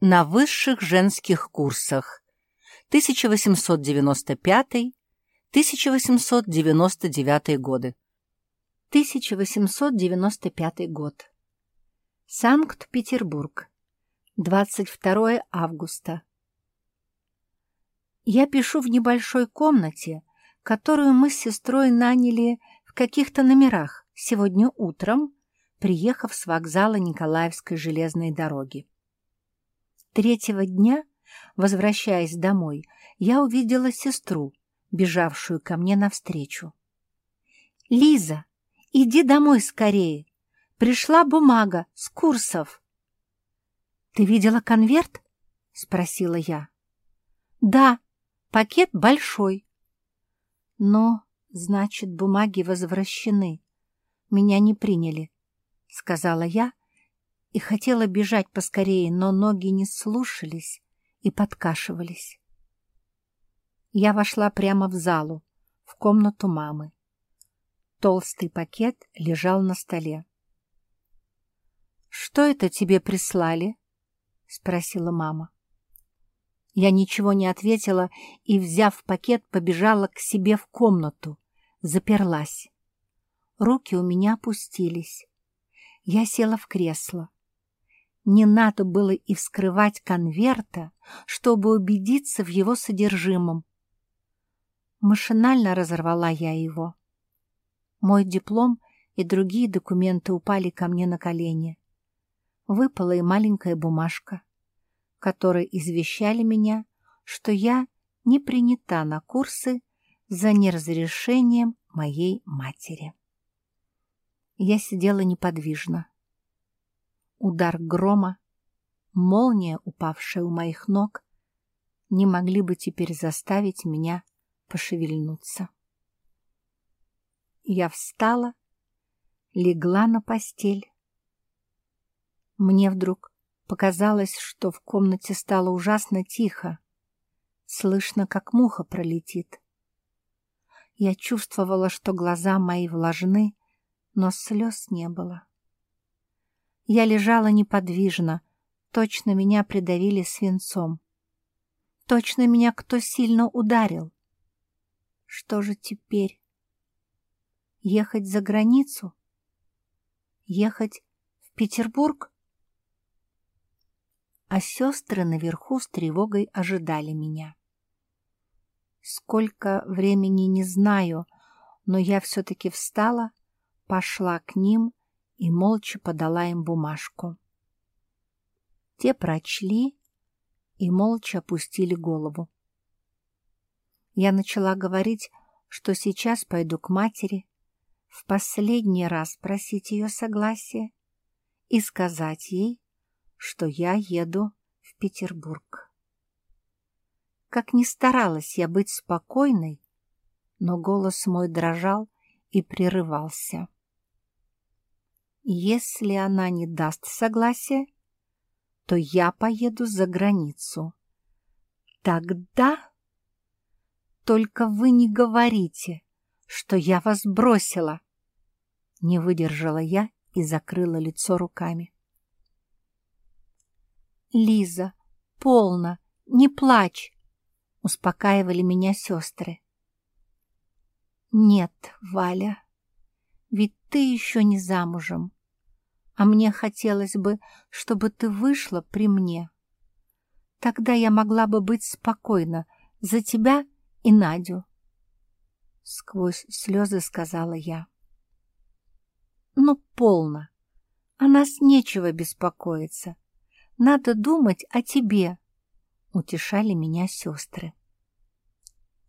на высших женских курсах 1895-1899 годы. 1895 год. Санкт-Петербург. 22 августа. Я пишу в небольшой комнате, которую мы с сестрой наняли в каких-то номерах сегодня утром, приехав с вокзала Николаевской железной дороги. Третьего дня, возвращаясь домой, я увидела сестру, бежавшую ко мне навстречу. «Лиза, иди домой скорее! Пришла бумага с курсов!» «Ты видела конверт?» — спросила я. «Да, пакет большой». «Но, значит, бумаги возвращены. Меня не приняли», — сказала я и хотела бежать поскорее, но ноги не слушались и подкашивались. Я вошла прямо в залу, в комнату мамы. Толстый пакет лежал на столе. «Что это тебе прислали?» — спросила мама. Я ничего не ответила и, взяв пакет, побежала к себе в комнату, заперлась. Руки у меня опустились. Я села в кресло. Не надо было и вскрывать конверта, чтобы убедиться в его содержимом. Машинально разорвала я его. Мой диплом и другие документы упали ко мне на колени выпала и маленькая бумажка, которой извещали меня, что я не принята на курсы за неразрешением моей матери. Я сидела неподвижно. Удар грома, молния, упавшая у моих ног, не могли бы теперь заставить меня пошевельнуться. Я встала, легла на постель мне вдруг показалось, что в комнате стало ужасно тихо. Слышно, как муха пролетит. Я чувствовала, что глаза мои влажны, но слез не было. Я лежала неподвижно, точно меня придавили свинцом. Точно меня кто сильно ударил. Что же теперь? Ехать за границу? Ехать в Петербург? а сестры наверху с тревогой ожидали меня. Сколько времени не знаю, но я все-таки встала, пошла к ним и молча подала им бумажку. Те прочли и молча опустили голову. Я начала говорить, что сейчас пойду к матери, в последний раз просить ее согласия и сказать ей, что я еду в Петербург. Как ни старалась я быть спокойной, но голос мой дрожал и прерывался. Если она не даст согласия, то я поеду за границу. Тогда только вы не говорите, что я вас бросила. Не выдержала я и закрыла лицо руками. «Лиза, полно, не плачь!» — успокаивали меня сестры. «Нет, Валя, ведь ты еще не замужем, а мне хотелось бы, чтобы ты вышла при мне. Тогда я могла бы быть спокойна за тебя и Надю». Сквозь слезы сказала я. «Ну, полно, о нас нечего беспокоиться. Надо думать о тебе, — утешали меня сестры.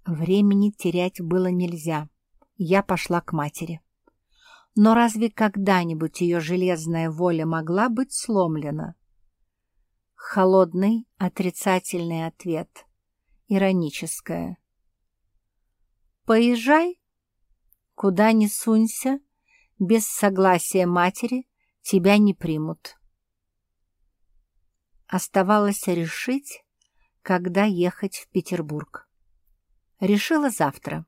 Времени терять было нельзя. Я пошла к матери. Но разве когда-нибудь ее железная воля могла быть сломлена? Холодный, отрицательный ответ. Ироническое. «Поезжай, куда ни сунься, без согласия матери тебя не примут». Оставалось решить, когда ехать в Петербург. Решила завтра.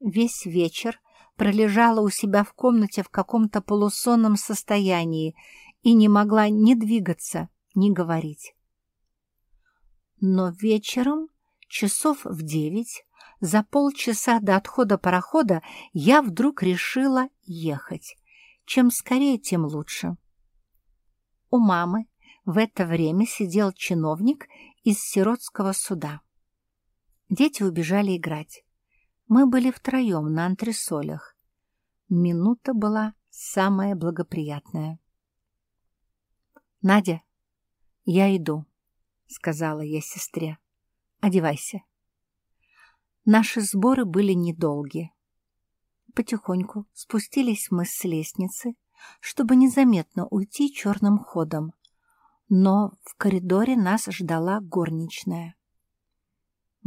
Весь вечер пролежала у себя в комнате в каком-то полусонном состоянии и не могла ни двигаться, ни говорить. Но вечером, часов в девять, за полчаса до отхода парохода, я вдруг решила ехать. Чем скорее, тем лучше. У мамы в это время сидел чиновник из сиротского суда. Дети убежали играть. Мы были втроем на антресолях. Минута была самая благоприятная. «Надя, я иду», — сказала я сестре. «Одевайся». Наши сборы были недолги. Потихоньку спустились мы с лестницы, чтобы незаметно уйти черным ходом, но в коридоре нас ждала горничная.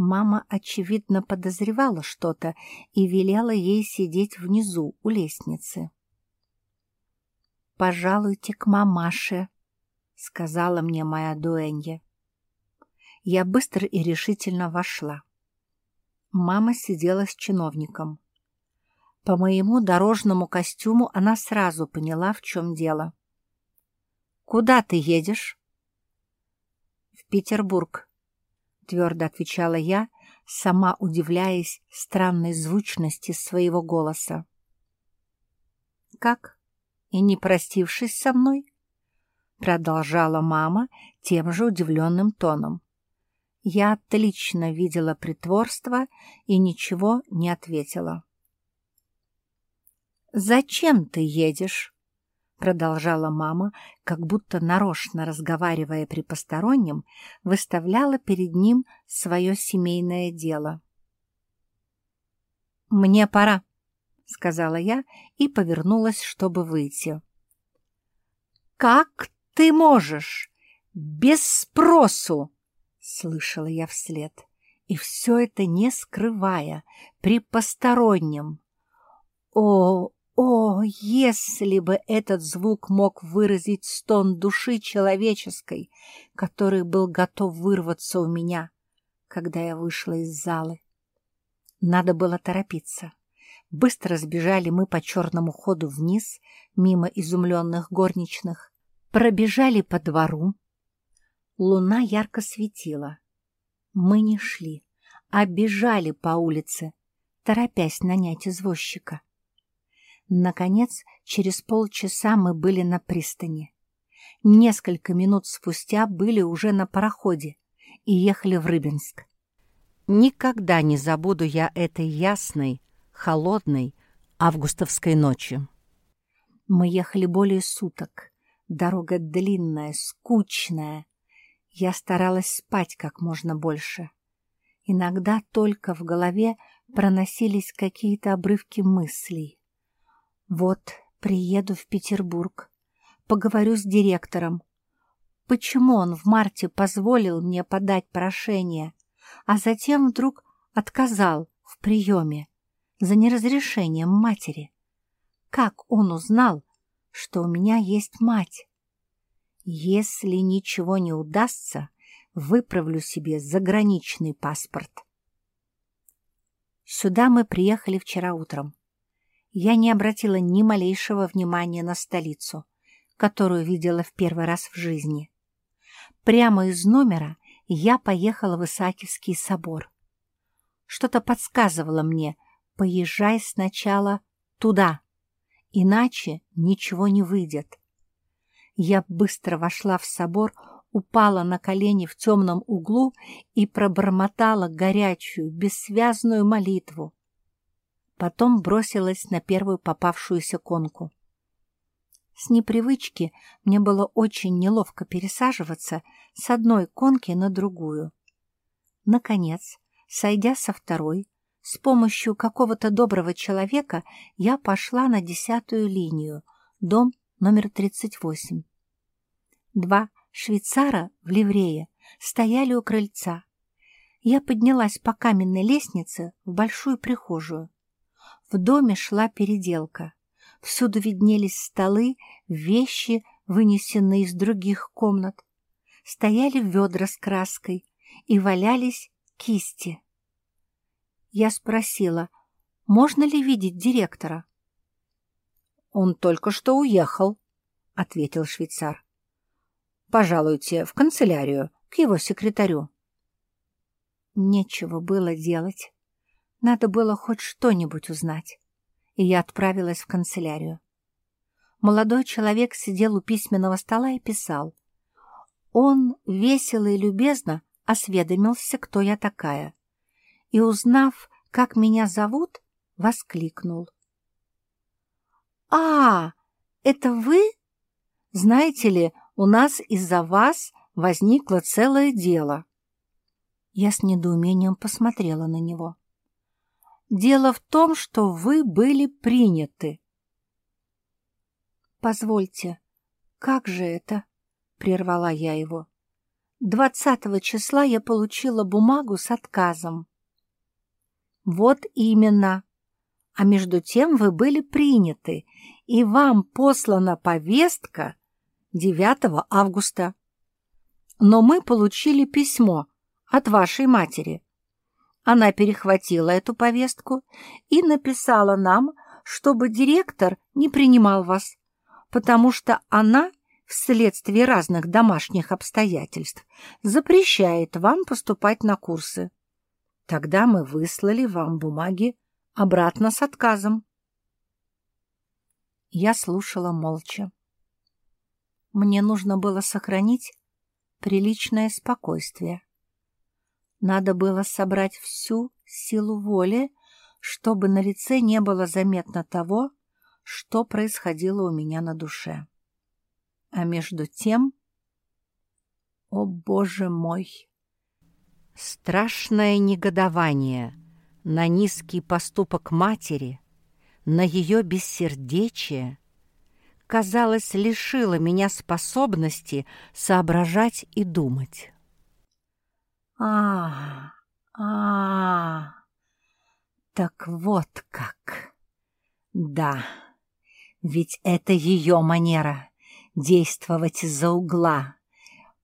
Мама, очевидно, подозревала что-то и велела ей сидеть внизу у лестницы. «Пожалуйте к мамаше», — сказала мне моя дуэнья. Я быстро и решительно вошла. Мама сидела с чиновником. По моему дорожному костюму она сразу поняла, в чем дело. «Куда ты едешь?» «В Петербург», — твердо отвечала я, сама удивляясь странной звучности своего голоса. «Как? И не простившись со мной?» — продолжала мама тем же удивленным тоном. Я отлично видела притворство и ничего не ответила. «Зачем ты едешь?» Продолжала мама, как будто нарочно разговаривая при постороннем, выставляла перед ним свое семейное дело. «Мне пора», — сказала я и повернулась, чтобы выйти. «Как ты можешь? Без спросу!» Слышала я вслед. И все это не скрывая, при постороннем. О, о, если бы этот звук мог выразить стон души человеческой, который был готов вырваться у меня, когда я вышла из залы. Надо было торопиться. Быстро сбежали мы по черному ходу вниз, мимо изумленных горничных, пробежали по двору, Луна ярко светила. Мы не шли, а бежали по улице, торопясь нанять извозчика. Наконец, через полчаса мы были на пристани. Несколько минут спустя были уже на пароходе и ехали в Рыбинск. Никогда не забуду я этой ясной, холодной августовской ночи. Мы ехали более суток. Дорога длинная, скучная, я старалась спать как можно больше. Иногда только в голове проносились какие-то обрывки мыслей. Вот, приеду в Петербург, поговорю с директором. Почему он в марте позволил мне подать прошение, а затем вдруг отказал в приеме за неразрешением матери? Как он узнал, что у меня есть мать? Если ничего не удастся, выправлю себе заграничный паспорт. Сюда мы приехали вчера утром. Я не обратила ни малейшего внимания на столицу, которую видела в первый раз в жизни. Прямо из номера я поехала в Исаакиевский собор. Что-то подсказывало мне, поезжай сначала туда, иначе ничего не выйдет. Я быстро вошла в собор, упала на колени в темном углу и пробормотала горячую, бессвязную молитву. Потом бросилась на первую попавшуюся конку. С непривычки мне было очень неловко пересаживаться с одной конки на другую. Наконец, сойдя со второй, с помощью какого-то доброго человека я пошла на десятую линию, дом номер 38. Два швейцара в ливрее стояли у крыльца. Я поднялась по каменной лестнице в большую прихожую. В доме шла переделка. Всюду виднелись столы, вещи, вынесенные из других комнат. Стояли ведра с краской и валялись кисти. Я спросила, можно ли видеть директора? «Он только что уехал», — ответил швейцар. «Пожалуйте в канцелярию, к его секретарю. Нечего было делать. Надо было хоть что-нибудь узнать. И я отправилась в канцелярию. Молодой человек сидел у письменного стола и писал. Он весело и любезно осведомился, кто я такая, и, узнав, как меня зовут, воскликнул. «А, это вы? Знаете ли, у нас из-за вас возникло целое дело». Я с недоумением посмотрела на него. «Дело в том, что вы были приняты». «Позвольте, как же это?» — прервала я его. «Двадцатого числа я получила бумагу с отказом». «Вот именно. А между тем вы были приняты, и вам послана повестка 9 августа. Но мы получили письмо от вашей матери. Она перехватила эту повестку и написала нам, чтобы директор не принимал вас, потому что она вследствие разных домашних обстоятельств запрещает вам поступать на курсы. Тогда мы выслали вам бумаги обратно с отказом. Я слушала молча. Мне нужно было сохранить приличное спокойствие. Надо было собрать всю силу воли, чтобы на лице не было заметно того, что происходило у меня на душе. А между тем... О, Боже мой! Страшное негодование на низкий поступок матери на ее бессердечие, казалось, лишило меня способности соображать и думать. А, а, так вот как. Да, ведь это ее манера действовать из-за угла,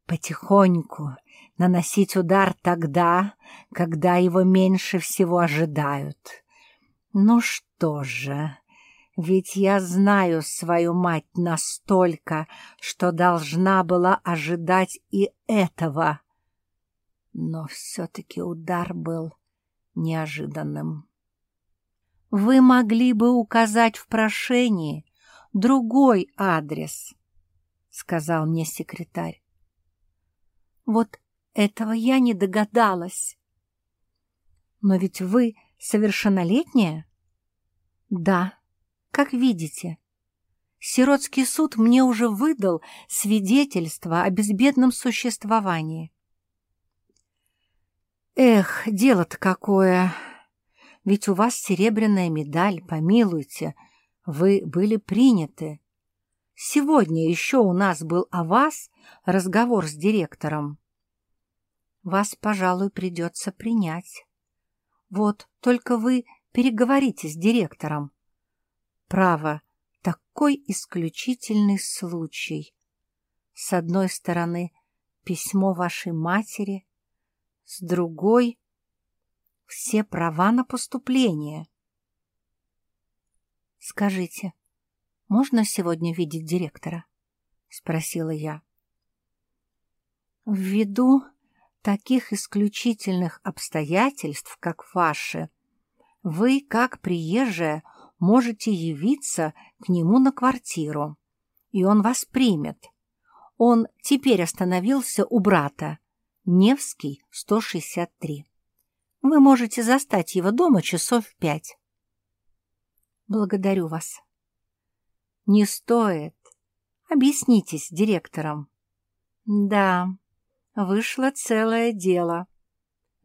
потихоньку наносить удар тогда, когда его меньше всего ожидают. Ну что же, ведь я знаю свою мать настолько, что должна была ожидать и этого. Но все-таки удар был неожиданным. Вы могли бы указать в прошении другой адрес, сказал мне секретарь. Вот этого я не догадалась. Но ведь вы совершеннолетняя? Да, как видите. Сиротский суд мне уже выдал свидетельство о безбедном существовании. Эх, дело-то какое! Ведь у вас серебряная медаль, помилуйте, вы были приняты. Сегодня еще у нас был о вас разговор с директором. Вас, пожалуй, придется принять. Вот, только вы переговорите с директором. Право, такой исключительный случай. С одной стороны, письмо вашей матери, с другой — все права на поступление. «Скажите, можно сегодня видеть директора?» — спросила я. «Ввиду таких исключительных обстоятельств, как ваши, вы, как приезжая, можете явиться к нему на квартиру, и он вас примет. Он теперь остановился у брата, Невский, 163. Вы можете застать его дома часов в пять. Благодарю вас. Не стоит. Объяснитесь директором. Да, вышло целое дело.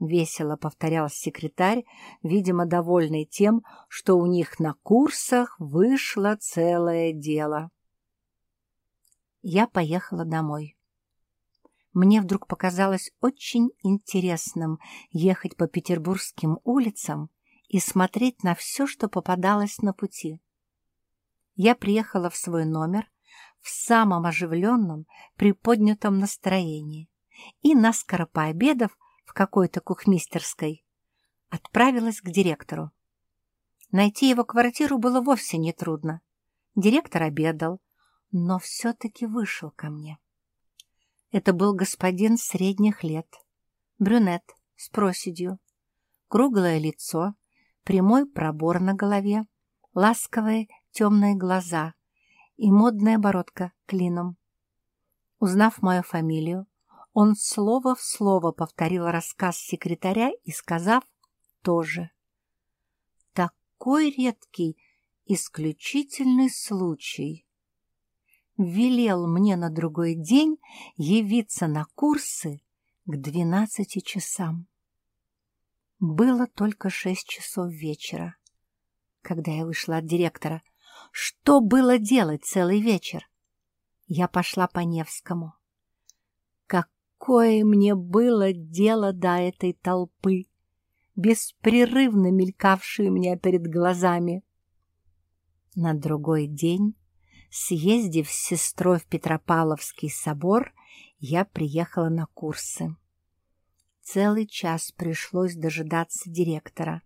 Весело повторял секретарь, видимо, довольный тем, что у них на курсах вышло целое дело. Я поехала домой. Мне вдруг показалось очень интересным ехать по петербургским улицам и смотреть на все, что попадалось на пути. Я приехала в свой номер в самом оживленном, приподнятом настроении и, наскоро пообедав, в какой-то кухмистерской, отправилась к директору. Найти его квартиру было вовсе нетрудно. Директор обедал, но все-таки вышел ко мне. Это был господин средних лет, брюнет, с проседью, круглое лицо, прямой пробор на голове, ласковые темные глаза и модная бородка клином. Узнав мою фамилию, он слово в слово повторил рассказ секретаря и, сказав, тоже. Такой редкий, исключительный случай. Велел мне на другой день явиться на курсы к двенадцати часам. Было только шесть часов вечера, когда я вышла от директора. Что было делать целый вечер? Я пошла по Невскому. Какое мне было дело до этой толпы, беспрерывно мелькавшей у меня перед глазами. На другой день, съездив с сестрой в Петропавловский собор, я приехала на курсы. Целый час пришлось дожидаться директора.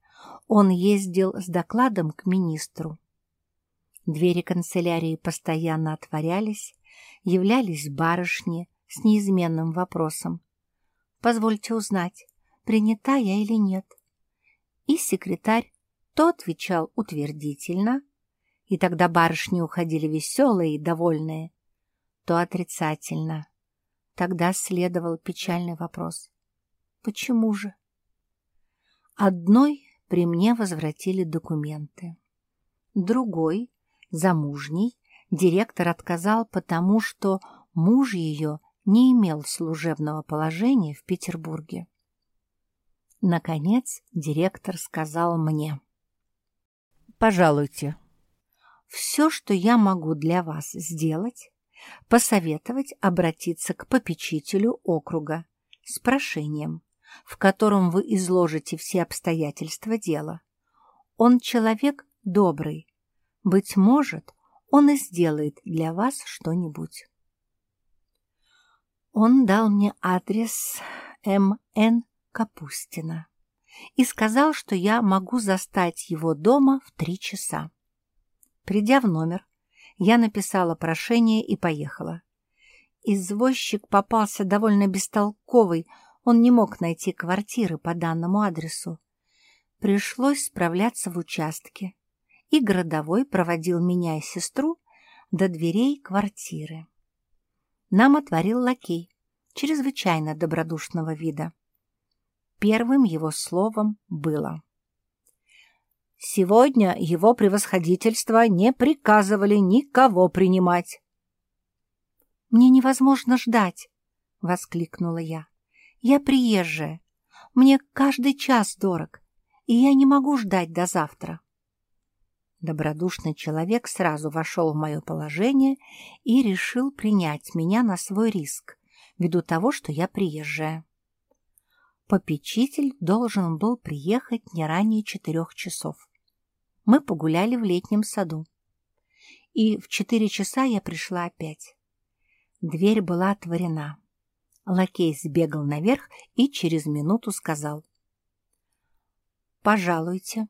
Он ездил с докладом к министру. Двери канцелярии постоянно отворялись, являлись барышни с неизменным вопросом. «Позвольте узнать, принята я или нет?» И секретарь то отвечал утвердительно, и тогда барышни уходили веселые и довольные, то отрицательно. Тогда следовал печальный вопрос. Почему же? Одной при мне возвратили документы. Другой, замужний, директор отказал потому, что муж ее не имел служебного положения в Петербурге. Наконец директор сказал мне. «Пожалуйте, все, что я могу для вас сделать, посоветовать обратиться к попечителю округа с прошением в котором вы изложите все обстоятельства дела. Он человек добрый. Быть может, он и сделает для вас что-нибудь. Он дал мне адрес М.Н. Капустина и сказал, что я могу застать его дома в три часа. Придя в номер, я написала прошение и поехала. Извозчик попался довольно бестолковый, он не мог найти квартиры по данному адресу. Пришлось справляться в участке, и городовой проводил меня и сестру до дверей квартиры. Нам отворил лакей, чрезвычайно добродушного вида. Первым его словом было. «Сегодня его превосходительство не приказывали никого принимать». «Мне невозможно ждать!» — воскликнула я. Я приезжая. Мне каждый час дорог, и я не могу ждать до завтра. Добродушный человек сразу вошел в мое положение и решил принять меня на свой риск, ввиду того, что я приезжая. Попечитель должен был приехать не ранее четырех часов. Мы погуляли в летнем саду. И в четыре часа я пришла опять. Дверь была отворена. Лакей сбегал наверх и через минуту сказал. «Пожалуйте.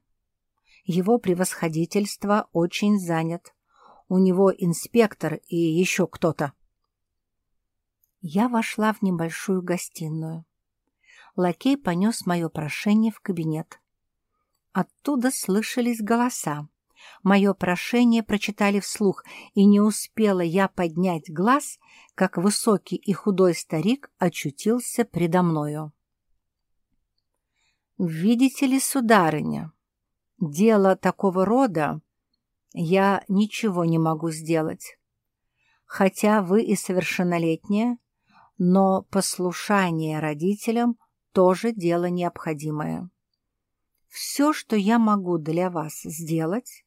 Его превосходительство очень занят. У него инспектор и еще кто-то». Я вошла в небольшую гостиную. Лакей понес мое прошение в кабинет. Оттуда слышались голоса. Мое прошение прочитали вслух, и не успела я поднять глаз, как высокий и худой старик очутился предо мною. «Видите ли, сударыня, дело такого рода я ничего не могу сделать. Хотя вы и совершеннолетняя, но послушание родителям тоже дело необходимое. Все, что я могу для вас сделать,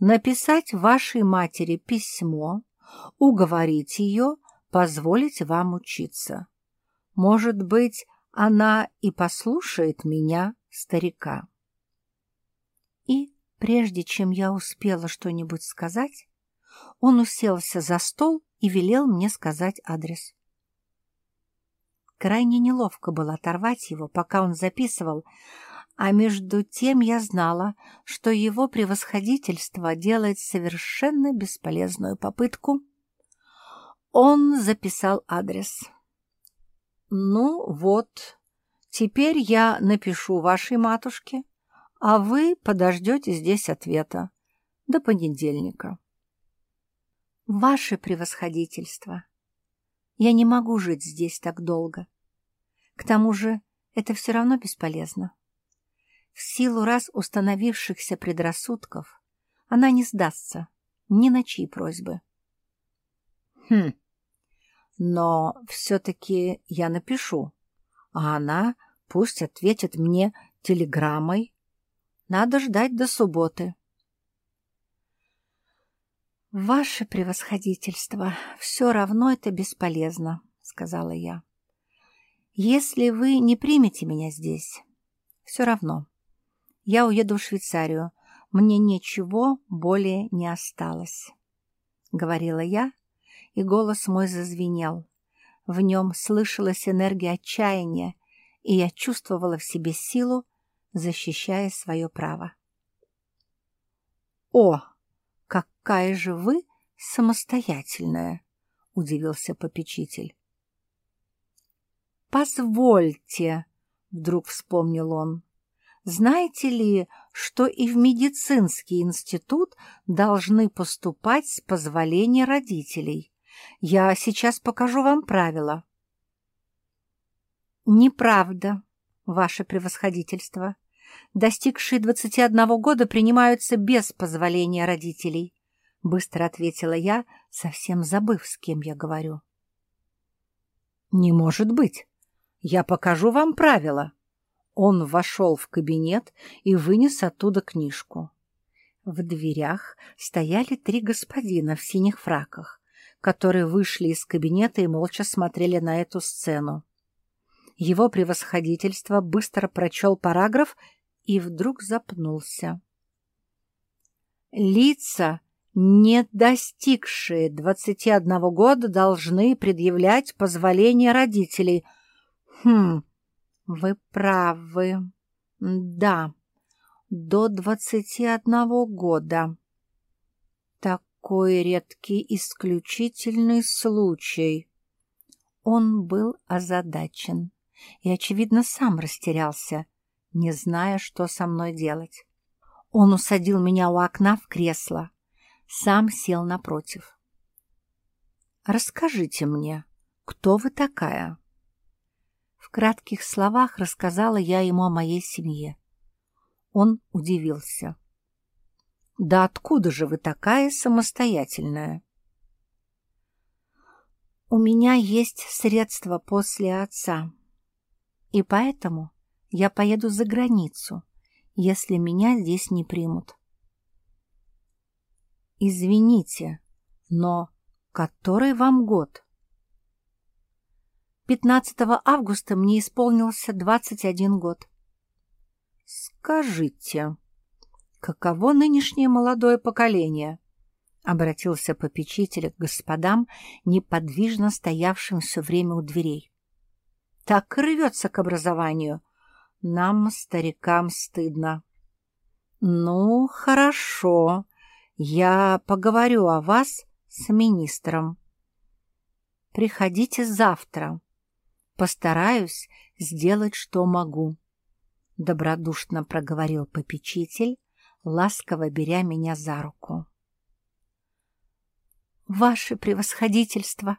написать вашей матери письмо, уговорить ее позволить вам учиться. Может быть, она и послушает меня, старика. И, прежде чем я успела что-нибудь сказать, он уселся за стол и велел мне сказать адрес. Крайне неловко было оторвать его, пока он записывал, а между тем я знала, что его превосходительство делает совершенно бесполезную попытку. Он записал адрес. «Ну вот, Теперь я напишу вашей матушке, а вы подождете здесь ответа до понедельника. Ваше превосходительство, я не могу жить здесь так долго. К тому же это все равно бесполезно. В силу раз установившихся предрассудков она не сдастся ни на чьи просьбы. Хм, но все-таки я напишу, а она пусть ответит мне телеграммой. Надо ждать до субботы. «Ваше превосходительство, все равно это бесполезно», — сказала я. «Если вы не примете меня здесь, все равно. Я уеду в Швейцарию. Мне ничего более не осталось», — говорила я, и голос мой зазвенел. В нем слышалась энергия отчаяния, и я чувствовала в себе силу, защищая свое право. «О!» какая же вы самостоятельная!» — удивился попечитель. «Позвольте», — вдруг вспомнил он, — «знаете ли, что и в медицинский институт должны поступать с позволения родителей? Я сейчас покажу вам правила». «Неправда, ваше превосходительство», достигшие 21 года, принимаются без позволения родителей», — быстро ответила я, совсем забыв, с кем я говорю. «Не может быть. Я покажу вам правила». Он вошел в кабинет и вынес оттуда книжку. В дверях стояли три господина в синих фраках, которые вышли из кабинета и молча смотрели на эту сцену. Его превосходительство быстро прочел параграф и вдруг запнулся. Лица, не достигшие двадцати одного года, должны предъявлять позволение родителей. Хм, вы правы. Да, до двадцати одного года. Такой редкий исключительный случай. Он был озадачен и, очевидно, сам растерялся не зная, что со мной делать. Он усадил меня у окна в кресло, сам сел напротив. «Расскажите мне, кто вы такая?» В кратких словах рассказала я ему о моей семье. Он удивился. «Да откуда же вы такая самостоятельная?» «У меня есть средства после отца, и поэтому я поеду за границу, если меня здесь не примут. Извините, но который вам год? 15 августа мне исполнился 21 год. Скажите, каково нынешнее молодое поколение? Обратился попечитель к господам, неподвижно стоявшим все время у дверей. Так рвется к образованию, нам, старикам, стыдно. Ну, хорошо. Я поговорю о вас с министром. Приходите завтра. Постараюсь сделать, что могу. Добродушно проговорил попечитель, ласково беря меня за руку. «Ваше превосходительство!»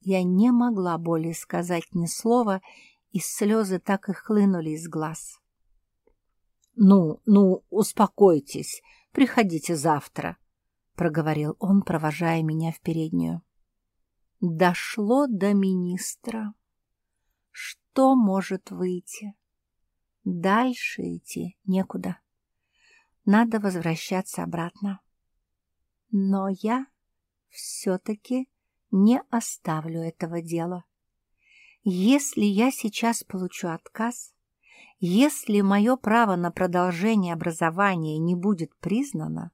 Я не могла более сказать ни слова и слезы так и хлынули из глаз. — Ну, ну, успокойтесь, приходите завтра, — проговорил он, провожая меня в переднюю. Дошло до министра. Что может выйти? Дальше идти некуда. Надо возвращаться обратно. Но я все-таки не оставлю этого дела. Если я сейчас получу отказ, если мое право на продолжение образования не будет признано,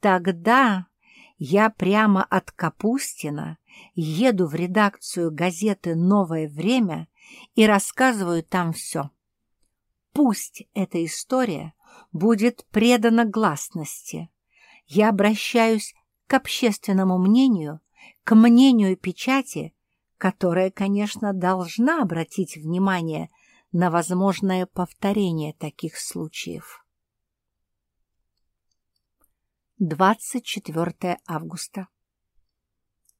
тогда я прямо от Капустина еду в редакцию газеты «Новое время» и рассказываю там все. Пусть эта история будет предана гласности. Я обращаюсь к общественному мнению, к мнению печати, которая, конечно, должна обратить внимание на возможное повторение таких случаев. 24 августа.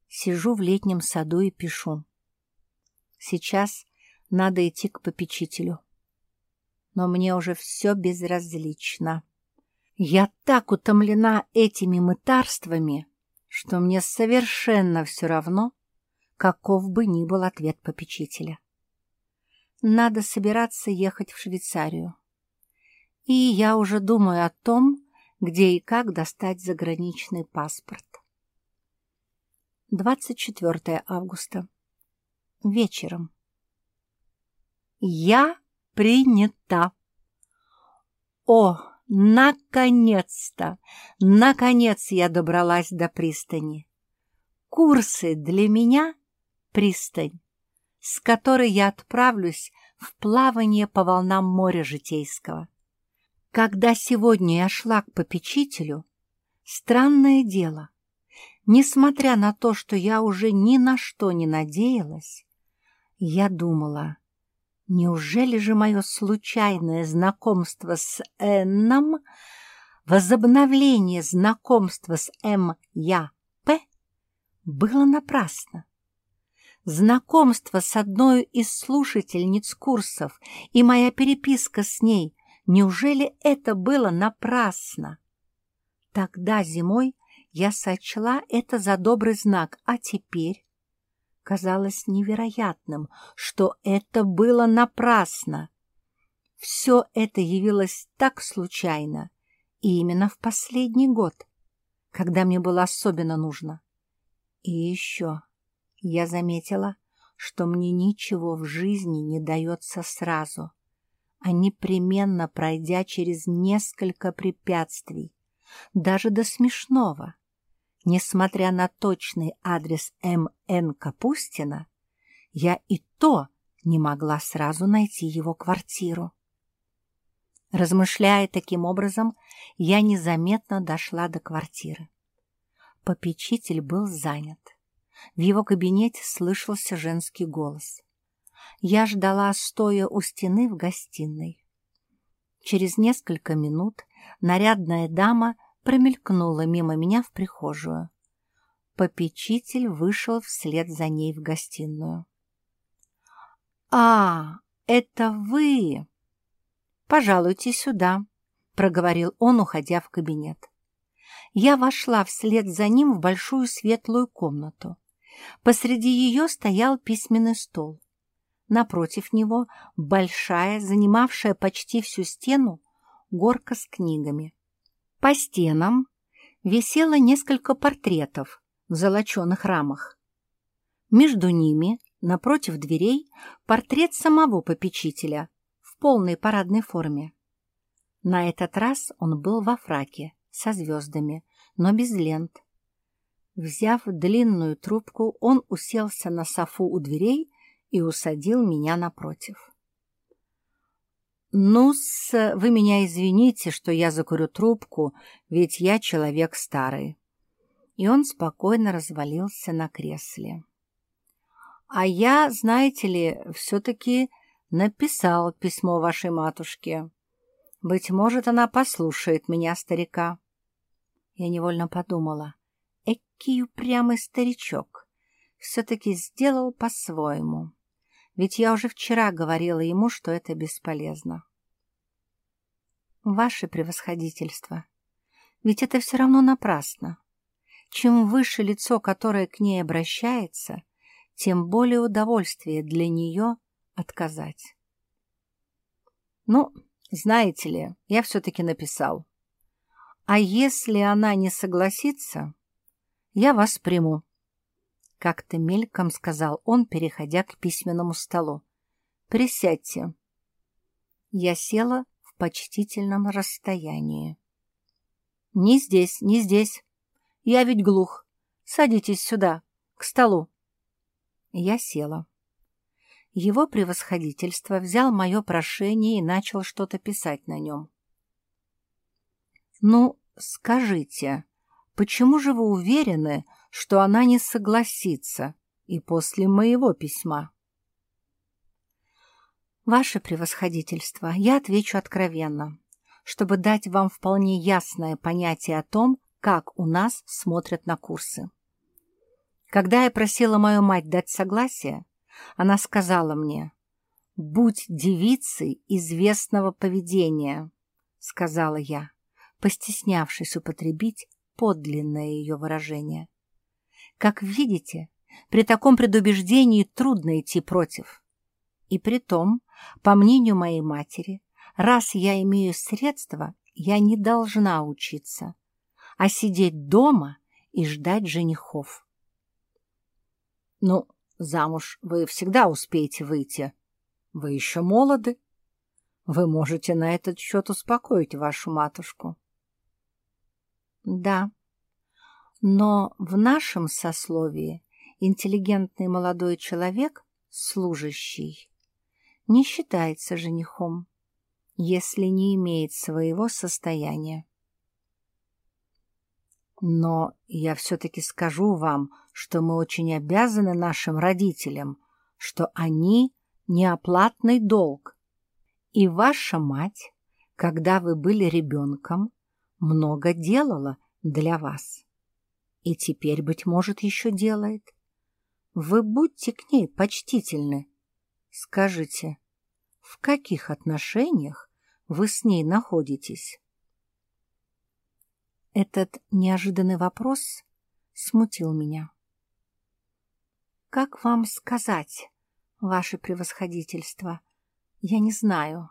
Сижу в летнем саду и пишу. Сейчас надо идти к попечителю. Но мне уже все безразлично. Я так утомлена этими мытарствами, что мне совершенно все равно, каков бы ни был ответ попечителя. Надо собираться ехать в Швейцарию. И я уже думаю о том, где и как достать заграничный паспорт. 24 августа. Вечером. Я принята. О, наконец-то! Наконец я добралась до пристани. Курсы для меня — пристань, с которой я отправлюсь в плавание по волнам моря житейского. Когда сегодня я шла к попечителю, странное дело — Несмотря на то, что я уже ни на что не надеялась, я думала, неужели же мое случайное знакомство с Энном, возобновление знакомства с М. Я. П. было напрасно? Знакомство с одной из слушательниц курсов и моя переписка с ней, неужели это было напрасно? Тогда зимой я сочла это за добрый знак, а теперь казалось невероятным, что это было напрасно. Все это явилось так случайно, и именно в последний год, когда мне было особенно нужно. И еще я заметила, что мне ничего в жизни не дается сразу, а непременно пройдя через несколько препятствий, даже до смешного. Несмотря на точный адрес М.Н. Капустина, я и то не могла сразу найти его квартиру. Размышляя таким образом, я незаметно дошла до квартиры. Попечитель был занят. В его кабинете слышался женский голос. Я ждала, стоя у стены в гостиной. Через несколько минут нарядная дама промелькнула мимо меня в прихожую. Попечитель вышел вслед за ней в гостиную. «А, это вы!» «Пожалуйте сюда», — проговорил он, уходя в кабинет. Я вошла вслед за ним в большую светлую комнату. Посреди ее стоял письменный стол. Напротив него большая, занимавшая почти всю стену, горка с книгами. По стенам висело несколько портретов в золоченых рамах. Между ними, напротив дверей, портрет самого попечителя в полной парадной форме. На этот раз он был во фраке, со звездами, но без лент. Взяв длинную трубку, он уселся на софу у дверей и усадил меня напротив. «Ну-с, вы меня извините, что я закурю трубку, ведь я человек старый». И он спокойно развалился на кресле. «А я, знаете ли, все-таки написал письмо вашей матушке. Быть может, она послушает меня, старика». Я невольно подумала, экий упрямый старичок, все-таки сделал по-своему ведь я уже вчера говорила ему, что это бесполезно. Ваше превосходительство, ведь это все равно напрасно. Чем выше лицо, которое к ней обращается, тем более удовольствие для нее отказать. Ну, знаете ли, я все-таки написал. А если она не согласится, я вас приму. Как-то мельком сказал он, переходя к письменному столу. «Присядьте». Я села в почтительном расстоянии. «Не здесь, не здесь. Я ведь глух. Садитесь сюда, к столу». Я села. Его превосходительство взял мое прошение и начал что-то писать на нем. «Ну, скажите, почему же вы уверены, что она не согласится и после моего письма. Ваше превосходительство, я отвечу откровенно, чтобы дать вам вполне ясное понятие о том, как у нас смотрят на курсы. Когда я просила мою мать дать согласие, она сказала мне, «Будь девицей известного поведения», — сказала я, постеснявшись употребить подлинное ее выражение. Как видите, при таком предубеждении трудно идти против. И при том, по мнению моей матери, раз я имею средства, я не должна учиться, а сидеть дома и ждать женихов. Ну, замуж вы всегда успеете выйти. Вы еще молоды. Вы можете на этот счет успокоить вашу матушку. Да, но в нашем сословии интеллигентный молодой человек, служащий, не считается женихом, если не имеет своего состояния. Но я все-таки скажу вам, что мы очень обязаны нашим родителям, что они неоплатный долг. И ваша мать, когда вы были ребенком, много делала для вас. И теперь, быть может, еще делает. Вы будьте к ней почтительны. Скажите, в каких отношениях вы с ней находитесь? Этот неожиданный вопрос смутил меня. «Как вам сказать, ваше превосходительство? Я не знаю».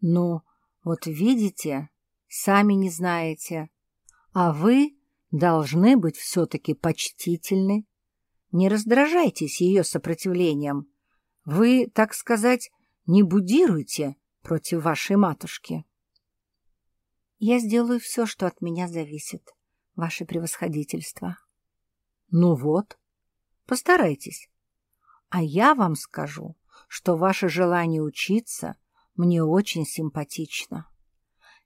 «Ну, вот видите, сами не знаете, а вы должны быть все-таки почтительны. Не раздражайтесь ее сопротивлением. Вы, так сказать, не будируйте против вашей матушки». Я сделаю все, что от меня зависит, ваше превосходительство. Ну вот, постарайтесь. А я вам скажу, что ваше желание учиться мне очень симпатично.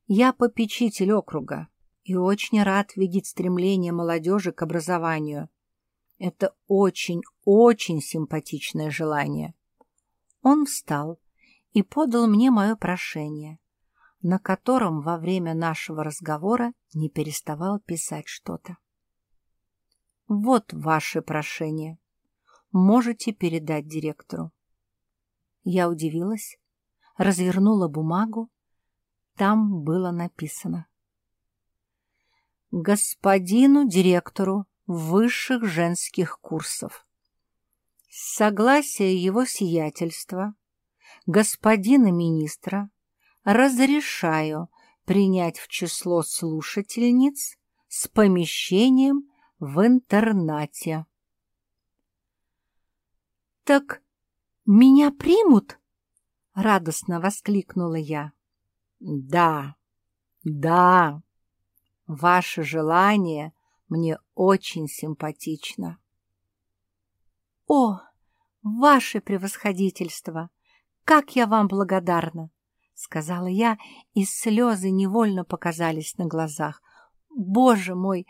Я попечитель округа и очень рад видеть стремление молодежи к образованию. Это очень-очень симпатичное желание. Он встал и подал мне мое прошение, на котором во время нашего разговора не переставал писать что-то. «Вот ваше прошение. Можете передать директору». Я удивилась, развернула бумагу. Там было написано. «Господину директору высших женских курсов. Согласие его сиятельства, господина министра, разрешаю принять в число слушательниц с помещением в интернате. «Так меня примут?» — радостно воскликнула я. «Да, да, ваше желание мне очень симпатично». «О, ваше превосходительство! Как я вам благодарна! — сказала я, и слезы невольно показались на глазах. «Боже мой,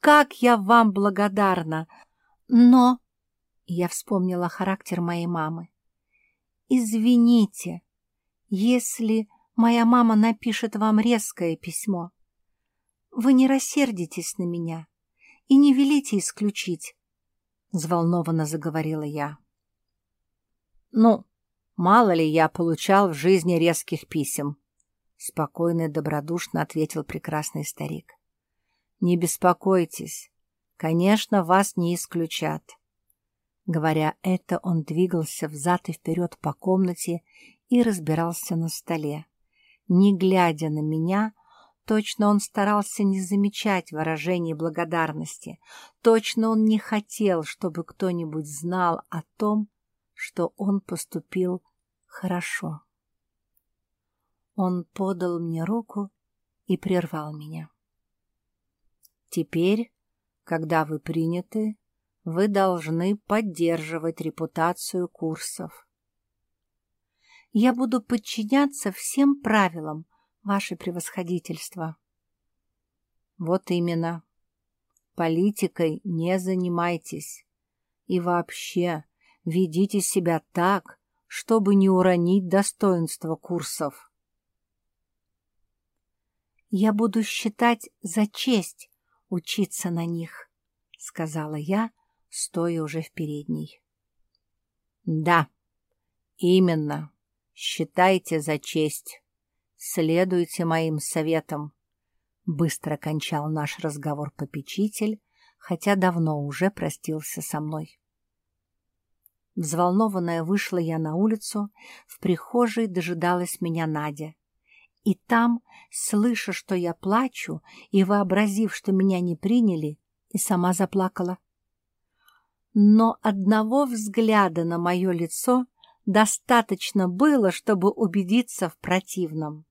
как я вам благодарна! Но...» Я вспомнила характер моей мамы. «Извините, если моя мама напишет вам резкое письмо. Вы не рассердитесь на меня и не велите исключить», — взволнованно заговорила я. «Ну, Мало ли я получал в жизни резких писем. Спокойно и добродушно ответил прекрасный старик. Не беспокойтесь. Конечно, вас не исключат. Говоря это, он двигался взад и вперед по комнате и разбирался на столе. Не глядя на меня, точно он старался не замечать выражений благодарности, точно он не хотел, чтобы кто-нибудь знал о том, что он поступил хорошо. Он подал мне руку и прервал меня. Теперь, когда вы приняты, вы должны поддерживать репутацию курсов. Я буду подчиняться всем правилам, ваше превосходительство. Вот именно. Политикой не занимайтесь. И вообще, Ведите себя так, чтобы не уронить достоинство курсов. «Я буду считать за честь учиться на них», — сказала я, стоя уже в передней. «Да, именно. Считайте за честь. Следуйте моим советам», — быстро кончал наш разговор попечитель, хотя давно уже простился со мной. Взволнованная вышла я на улицу, в прихожей дожидалась меня Надя. И там, слыша, что я плачу, и вообразив, что меня не приняли, и сама заплакала. Но одного взгляда на мое лицо достаточно было, чтобы убедиться в противном.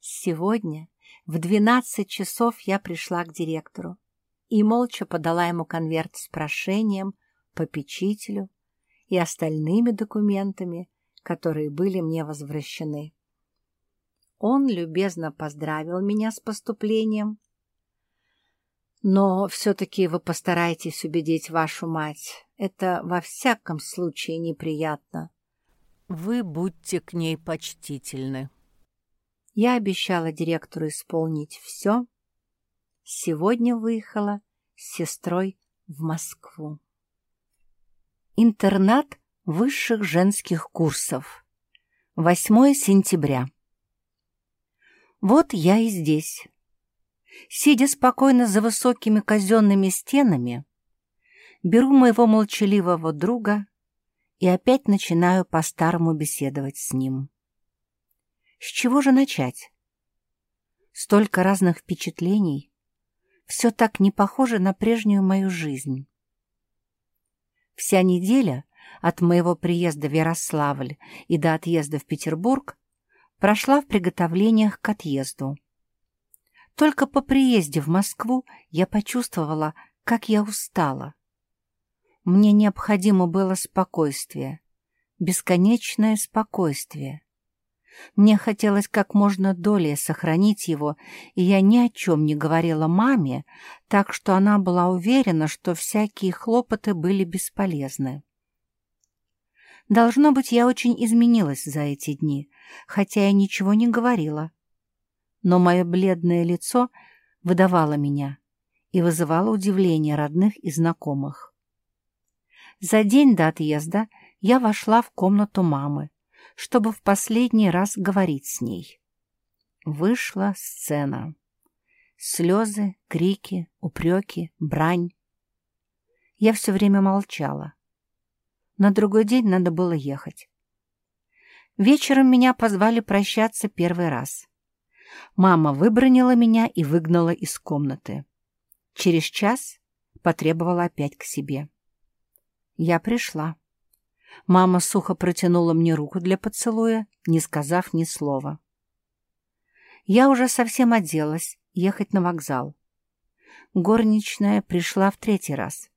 Сегодня в двенадцать часов я пришла к директору и молча подала ему конверт с прошением, попечителю и остальными документами, которые были мне возвращены. Он любезно поздравил меня с поступлением. Но все-таки вы постарайтесь убедить вашу мать. Это во всяком случае неприятно. Вы будьте к ней почтительны. Я обещала директору исполнить все. Сегодня выехала с сестрой в Москву. Интернат высших женских курсов. 8 сентября. Вот я и здесь. Сидя спокойно за высокими казенными стенами, беру моего молчаливого друга и опять начинаю по-старому беседовать с ним. С чего же начать? Столько разных впечатлений. Все так не похоже на прежнюю мою жизнь. Вся неделя от моего приезда в Ярославль и до отъезда в Петербург прошла в приготовлениях к отъезду. Только по приезде в Москву я почувствовала, как я устала. Мне необходимо было спокойствие, бесконечное спокойствие. Мне хотелось как можно долее сохранить его, и я ни о чем не говорила маме, так что она была уверена, что всякие хлопоты были бесполезны. Должно быть, я очень изменилась за эти дни, хотя я ничего не говорила. Но мое бледное лицо выдавало меня и вызывало удивление родных и знакомых. За день до отъезда я вошла в комнату мамы, чтобы в последний раз говорить с ней. Вышла сцена. Слезы, крики, упреки, брань. Я все время молчала. На другой день надо было ехать. Вечером меня позвали прощаться первый раз. Мама выбронила меня и выгнала из комнаты. Через час потребовала опять к себе. Я пришла. Мама сухо протянула мне руку для поцелуя, не сказав ни слова. Я уже совсем оделась, ехать на вокзал. Горничная пришла в третий раз.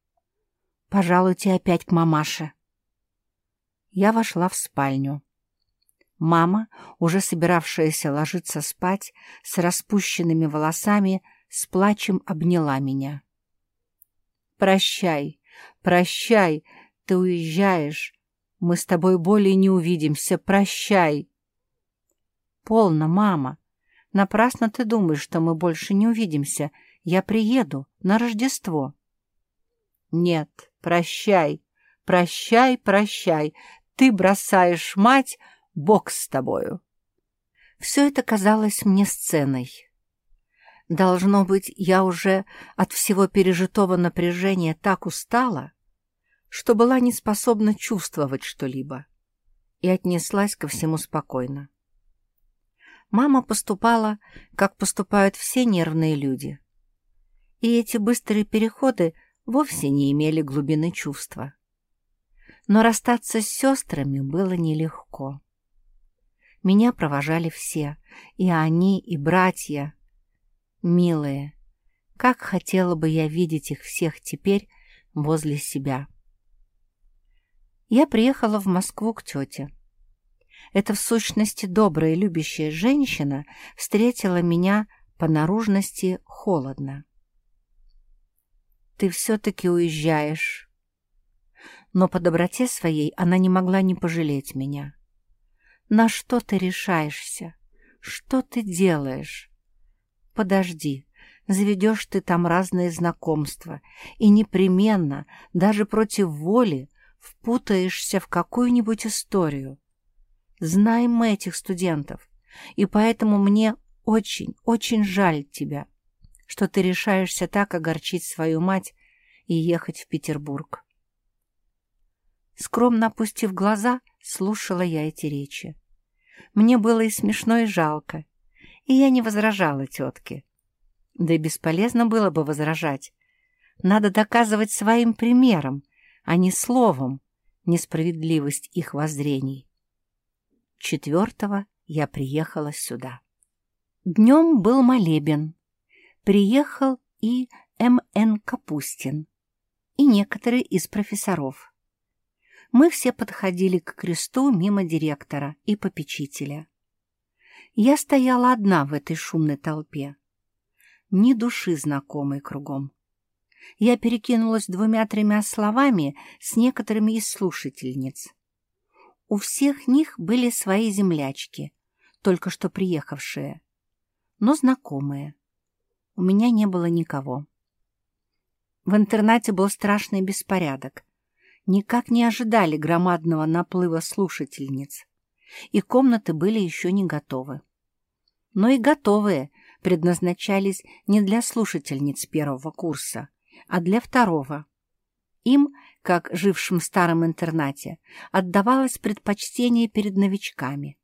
«Пожалуйте опять к мамаше», я вошла в спальню. Мама, уже собиравшаяся ложиться спать, с распущенными волосами, с плачем обняла меня. «Прощай, прощай, ты уезжаешь. Мы с тобой более не увидимся. Прощай!» «Полно, мама. Напрасно ты думаешь, что мы больше не увидимся. Я приеду на Рождество». «Нет, прощай, прощай, прощай ты бросаешь мать, Бог с тобою. Все это казалось мне сценой. Должно быть, я уже от всего пережитого напряжения так устала, что была не способна чувствовать что-либо и отнеслась ко всему спокойно. Мама поступала, как поступают все нервные люди. И эти быстрые переходы вовсе не имели глубины чувства но расстаться с сестрами было нелегко. Меня провожали все, и они, и братья. Милые, как хотела бы я видеть их всех теперь возле себя. Я приехала в Москву к тете. Эта в сущности добрая и любящая женщина встретила меня по наружности холодно. «Ты все-таки уезжаешь», но по доброте своей она не могла не пожалеть меня. «На что ты решаешься? Что ты делаешь?» «Подожди, заведешь ты там разные знакомства, и непременно, даже против воли, впутаешься в какую-нибудь историю. Знаем мы этих студентов, и поэтому мне очень, очень жаль тебя, что ты решаешься так огорчить свою мать и ехать в Петербург. Скромно опустив глаза, слушала я эти речи. Мне было и смешно, и жалко, и я не возражала тетке. Да и бесполезно было бы возражать. Надо доказывать своим примером, а не словом, несправедливость их воззрений. Четвертого я приехала сюда. Днем был молебен. Приехал и М.Н. Капустин, и некоторые из профессоров. Мы все подходили к кресту мимо директора и попечителя. Я стояла одна в этой шумной толпе. Ни души знакомой кругом. Я перекинулась двумя-тремя словами с некоторыми из слушательниц. У всех них были свои землячки, только что приехавшие, но знакомые. У меня не было никого. В интернате был страшный беспорядок. Никак не ожидали громадного наплыва слушательниц, и комнаты были еще не готовы. Но и готовые предназначались не для слушательниц первого курса, а для второго. Им, как жившим в старом интернате, отдавалось предпочтение перед новичками.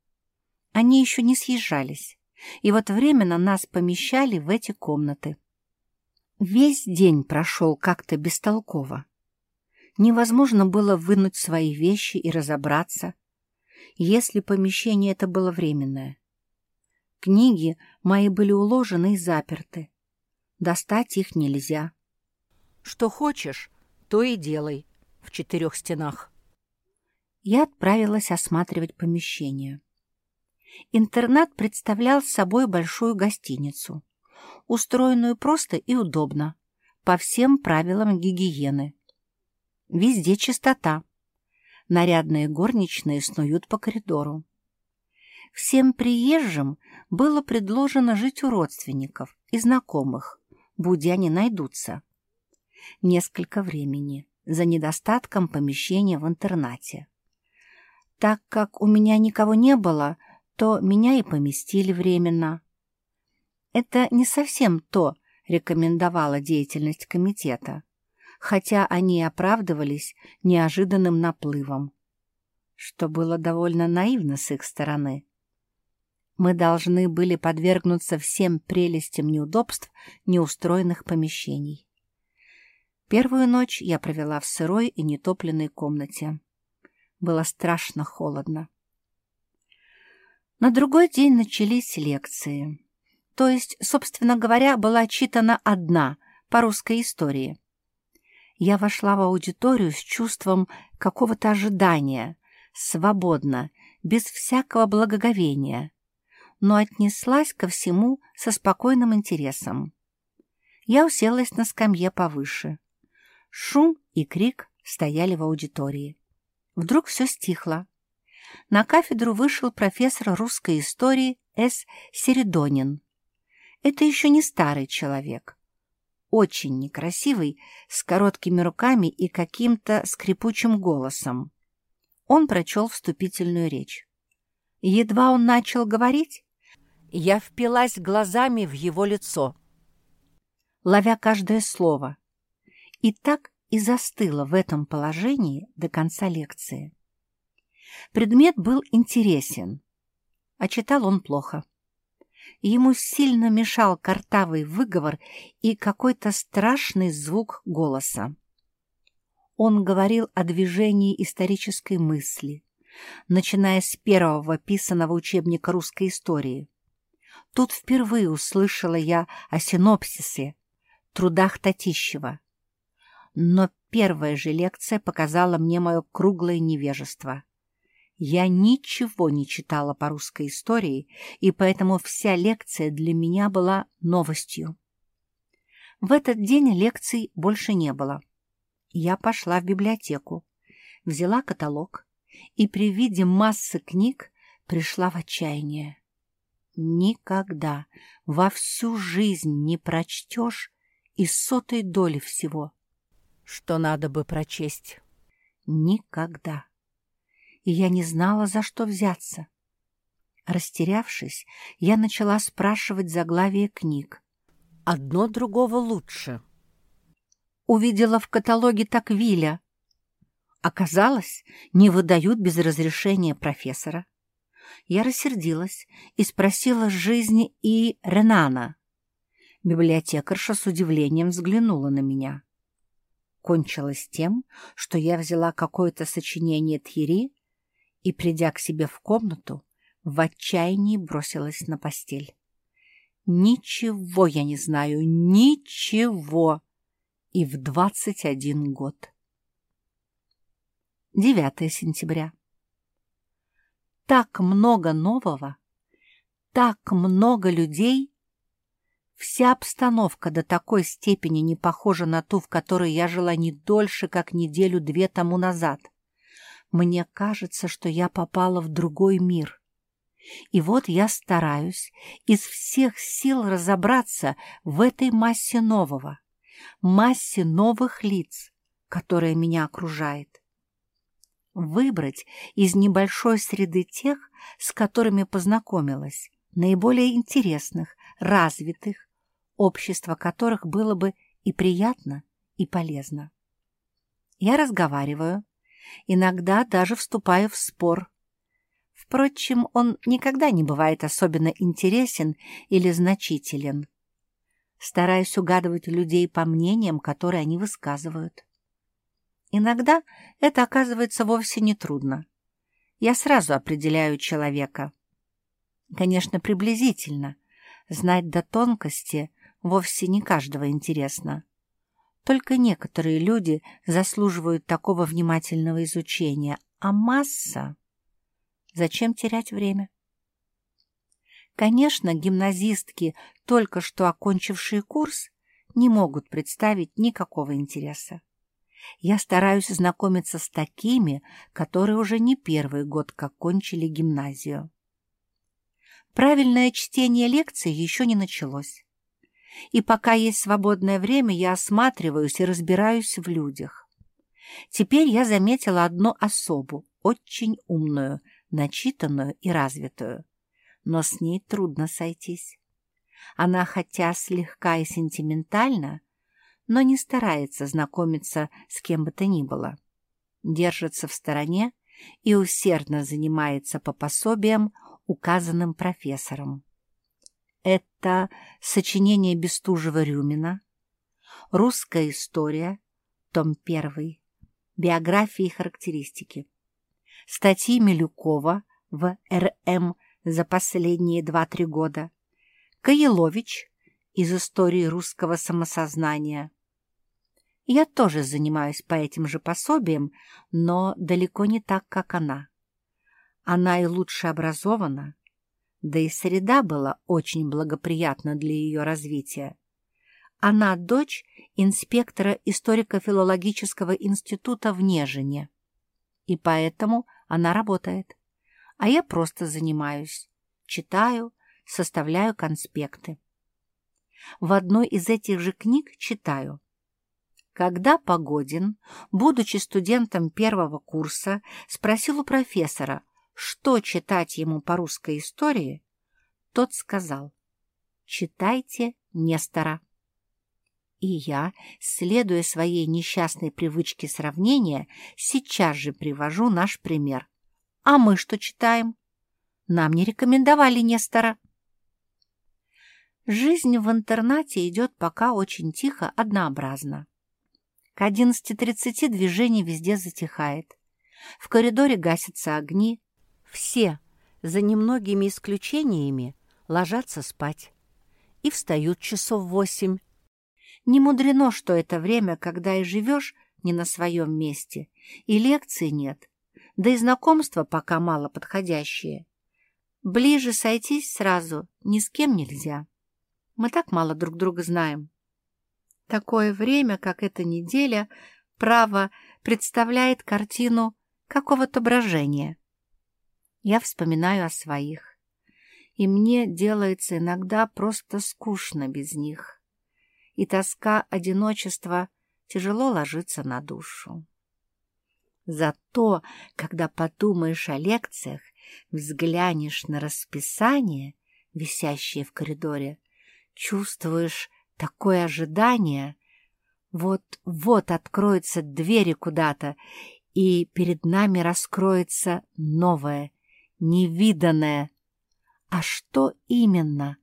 Они еще не съезжались, и вот временно нас помещали в эти комнаты. Весь день прошел как-то бестолково. Невозможно было вынуть свои вещи и разобраться, если помещение это было временное. Книги мои были уложены и заперты. Достать их нельзя. Что хочешь, то и делай в четырех стенах. Я отправилась осматривать помещение. Интернат представлял собой большую гостиницу, устроенную просто и удобно, по всем правилам гигиены. Везде чистота. Нарядные горничные снуют по коридору. Всем приезжим было предложено жить у родственников и знакомых, будь они найдутся. Несколько времени за недостатком помещения в интернате. Так как у меня никого не было, то меня и поместили временно. Это не совсем то рекомендовала деятельность комитета, хотя они оправдывались неожиданным наплывом, что было довольно наивно с их стороны. Мы должны были подвергнуться всем прелестям неудобств неустроенных помещений. Первую ночь я провела в сырой и нетопленной комнате. Было страшно холодно. На другой день начались лекции. То есть, собственно говоря, была читана одна по русской истории. Я вошла в аудиторию с чувством какого-то ожидания, свободно, без всякого благоговения но отнеслась ко всему со спокойным интересом. Я уселась на скамье повыше. Шум и крик стояли в аудитории. Вдруг все стихло. На кафедру вышел профессор русской истории С. Середонин. Это еще не старый человек. Очень некрасивый, с короткими руками и каким-то скрипучим голосом. Он прочел вступительную речь. Едва он начал говорить, я впилась глазами в его лицо, ловя каждое слово, и так и застыла в этом положении до конца лекции. Предмет был интересен, а читал он плохо. Ему сильно мешал картавый выговор и какой-то страшный звук голоса. Он говорил о движении исторической мысли, начиная с первого писанного учебника русской истории, Тут впервые услышала я о синопсисе, трудах Татищева. Но первая же лекция показала мне мое круглое невежество. Я ничего не читала по русской истории, и поэтому вся лекция для меня была новостью. В этот день лекций больше не было. Я пошла в библиотеку взяла каталог и при виде массы книг пришла в отчаяние. Никогда во всю жизнь не прочтешь и сотой доли всего, что надо бы прочесть. Никогда. И я не знала, за что взяться. Растерявшись, я начала спрашивать заглавие книг. Одно другого лучше. Увидела в каталоге Таквиля. Оказалось, не выдают без разрешения профессора. Я рассердилась и спросила жизни и Ренана. Библиотекарша с удивлением взглянула на меня. Кончилось тем, что я взяла какое-то сочинение Тьери и, придя к себе в комнату, в отчаянии бросилась на постель. Ничего я не знаю, ничего. И в двадцать один год. 9 сентября. Так много нового, так много людей. Вся обстановка до такой степени не похожа на ту, в которой я жила не дольше, как неделю-две тому назад. Мне кажется, что я попала в другой мир. И вот я стараюсь из всех сил разобраться в этой массе нового, массе новых лиц, которая меня окружает. Выбрать из небольшой среды тех, с которыми познакомилась, наиболее интересных, развитых, общество которых было бы и приятно, и полезно. Я разговариваю, иногда даже вступаю в спор. Впрочем, он никогда не бывает особенно интересен или значителен. Стараюсь угадывать людей по мнениям, которые они высказывают. Иногда это оказывается вовсе не трудно. Я сразу определяю человека. Конечно, приблизительно. Знать до тонкости вовсе не каждого интересно. Только некоторые люди заслуживают такого внимательного изучения, а масса... Зачем терять время? Конечно, гимназистки, только что окончившие курс, не могут представить никакого интереса. Я стараюсь знакомиться с такими, которые уже не первый год как кончили гимназию. Правильное чтение лекций еще не началось и пока есть свободное время, я осматриваюсь и разбираюсь в людях. Теперь я заметила одну особу, очень умную, начитанную и развитую. Но с ней трудно сойтись. Она хотя слегка и сентиментальна, но не старается знакомиться с кем бы то ни было. Держится в стороне и усердно занимается по пособиям, указанным профессором. Это сочинение Бестужева-Рюмина, «Русская история», том 1, биографии и характеристики, статьи Милюкова в РМ за последние 2-3 года, Каелович из истории русского самосознания. Я тоже занимаюсь по этим же пособиям, но далеко не так, как она. Она и лучше образована, да и среда была очень благоприятна для ее развития. Она дочь инспектора историко-филологического института в Нежине, и поэтому она работает, а я просто занимаюсь, читаю, составляю конспекты. В одной из этих же книг читаю. Когда Погодин, будучи студентом первого курса, спросил у профессора, что читать ему по русской истории, тот сказал «Читайте Нестора». И я, следуя своей несчастной привычке сравнения, сейчас же привожу наш пример. А мы что читаем? Нам не рекомендовали Нестора. Жизнь в интернате идет пока очень тихо, однообразно. К 11.30 движение везде затихает. В коридоре гасятся огни, все, за немногими исключениями, ложатся спать и встают часов восемь. Не мудрено, что это время, когда и живешь не на своем месте, и лекций нет, да и знакомства пока мало подходящие. Ближе сойтись сразу ни с кем нельзя. Мы так мало друг друга знаем. Такое время, как эта неделя, право, представляет картину какого-то брожения. Я вспоминаю о своих, и мне делается иногда просто скучно без них, и тоска одиночества тяжело ложится на душу. Зато, когда подумаешь о лекциях, взглянешь на расписание, висящее в коридоре, чувствуешь такое ожидание. Вот-вот откроются двери куда-то, и перед нами раскроется новое, невиданное. А что именно?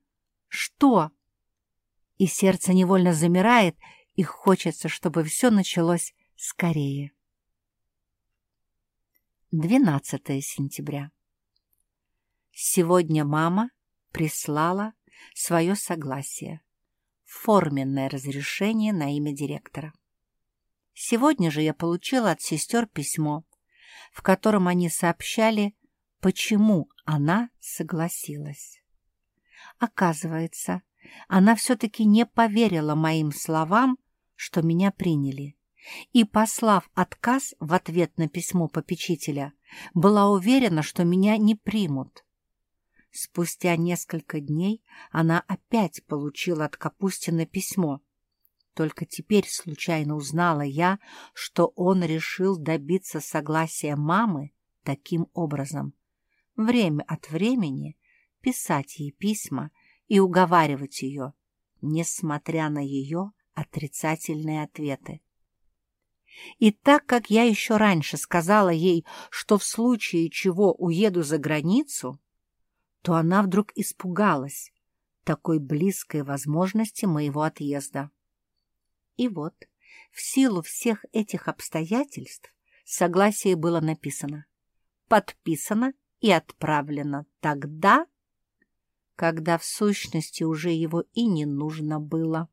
Что? И сердце невольно замирает, и хочется, чтобы все началось скорее. 12 сентября. Сегодня мама прислала свое согласие, форменное разрешение на имя директора. Сегодня же я получила от сестер письмо, в котором они сообщали, почему она согласилась. Оказывается, она все-таки не поверила моим словам, что меня приняли, и, послав отказ в ответ на письмо попечителя, была уверена, что меня не примут. Спустя несколько дней она опять получила от Капустина письмо. Только теперь случайно узнала я, что он решил добиться согласия мамы таким образом. Время от времени писать ей письма и уговаривать ее, несмотря на ее отрицательные ответы. И так как я еще раньше сказала ей, что в случае чего уеду за границу, то она вдруг испугалась такой близкой возможности моего отъезда. И вот, в силу всех этих обстоятельств, согласие было написано, подписано и отправлено тогда, когда в сущности уже его и не нужно было.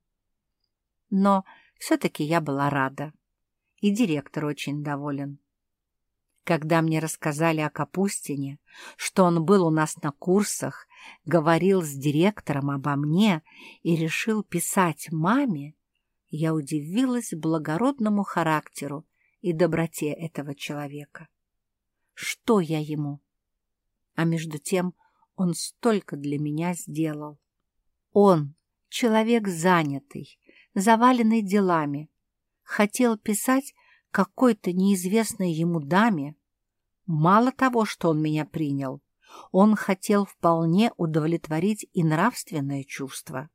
Но все-таки я была рада и директор очень доволен. Когда мне рассказали о Капустине, что он был у нас на курсах, говорил с директором обо мне и решил писать маме, я удивилась благородному характеру и доброте этого человека. Что я ему? А между тем он столько для меня сделал. Он, человек занятый, заваленный делами, хотел писать какой-то неизвестной ему даме. Мало того, что он меня принял, он хотел вполне удовлетворить и нравственное чувство.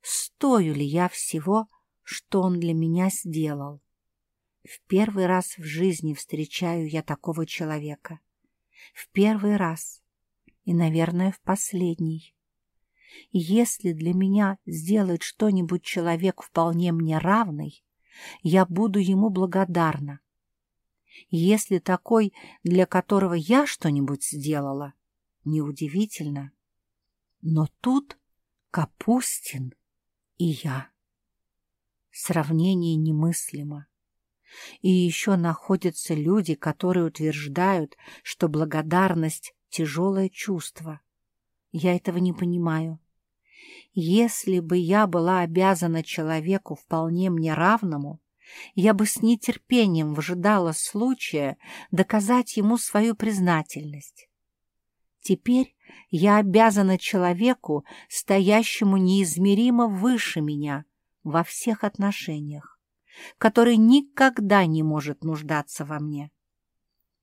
Стою ли я всего, что он для меня сделал? В первый раз в жизни встречаю я такого человека. В первый раз. И, наверное, в последний. Если для меня сделает что-нибудь человек вполне мне равный, я буду ему благодарна. Если такой, для которого я что-нибудь сделала, неудивительно. Но тут Капустин и я. Сравнение немыслимо. И еще находятся люди, которые утверждают, что благодарность — тяжелое чувство. Я этого не понимаю. Если бы я была обязана человеку вполне мне равному, я бы с нетерпением выжидала случая доказать ему свою признательность. Теперь я обязана человеку, стоящему неизмеримо выше меня во всех отношениях, который никогда не может нуждаться во мне.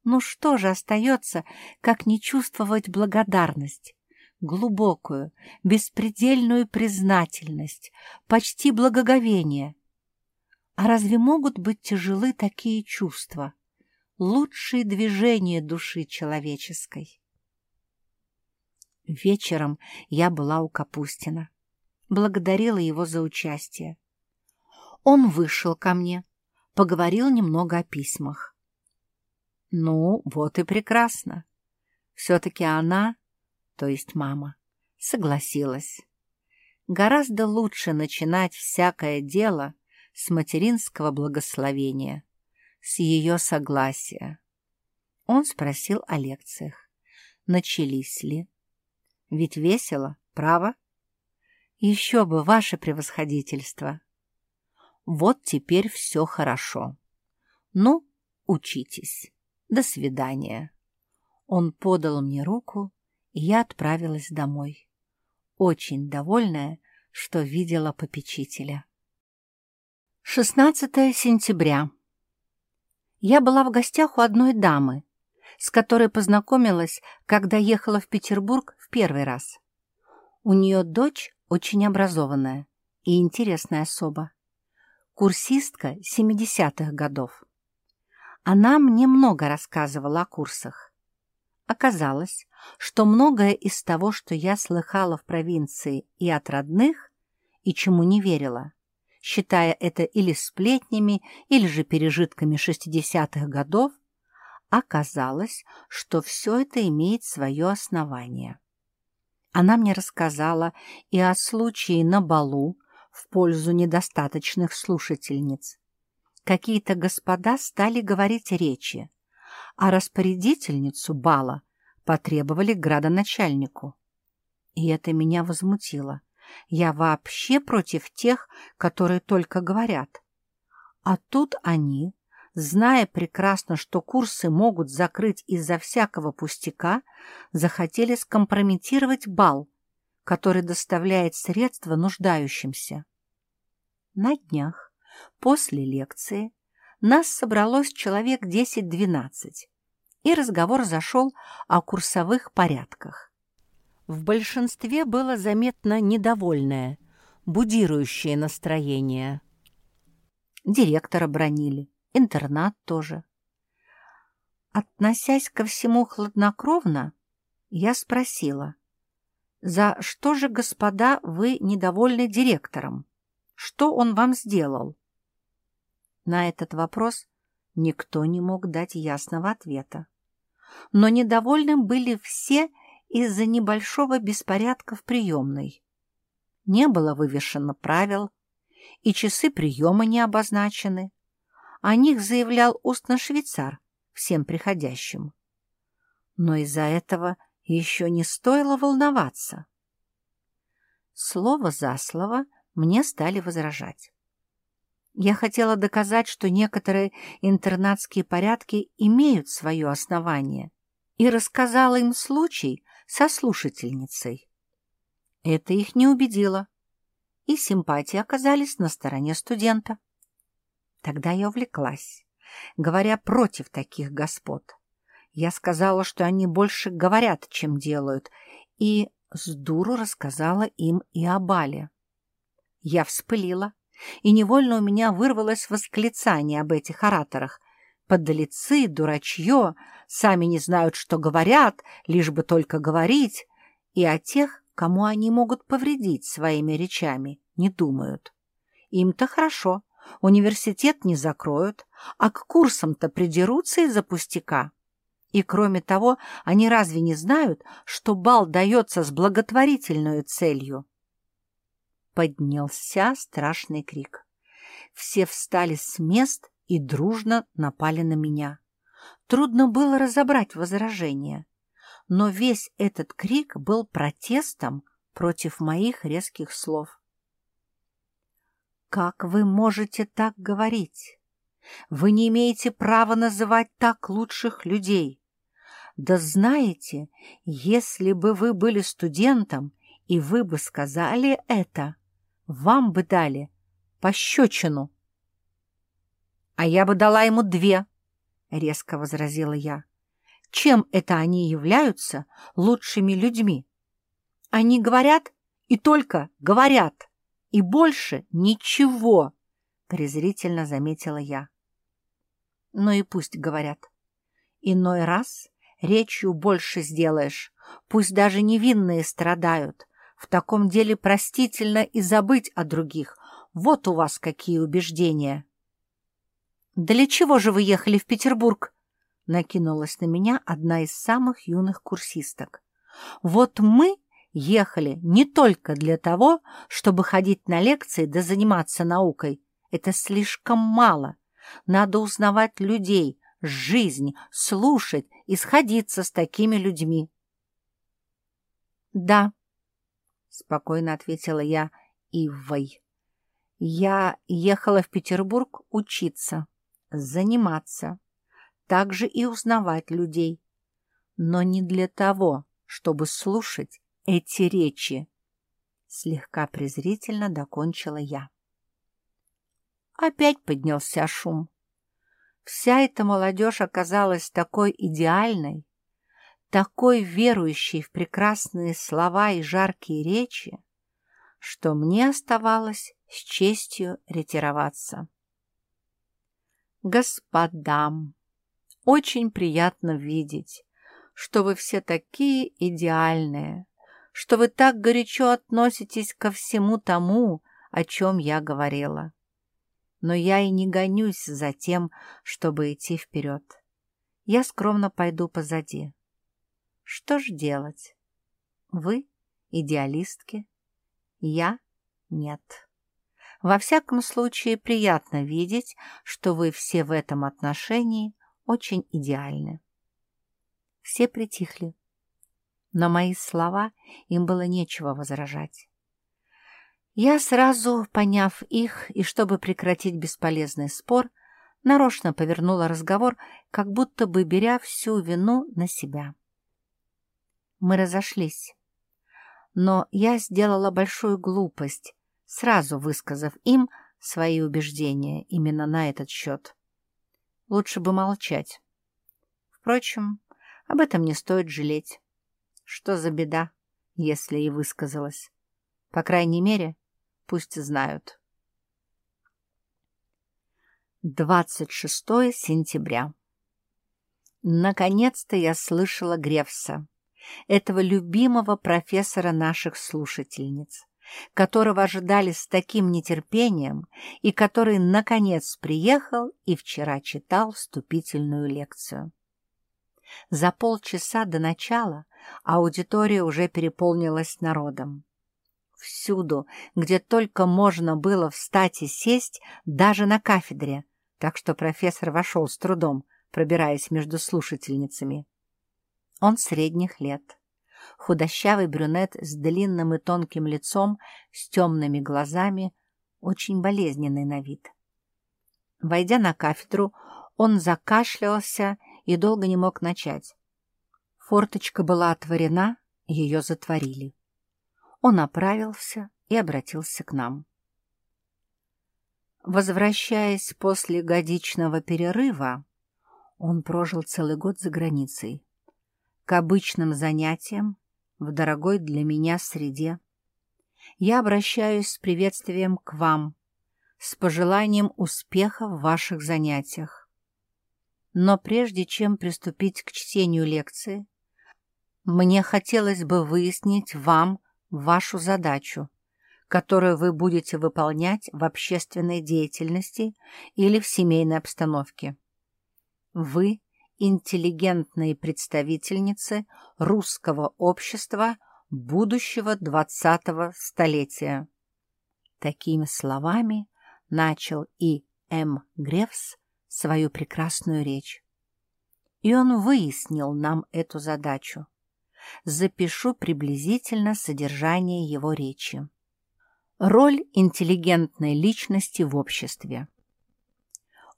Ну что же остается, как не чувствовать благодарность, глубокую, беспредельную признательность, почти благоговение. А разве могут быть тяжелы такие чувства, лучшие движения души человеческой? Вечером я была у Капустина, благодарила его за участие. Он вышел ко мне, поговорил немного о письмах. Ну, вот и прекрасно. Все-таки она то есть мама, согласилась. Гораздо лучше начинать всякое дело с материнского благословения, с ее согласия. Он спросил о лекциях. Начались ли? Ведь весело, право? Еще бы, ваше превосходительство. Вот теперь все хорошо. Ну, учитесь. До свидания. Он подал мне руку, и я отправилась домой, очень довольная, что видела попечителя. 16 сентября. Я была в гостях у одной дамы, с которой познакомилась, когда ехала в Петербург в первый раз. У нее дочь очень образованная и интересная особа. Курсистка 70-х годов. Она мне много рассказывала о курсах. Оказалось, что многое из того, что я слыхала в провинции и от родных, и чему не верила, считая это или сплетнями, или же пережитками 60-х годов, оказалось, что все это имеет свое основание. Она мне рассказала и о случае на балу в пользу недостаточных слушательниц. Какие-то господа стали говорить речи, а распорядительницу бала потребовали градоначальнику. И это меня возмутило. Я вообще против тех, которые только говорят. А тут они, зная прекрасно, что курсы могут закрыть из-за всякого пустяка, захотели скомпрометировать бал, который доставляет средства нуждающимся. На днях, после лекции, нас собралось человек 10-12, и разговор зашел о курсовых порядках. В большинстве было заметно недовольное, будирующее настроение. Директора бронили, интернат тоже. Относясь ко всему хладнокровно, я спросила, «За что же, господа, вы недовольны директором? Что он вам сделал?» На этот вопрос никто не мог дать ясного ответа. Но недовольным были все из-за небольшого беспорядка в приемной. Не было вывешено правил, и часы приема не обозначены. О них заявлял устно швейцар всем приходящим. Но из-за этого еще не стоило волноваться. Слово за слово мне стали возражать. Я хотела доказать, что некоторые интернатские порядки имеют свое основание, и рассказала им случай со слушательницей. Это их не убедило, и симпатии оказались на стороне студента. Тогда я увлеклась, говоря против таких господ. Я сказала, что они больше говорят, чем делают, и с дуру рассказала им и о бале. Я вспылила, и невольно у меня вырвалось восклицание об этих ораторах. Подлецы, дурачье, сами не знают, что говорят, лишь бы только говорить, и о тех, кому они могут повредить своими речами, не думают. Им-то хорошо, университет не закроют, а к курсам-то придерутся из-за пустяка. И кроме того, они разве не знают, что бал дается с благотворительной целью? Поднялся страшный крик. Все встали с мест и дружно напали на меня. Трудно было разобрать возражения, но весь этот крик был протестом против моих резких слов. «Как вы можете так говорить? Вы не имеете права называть так лучших людей. Да знаете, если бы вы были студентом, и вы бы сказали это, вам бы дали пощечину». «А я бы дала ему две», — резко возразила я. «Чем это они являются лучшими людьми? Они говорят и только говорят» и больше ничего, презрительно заметила я. Ну и пусть говорят. Иной раз речью больше сделаешь, пусть даже невинные страдают. В таком деле простительно и забыть о других. Вот у вас какие убеждения. «Для чего же вы ехали в Петербург?» Накинулась на меня одна из самых юных курсисток. «Вот мы ехали не только для того, чтобы ходить на лекции да заниматься наукой. Это слишком мало. Надо узнавать людей, жизнь, слушать и сходиться с такими людьми. «Да», — спокойно ответила я Ивой. «Я ехала в Петербург учиться, заниматься, также и узнавать людей, но не для того, чтобы слушать эти речи. Слегка презрительно докончила я. Опять поднялся шум. Вся эта молодежь оказалась такой идеальной, такой верующей в прекрасные слова и жаркие речи, что мне оставалось с честью ретироваться. Господам, очень приятно видеть, что вы все такие идеальные, что вы так горячо относитесь ко всему тому, о чем я говорила. Но я и не гонюсь за тем, чтобы идти вперед. Я скромно пойду позади. Что ж делать? Вы идеалистки, я нет. Во всяком случае, приятно видеть, что вы все в этом отношении очень идеальны. Все притихли. Но мои слова им было нечего возражать. Я сразу, поняв их, и чтобы прекратить бесполезный спор, нарочно повернула разговор, как будто бы беря всю вину на себя. Мы разошлись. Но я сделала большую глупость, сразу высказав им свои убеждения именно на этот счет. Лучше бы молчать. Впрочем, об этом не стоит жалеть. Что за беда, если и высказалась? По крайней мере, пусть знают. 26 сентября. Наконец-то я слышала Гревса этого любимого профессора наших слушательниц, которого ожидали с таким нетерпением и который, наконец, приехал и вчера читал вступительную лекцию. За полчаса до начала аудитория уже переполнилась народом. Всюду, где только можно было встать и сесть, даже на кафедре, так что профессор вошел с трудом, пробираясь между слушательницами. Он средних лет. Худощавый брюнет с длинным и тонким лицом, с темными глазами, очень болезненный на вид. Войдя на кафедру, он закашлялся и долго не мог начать. Форточка была отворена, ее затворили. Он оправился и обратился к нам. Возвращаясь после годичного перерыва, он прожил целый год за границей к обычным занятиям в дорогой для меня среде. Я обращаюсь с приветствием к вам, с пожеланием успеха в ваших занятиях. Но прежде чем приступить к чтению лекции, мне хотелось бы выяснить вам вашу задачу, которую вы будете выполнять в общественной деятельности или в семейной обстановке. Вы интеллигентные представительницы русского общества будущего двадцатого столетия. Такими словами начал и М. Гревс свою прекрасную речь. И он выяснил нам эту задачу. Запишу приблизительно содержание его речи. Роль интеллигентной личности в обществе.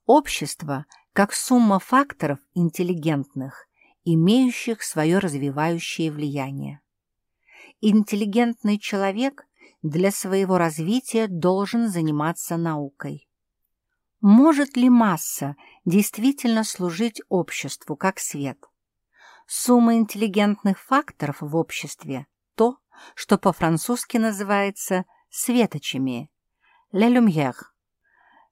Общество как сумма факторов интеллигентных, имеющих свое развивающее влияние. Интеллигентный человек для своего развития должен заниматься наукой. Может ли масса действительно служить обществу как свет? Сумма интеллигентных факторов в обществе – то, что по-французски называется светочами – «la lumière»,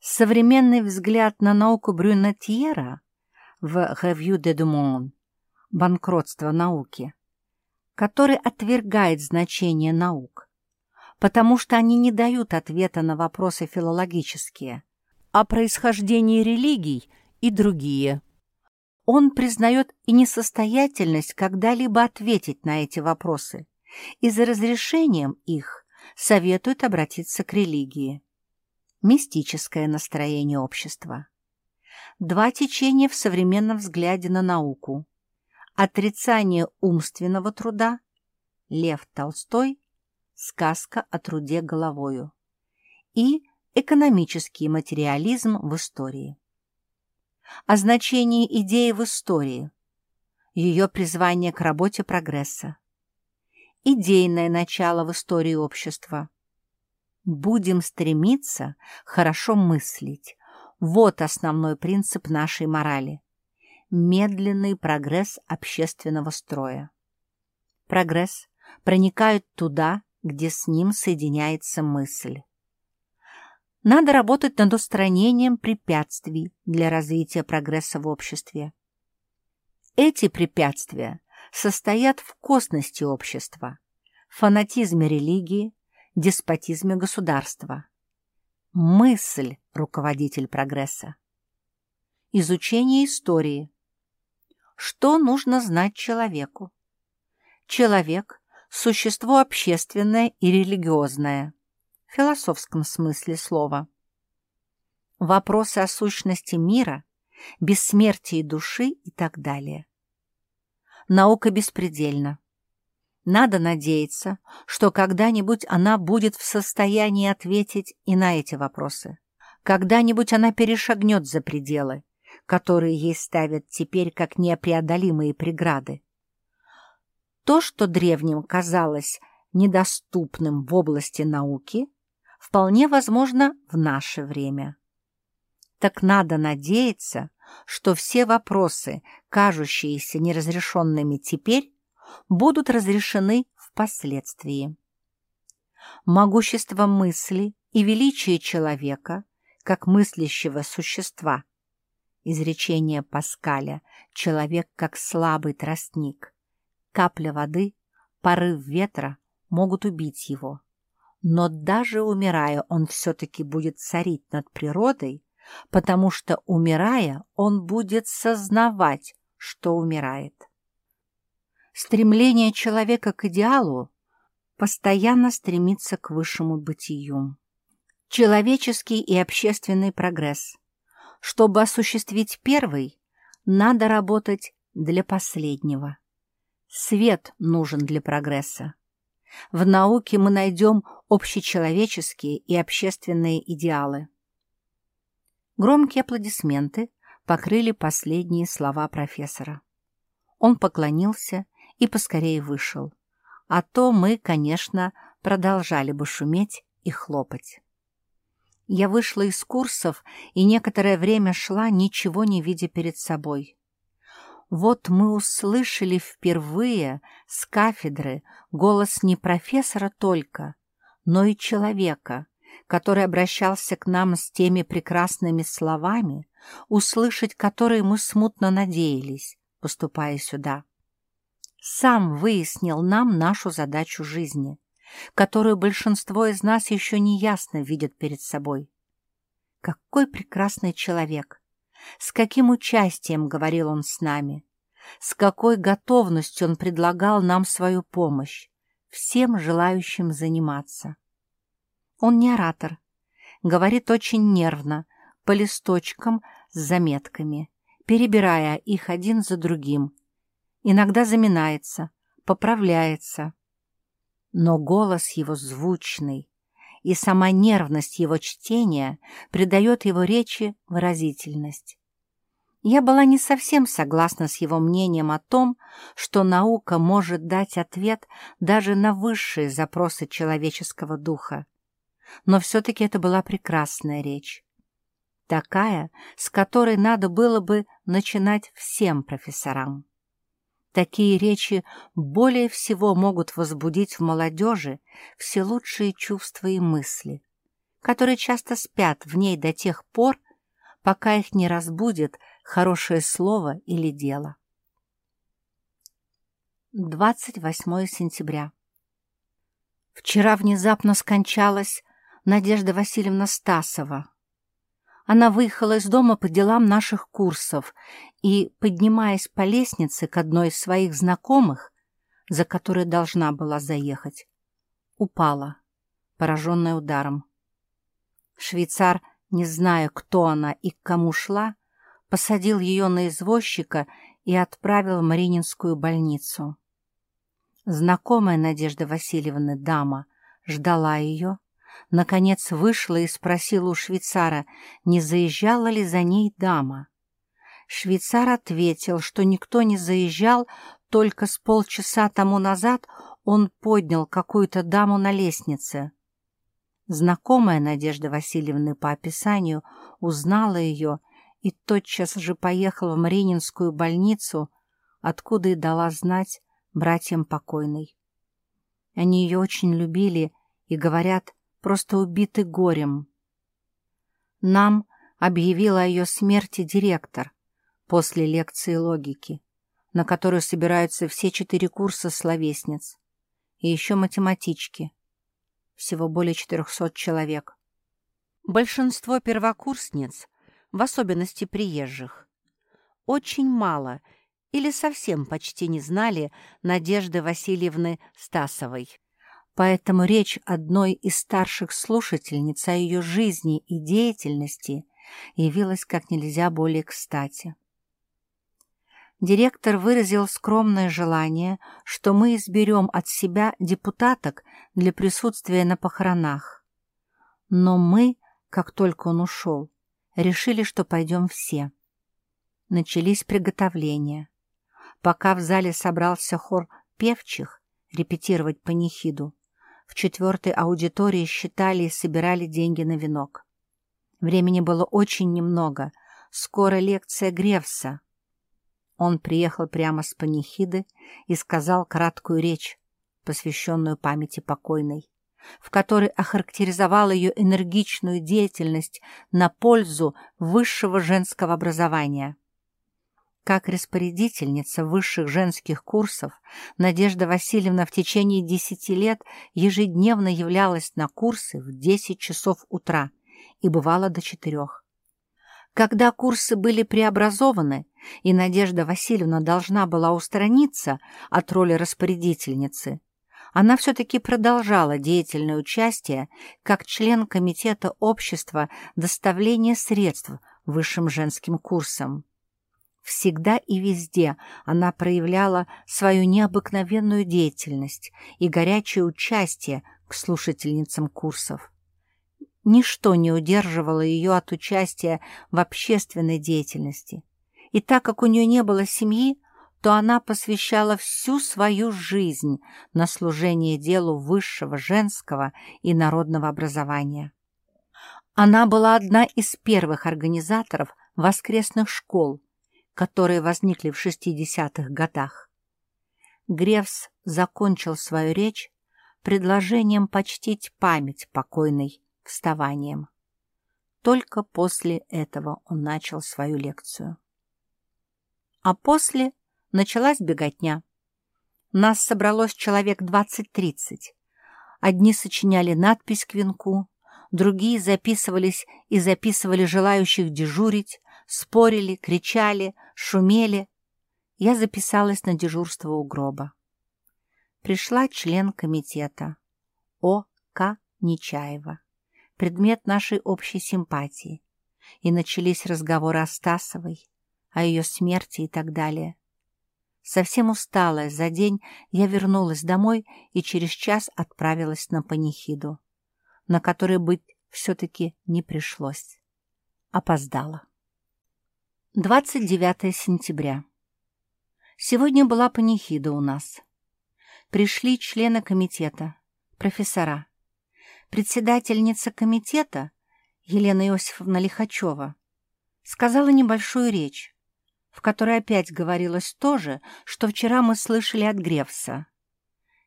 Современный взгляд на науку Брюнетьера в «Revue de Dumont» «Банкротство науки», который отвергает значение наук, потому что они не дают ответа на вопросы филологические, о происхождении религий и другие. Он признает и несостоятельность когда-либо ответить на эти вопросы, и за разрешением их советует обратиться к религии мистическое настроение общества. Два течения в современном взгляде на науку. Отрицание умственного труда, Лев Толстой, сказка о труде головою и экономический материализм в истории. О значении идеи в истории, ее призвание к работе прогресса, идейное начало в истории общества. Будем стремиться хорошо мыслить. Вот основной принцип нашей морали. Медленный прогресс общественного строя. Прогресс проникает туда, где с ним соединяется мысль. Надо работать над устранением препятствий для развития прогресса в обществе. Эти препятствия состоят в косности общества, фанатизме религии, деспотизме государства. Мысль – руководитель прогресса. Изучение истории. Что нужно знать человеку? Человек – существо общественное и религиозное, философском смысле слова. Вопросы о сущности мира, бессмертии души и так далее. Наука беспредельна. Надо надеяться, что когда-нибудь она будет в состоянии ответить и на эти вопросы. Когда-нибудь она перешагнет за пределы, которые ей ставят теперь как непреодолимые преграды. То, что древним казалось недоступным в области науки, вполне возможно в наше время. Так надо надеяться, что все вопросы, кажущиеся неразрешенными теперь, будут разрешены впоследствии. Могущество мысли и величие человека, как мыслящего существа, изречение Паскаля «человек как слабый тростник», капля воды, порыв ветра могут убить его. Но даже умирая, он все-таки будет царить над природой потому что, умирая, он будет сознавать, что умирает. Стремление человека к идеалу постоянно стремится к высшему бытию. Человеческий и общественный прогресс. Чтобы осуществить первый, надо работать для последнего. Свет нужен для прогресса. В науке мы найдем общечеловеческие и общественные идеалы. Громкие аплодисменты покрыли последние слова профессора. Он поклонился и поскорее вышел. А то мы, конечно, продолжали бы шуметь и хлопать. Я вышла из курсов и некоторое время шла, ничего не видя перед собой. Вот мы услышали впервые с кафедры голос не профессора только, но и человека, который обращался к нам с теми прекрасными словами, услышать которые мы смутно надеялись, поступая сюда. Сам выяснил нам нашу задачу жизни, которую большинство из нас еще не ясно видят перед собой. Какой прекрасный человек! С каким участием говорил он с нами, с какой готовностью он предлагал нам свою помощь, всем желающим заниматься. Он не оратор. Говорит очень нервно, по листочкам с заметками, перебирая их один за другим. Иногда заминается, поправляется. Но голос его звучный, и сама нервность его чтения придает его речи выразительность. Я была не совсем согласна с его мнением о том, что наука может дать ответ даже на высшие запросы человеческого духа но все-таки это была прекрасная речь. Такая, с которой надо было бы начинать всем профессорам. Такие речи более всего могут возбудить в молодежи все лучшие чувства и мысли, которые часто спят в ней до тех пор, пока их не разбудит хорошее слово или дело. 28 сентября. Вчера внезапно скончалась Надежда Васильевна Стасова. Она выехала из дома по делам наших курсов и, поднимаясь по лестнице к одной из своих знакомых, за которой должна была заехать, упала, пораженная ударом. Швейцар, не зная, кто она и к кому шла, посадил ее на извозчика и отправил в Марининскую больницу. Знакомая Надежда Васильевна дама ждала ее, Наконец вышла и спросила у швейцара, не заезжала ли за ней дама. Швейцар ответил, что никто не заезжал, только с полчаса тому назад он поднял какую-то даму на лестнице. Знакомая Надежда Васильевна по описанию узнала ее и тотчас же поехала в Мариинскую больницу, откуда и дала знать братьям покойной. Они ее очень любили и, говорят, просто убиты горем. Нам объявил о ее смерти директор после лекции логики, на которую собираются все четыре курса словесниц, и еще математички, всего более 400 человек. Большинство первокурсниц, в особенности приезжих, очень мало или совсем почти не знали Надежды Васильевны Стасовой. Поэтому речь одной из старших слушательниц о ее жизни и деятельности явилась как нельзя более кстати. Директор выразил скромное желание, что мы изберем от себя депутаток для присутствия на похоронах. Но мы, как только он ушел, решили, что пойдем все. Начались приготовления. Пока в зале собрался хор певчих репетировать панихиду, в четвертой аудитории считали и собирали деньги на венок. Времени было очень немного. Скоро лекция Гревса. Он приехал прямо с панихиды и сказал краткую речь, посвященную памяти покойной, в которой охарактеризовал ее энергичную деятельность на пользу высшего женского образования. Как распорядительница высших женских курсов, Надежда Васильевна в течение десяти лет ежедневно являлась на курсы в 10 часов утра и бывала до четырех. Когда курсы были преобразованы, и Надежда Васильевна должна была устраниться от роли распорядительницы, она все-таки продолжала деятельное участие как член комитета общества доставления средств высшим женским курсам. Всегда и везде она проявляла свою необыкновенную деятельность и горячее участие к слушательницам курсов. Ничто не удерживало ее от участия в общественной деятельности. И так как у нее не было семьи, то она посвящала всю свою жизнь на служение делу высшего женского и народного образования. Она была одна из первых организаторов воскресных школ, которые возникли в 60-х годах. Гревс закончил свою речь предложением почтить память покойной вставанием. Только после этого он начал свою лекцию. А после началась беготня. Нас собралось человек 20-30. Одни сочиняли надпись к венку, другие записывались и записывали желающих дежурить, спорили, кричали, шумели. Я записалась на дежурство у гроба. Пришла член комитета О. К. Нечаева, предмет нашей общей симпатии, и начались разговоры о Стасовой, о ее смерти и так далее. Совсем усталая за день, я вернулась домой и через час отправилась на панихиду, на которой быть все-таки не пришлось. Опоздала. 29 сентября. Сегодня была панихида у нас. Пришли члены комитета, профессора. Председательница комитета, Елена Иосифовна Лихачева, сказала небольшую речь, в которой опять говорилось то же, что вчера мы слышали от Гревса.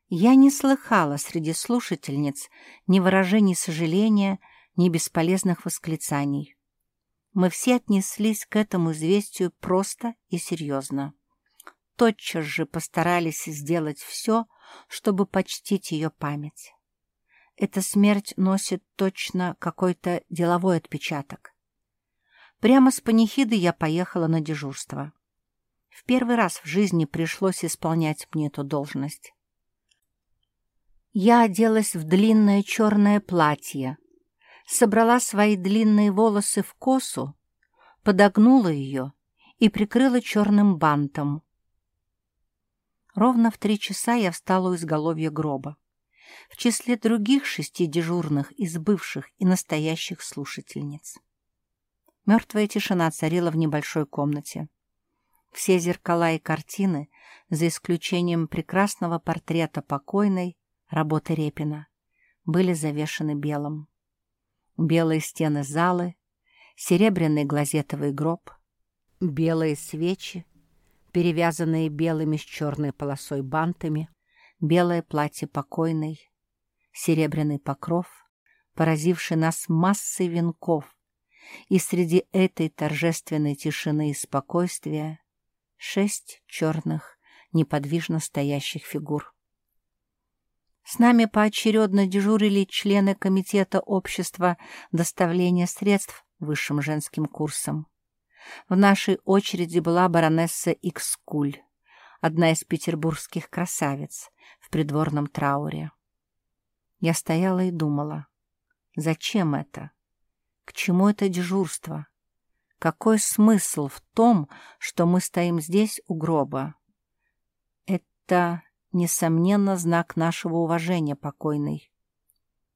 Я не слыхала среди слушательниц ни выражений сожаления, ни бесполезных восклицаний мы все отнеслись к этому известию просто и серьезно. Тотчас же постарались сделать все, чтобы почтить ее память. Эта смерть носит точно какой-то деловой отпечаток. Прямо с панихиды я поехала на дежурство. В первый раз в жизни пришлось исполнять мне эту должность. Я оделась в длинное черное платье, собрала свои длинные волосы в косу, подогнула ее и прикрыла черным бантом. Ровно в три часа я встала у изголовья гроба, в числе других шести дежурных из бывших и настоящих слушательниц. Мертвая тишина царила в небольшой комнате. Все зеркала и картины, за исключением прекрасного портрета покойной, работы Репина, были завешаны белым. Белые стены залы, серебряный глазетовый гроб, белые свечи, перевязанные белыми с черной полосой бантами, белое платье покойной, серебряный покров, поразивший нас массой венков, и среди этой торжественной тишины и спокойствия шесть черных, неподвижно стоящих фигур. С нами поочередно дежурили члены Комитета общества доставления средств высшим женским курсом. В нашей очереди была баронесса Икскуль, одна из петербургских красавиц в придворном трауре. Я стояла и думала, зачем это? К чему это дежурство? Какой смысл в том, что мы стоим здесь у гроба? Это, несомненно, знак нашего уважения покойной.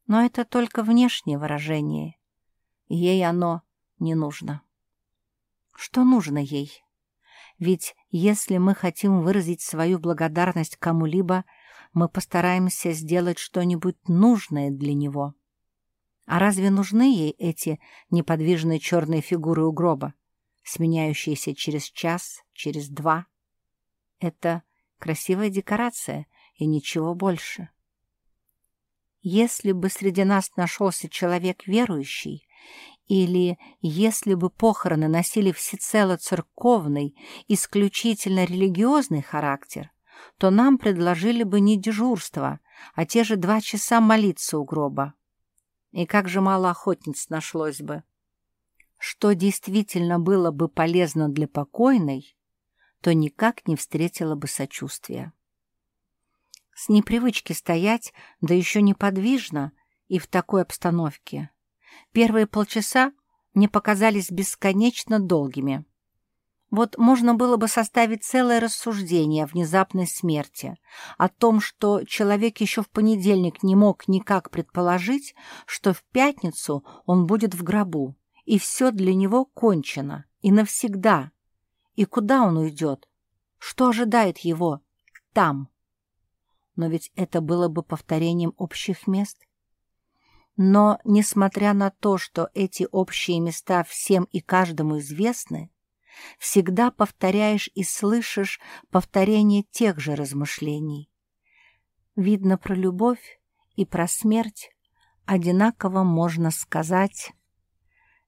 Но это только внешнее выражение. Ей оно не нужно. Что нужно ей? Ведь если мы хотим выразить свою благодарность кому-либо, мы постараемся сделать что-нибудь нужное для него. А разве нужны ей эти неподвижные черные фигуры у гроба, сменяющиеся через час, через два? Это красивая декорация и ничего больше. Если бы среди нас нашелся человек верующий, или если бы похороны носили всецело церковный, исключительно религиозный характер, то нам предложили бы не дежурство, а те же два часа молиться у гроба. И как же мало охотниц нашлось бы. Что действительно было бы полезно для покойной, то никак не встретила бы сочувствия. С непривычки стоять, да еще неподвижно и в такой обстановке. Первые полчаса мне показались бесконечно долгими. Вот можно было бы составить целое рассуждение о внезапной смерти, о том, что человек еще в понедельник не мог никак предположить, что в пятницу он будет в гробу, и все для него кончено, и навсегда. И куда он уйдет? Что ожидает его там? Но ведь это было бы повторением общих мест. Но, несмотря на то, что эти общие места всем и каждому известны, всегда повторяешь и слышишь повторение тех же размышлений. Видно про любовь и про смерть одинаково можно сказать.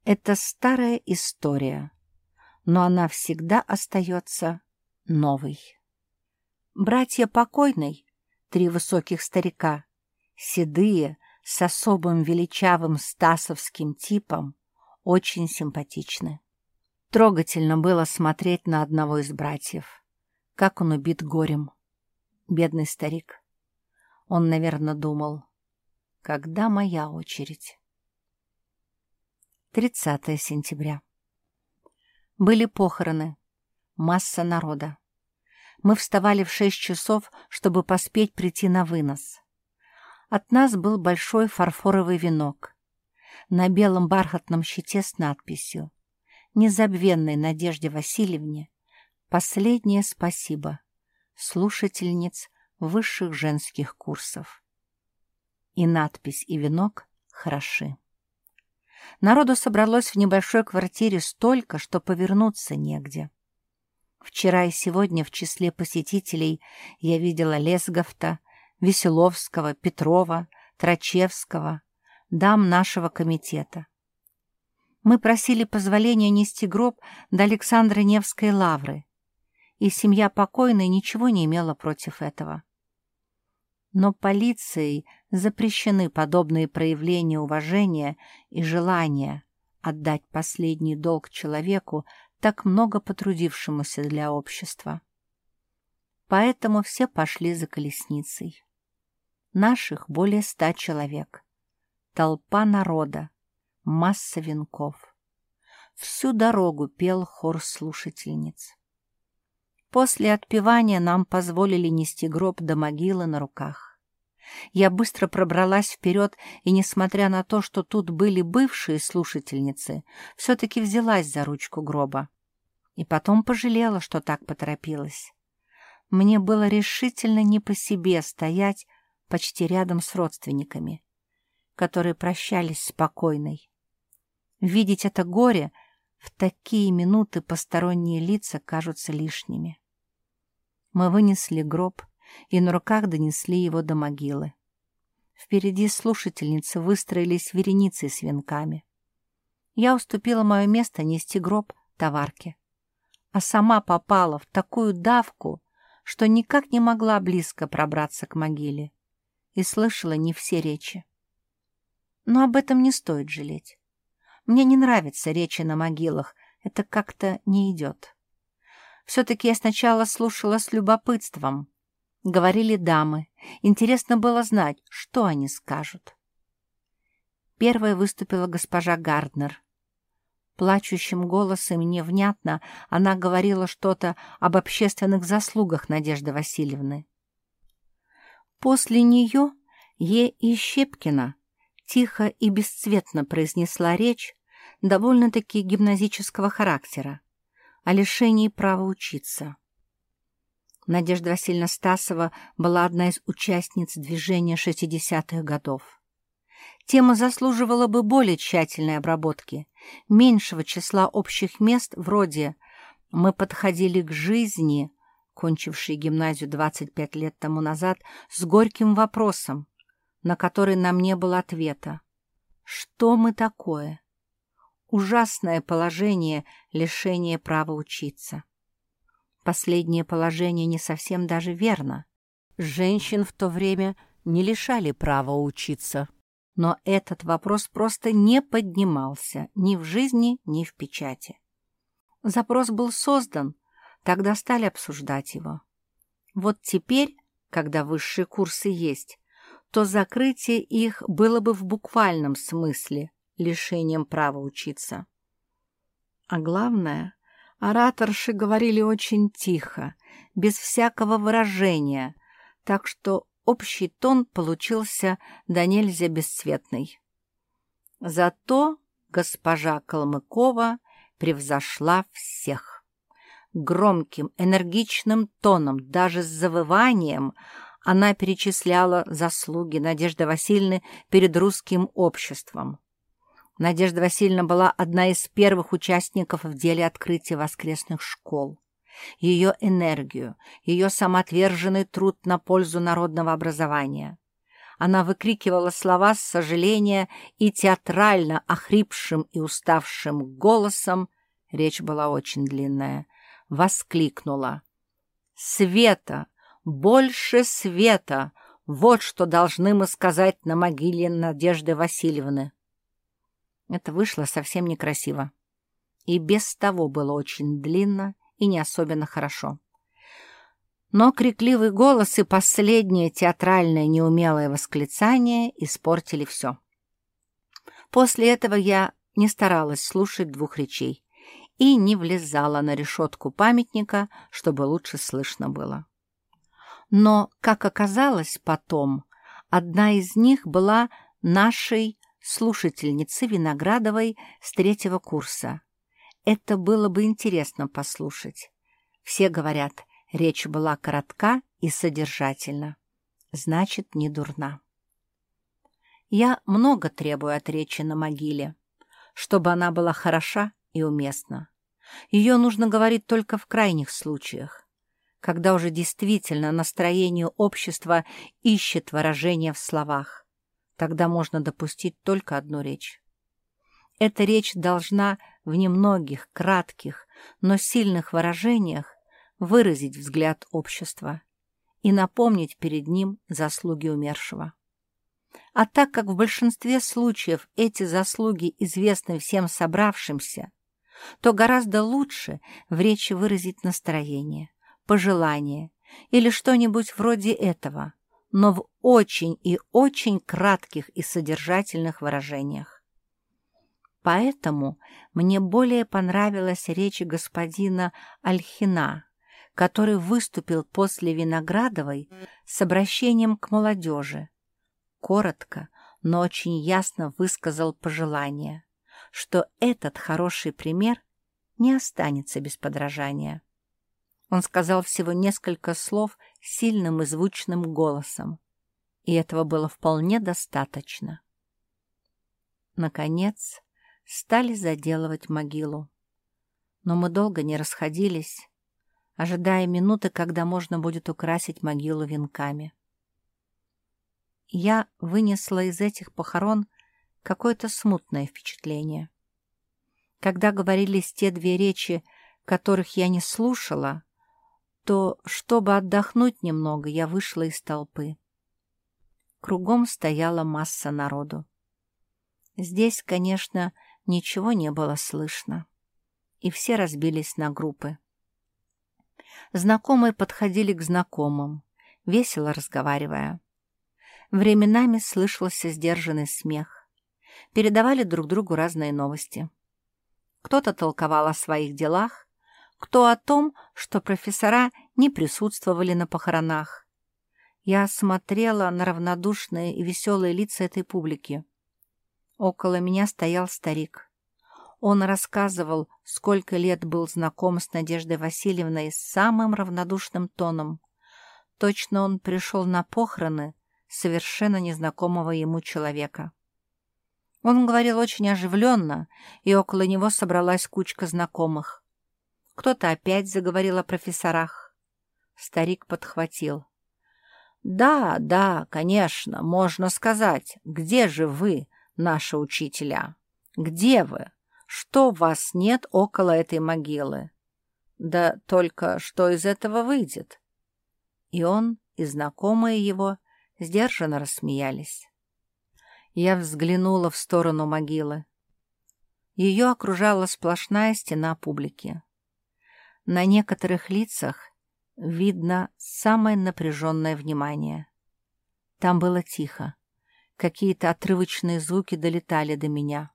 Это старая история, но она всегда остается новой. Братья покойной, три высоких старика, седые, с особым величавым стасовским типом, очень симпатичны. Трогательно было смотреть на одного из братьев, как он убит горем. Бедный старик. Он, наверное, думал, когда моя очередь? 30 сентября. Были похороны. Масса народа. Мы вставали в шесть часов, чтобы поспеть прийти на вынос. От нас был большой фарфоровый венок. На белом бархатном щите с надписью незабвенной Надежде Васильевне последнее спасибо слушательниц высших женских курсов. И надпись, и венок хороши. Народу собралось в небольшой квартире столько, что повернуться негде. Вчера и сегодня в числе посетителей я видела Лесговта, Веселовского, Петрова, Трачевского, дам нашего комитета. Мы просили позволения нести гроб до Александра Невской лавры, и семья покойной ничего не имела против этого. Но полицией запрещены подобные проявления уважения и желания отдать последний долг человеку, так много потрудившемуся для общества. Поэтому все пошли за колесницей. Наших более ста человек. Толпа народа, масса венков. Всю дорогу пел хор слушательниц. После отпевания нам позволили нести гроб до могилы на руках. Я быстро пробралась вперед и, несмотря на то, что тут были бывшие слушательницы, все-таки взялась за ручку гроба. И потом пожалела, что так поторопилась. Мне было решительно не по себе стоять почти рядом с родственниками, которые прощались спокойной. Видеть это горе в такие минуты посторонние лица кажутся лишними. Мы вынесли гроб и на руках донесли его до могилы. Впереди слушательницы выстроились вереницей с венками. Я уступила мое место нести гроб товарке, а сама попала в такую давку, что никак не могла близко пробраться к могиле и слышала не все речи. Но об этом не стоит жалеть. Мне не нравятся речи на могилах, это как-то не идет. Все-таки я сначала слушала с любопытством, Говорили дамы. Интересно было знать, что они скажут. Первая выступила госпожа Гарднер. Плачущим голосом невнятно она говорила что-то об общественных заслугах Надежды Васильевны. После нее Е. и Щепкина тихо и бесцветно произнесла речь довольно-таки гимназического характера о лишении права учиться. Надежда Васильевна Стасова была одна из участниц движения 60-х годов. Тема заслуживала бы более тщательной обработки, меньшего числа общих мест вроде «Мы подходили к жизни», кончившей гимназию 25 лет тому назад, с горьким вопросом, на который нам не было ответа. Что мы такое? Ужасное положение лишения права учиться. Последнее положение не совсем даже верно. Женщин в то время не лишали права учиться. Но этот вопрос просто не поднимался ни в жизни, ни в печати. Запрос был создан, тогда стали обсуждать его. Вот теперь, когда высшие курсы есть, то закрытие их было бы в буквальном смысле лишением права учиться. А главное, Ораторши говорили очень тихо, без всякого выражения, так что общий тон получился до нельзя бесцветный. Зато госпожа Калмыкова превзошла всех. Громким, энергичным тоном, даже с завыванием, она перечисляла заслуги Надежды Васильевны перед русским обществом. Надежда Васильевна была одна из первых участников в деле открытия воскресных школ. Ее энергию, ее самоотверженный труд на пользу народного образования. Она выкрикивала слова с сожаления и театрально охрипшим и уставшим голосом, речь была очень длинная, воскликнула. «Света! Больше света! Вот что должны мы сказать на могиле Надежды Васильевны!» Это вышло совсем некрасиво. И без того было очень длинно и не особенно хорошо. Но крикливый голос и последнее театральное неумелое восклицание испортили все. После этого я не старалась слушать двух речей и не влезала на решетку памятника, чтобы лучше слышно было. Но, как оказалось потом, одна из них была нашей слушательницы Виноградовой с третьего курса. Это было бы интересно послушать. Все говорят, речь была коротка и содержательна. Значит, не дурна. Я много требую от речи на могиле, чтобы она была хороша и уместна. Ее нужно говорить только в крайних случаях, когда уже действительно настроение общества ищет выражение в словах Тогда можно допустить только одну речь. Эта речь должна в немногих, кратких, но сильных выражениях выразить взгляд общества и напомнить перед ним заслуги умершего. А так как в большинстве случаев эти заслуги известны всем собравшимся, то гораздо лучше в речи выразить настроение, пожелание или что-нибудь вроде этого, но в очень и очень кратких и содержательных выражениях. Поэтому мне более понравилась речь господина Альхина, который выступил после Виноградовой с обращением к молодежи, коротко, но очень ясно высказал пожелание, что этот хороший пример не останется без подражания. Он сказал всего несколько слов сильным и звучным голосом, и этого было вполне достаточно. Наконец, стали заделывать могилу. Но мы долго не расходились, ожидая минуты, когда можно будет украсить могилу венками. Я вынесла из этих похорон какое-то смутное впечатление. Когда говорились те две речи, которых я не слушала, то, чтобы отдохнуть немного, я вышла из толпы. Кругом стояла масса народу. Здесь, конечно, ничего не было слышно, и все разбились на группы. Знакомые подходили к знакомым, весело разговаривая. Временами слышался сдержанный смех. Передавали друг другу разные новости. Кто-то толковал о своих делах, кто о том, что профессора не присутствовали на похоронах. Я смотрела на равнодушные и веселые лица этой публики. Около меня стоял старик. Он рассказывал, сколько лет был знаком с Надеждой Васильевной самым равнодушным тоном. Точно он пришел на похороны совершенно незнакомого ему человека. Он говорил очень оживленно, и около него собралась кучка знакомых. Кто-то опять заговорил о профессорах. Старик подхватил. «Да, да, конечно, можно сказать. Где же вы, наши учителя? Где вы? Что вас нет около этой могилы? Да только что из этого выйдет?» И он, и знакомые его сдержанно рассмеялись. Я взглянула в сторону могилы. Ее окружала сплошная стена публики. На некоторых лицах видно самое напряженное внимание. Там было тихо. Какие-то отрывочные звуки долетали до меня.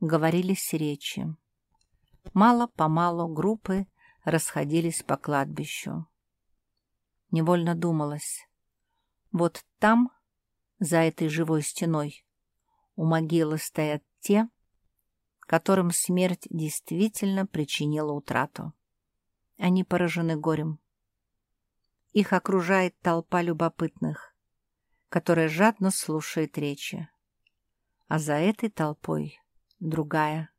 Говорились речи. Мало-помалу группы расходились по кладбищу. Невольно думалось. Вот там, за этой живой стеной, у могилы стоят те, которым смерть действительно причинила утрату. Они поражены горем. Их окружает толпа любопытных, которая жадно слушает речи. А за этой толпой другая,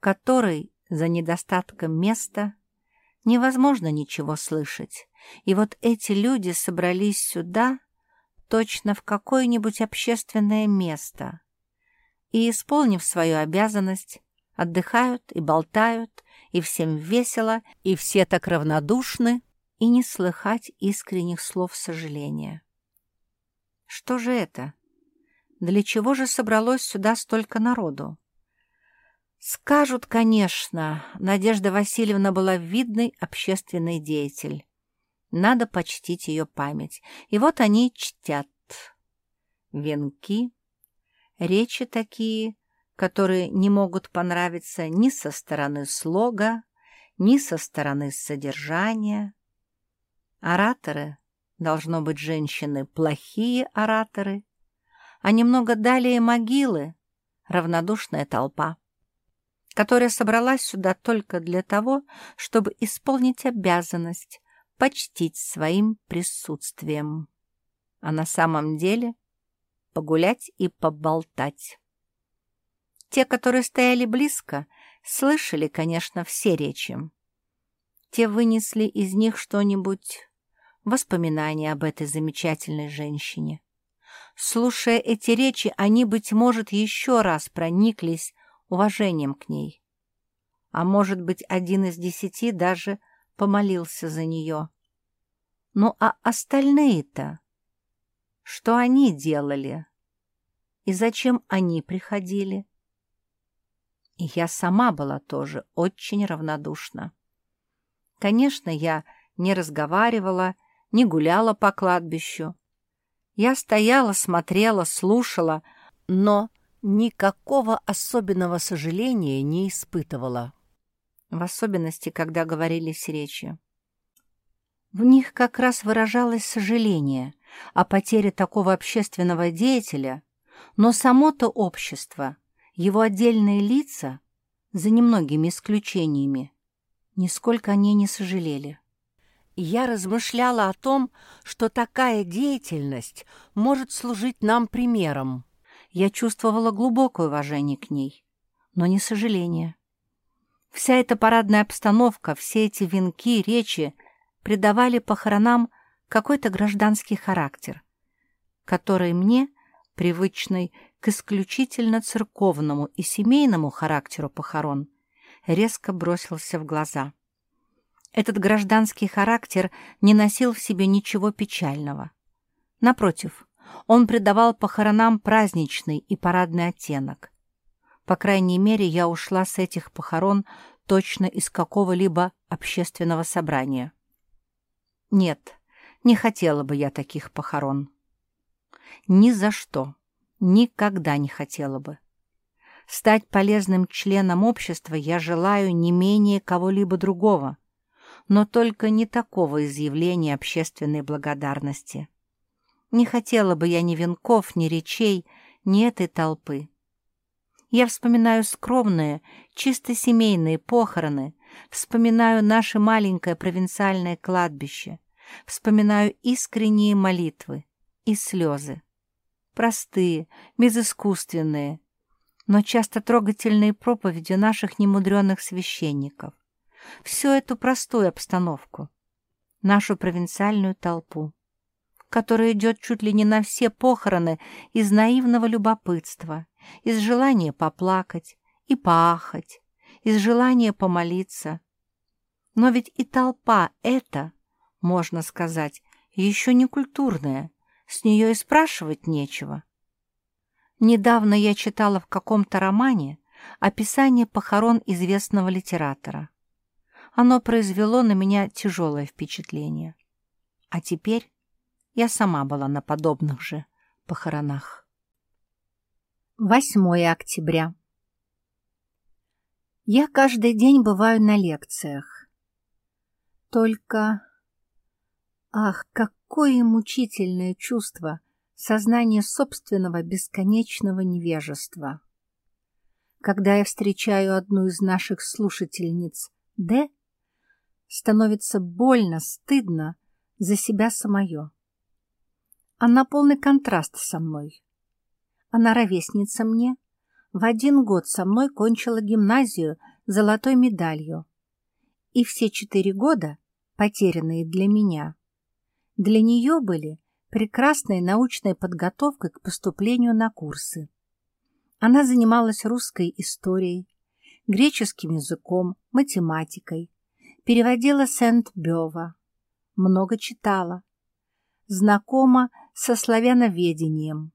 которой за недостатком места невозможно ничего слышать. И вот эти люди собрались сюда точно в какое-нибудь общественное место и, исполнив свою обязанность, отдыхают и болтают, и всем весело, и все так равнодушны, и не слыхать искренних слов сожаления. Что же это? Для чего же собралось сюда столько народу? Скажут, конечно, Надежда Васильевна была видный общественный деятель. Надо почтить ее память. И вот они чтят. Венки, речи такие, которые не могут понравиться ни со стороны слога, ни со стороны содержания. Ораторы, должно быть, женщины, плохие ораторы, а немного далее могилы — равнодушная толпа, которая собралась сюда только для того, чтобы исполнить обязанность почтить своим присутствием, а на самом деле погулять и поболтать. Те, которые стояли близко, слышали, конечно, все речи. Те вынесли из них что-нибудь, воспоминания об этой замечательной женщине. Слушая эти речи, они, быть может, еще раз прониклись уважением к ней. А может быть, один из десяти даже помолился за нее. Ну а остальные-то? Что они делали? И зачем они приходили? И я сама была тоже очень равнодушна. Конечно, я не разговаривала, не гуляла по кладбищу. Я стояла, смотрела, слушала, но никакого особенного сожаления не испытывала. В особенности, когда говорились речи. В них как раз выражалось сожаление, о потере такого общественного деятеля, но само-то общество, его отдельные лица, за немногими исключениями, нисколько о ней не сожалели. Я размышляла о том, что такая деятельность может служить нам примером. Я чувствовала глубокое уважение к ней, но не сожаление. Вся эта парадная обстановка, все эти венки, речи придавали похоронам какой-то гражданский характер, который мне, привычный к исключительно церковному и семейному характеру похорон, резко бросился в глаза. Этот гражданский характер не носил в себе ничего печального. Напротив, он придавал похоронам праздничный и парадный оттенок. По крайней мере, я ушла с этих похорон точно из какого-либо общественного собрания. Нет, не хотела бы я таких похорон. Ни за что, никогда не хотела бы. Стать полезным членом общества я желаю не менее кого-либо другого, но только не такого изъявления общественной благодарности. Не хотела бы я ни венков, ни речей, ни этой толпы. Я вспоминаю скромные, чисто семейные похороны, вспоминаю наше маленькое провинциальное кладбище, вспоминаю искренние молитвы и слезы. Простые, безыскусственные, но часто трогательные проповеди наших немудренных священников. Всю эту простую обстановку, нашу провинциальную толпу, которая идет чуть ли не на все похороны из наивного любопытства, из желания поплакать и поахать, из желания помолиться. Но ведь и толпа эта, можно сказать, еще не культурная, с нее и спрашивать нечего. Недавно я читала в каком-то романе описание похорон известного литератора. Оно произвело на меня тяжелое впечатление. А теперь я сама была на подобных же похоронах. 8 октября. Я каждый день бываю на лекциях. Только... Ах, какое мучительное чувство сознание собственного бесконечного невежества. Когда я встречаю одну из наших слушательниц, Д, становится больно, стыдно за себя самое. Она полный контраст со мной. Она ровесница мне. В один год со мной кончила гимназию золотой медалью. И все четыре года, потерянные для меня, для нее были прекрасной научной подготовкой к поступлению на курсы. Она занималась русской историей, греческим языком, математикой, переводила Сент-Бёва, много читала, знакома со славяноведением,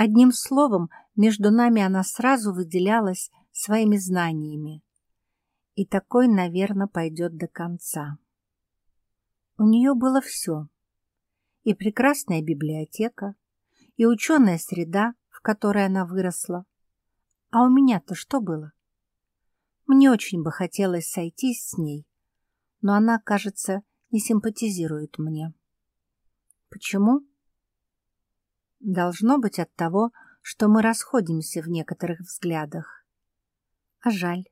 Одним словом, между нами она сразу выделялась своими знаниями. И такой, наверное, пойдет до конца. У нее было все. И прекрасная библиотека, и ученая среда, в которой она выросла. А у меня-то что было? Мне очень бы хотелось сойтись с ней, но она, кажется, не симпатизирует мне. Почему? Должно быть от того, что мы расходимся в некоторых взглядах. А жаль.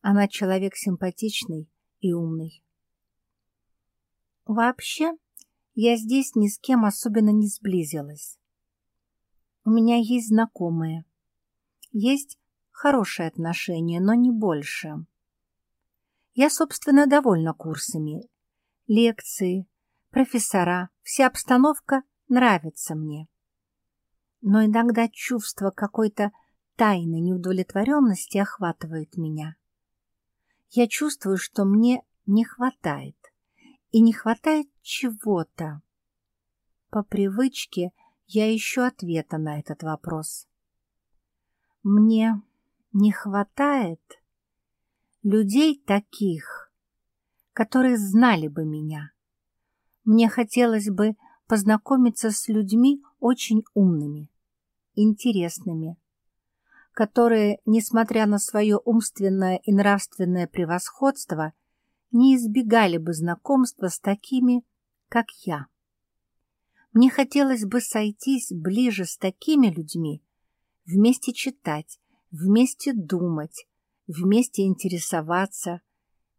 Она человек симпатичный и умный. Вообще, я здесь ни с кем особенно не сблизилась. У меня есть знакомые. Есть хорошие отношения, но не больше. Я, собственно, довольна курсами. Лекции, профессора, вся обстановка нравится мне но иногда чувство какой-то тайной неудовлетворенности охватывает меня. Я чувствую, что мне не хватает, и не хватает чего-то. По привычке я ищу ответа на этот вопрос. Мне не хватает людей таких, которые знали бы меня. Мне хотелось бы познакомиться с людьми очень умными, интересными, которые, несмотря на свое умственное и нравственное превосходство, не избегали бы знакомства с такими, как я. Мне хотелось бы сойтись ближе с такими людьми, вместе читать, вместе думать, вместе интересоваться,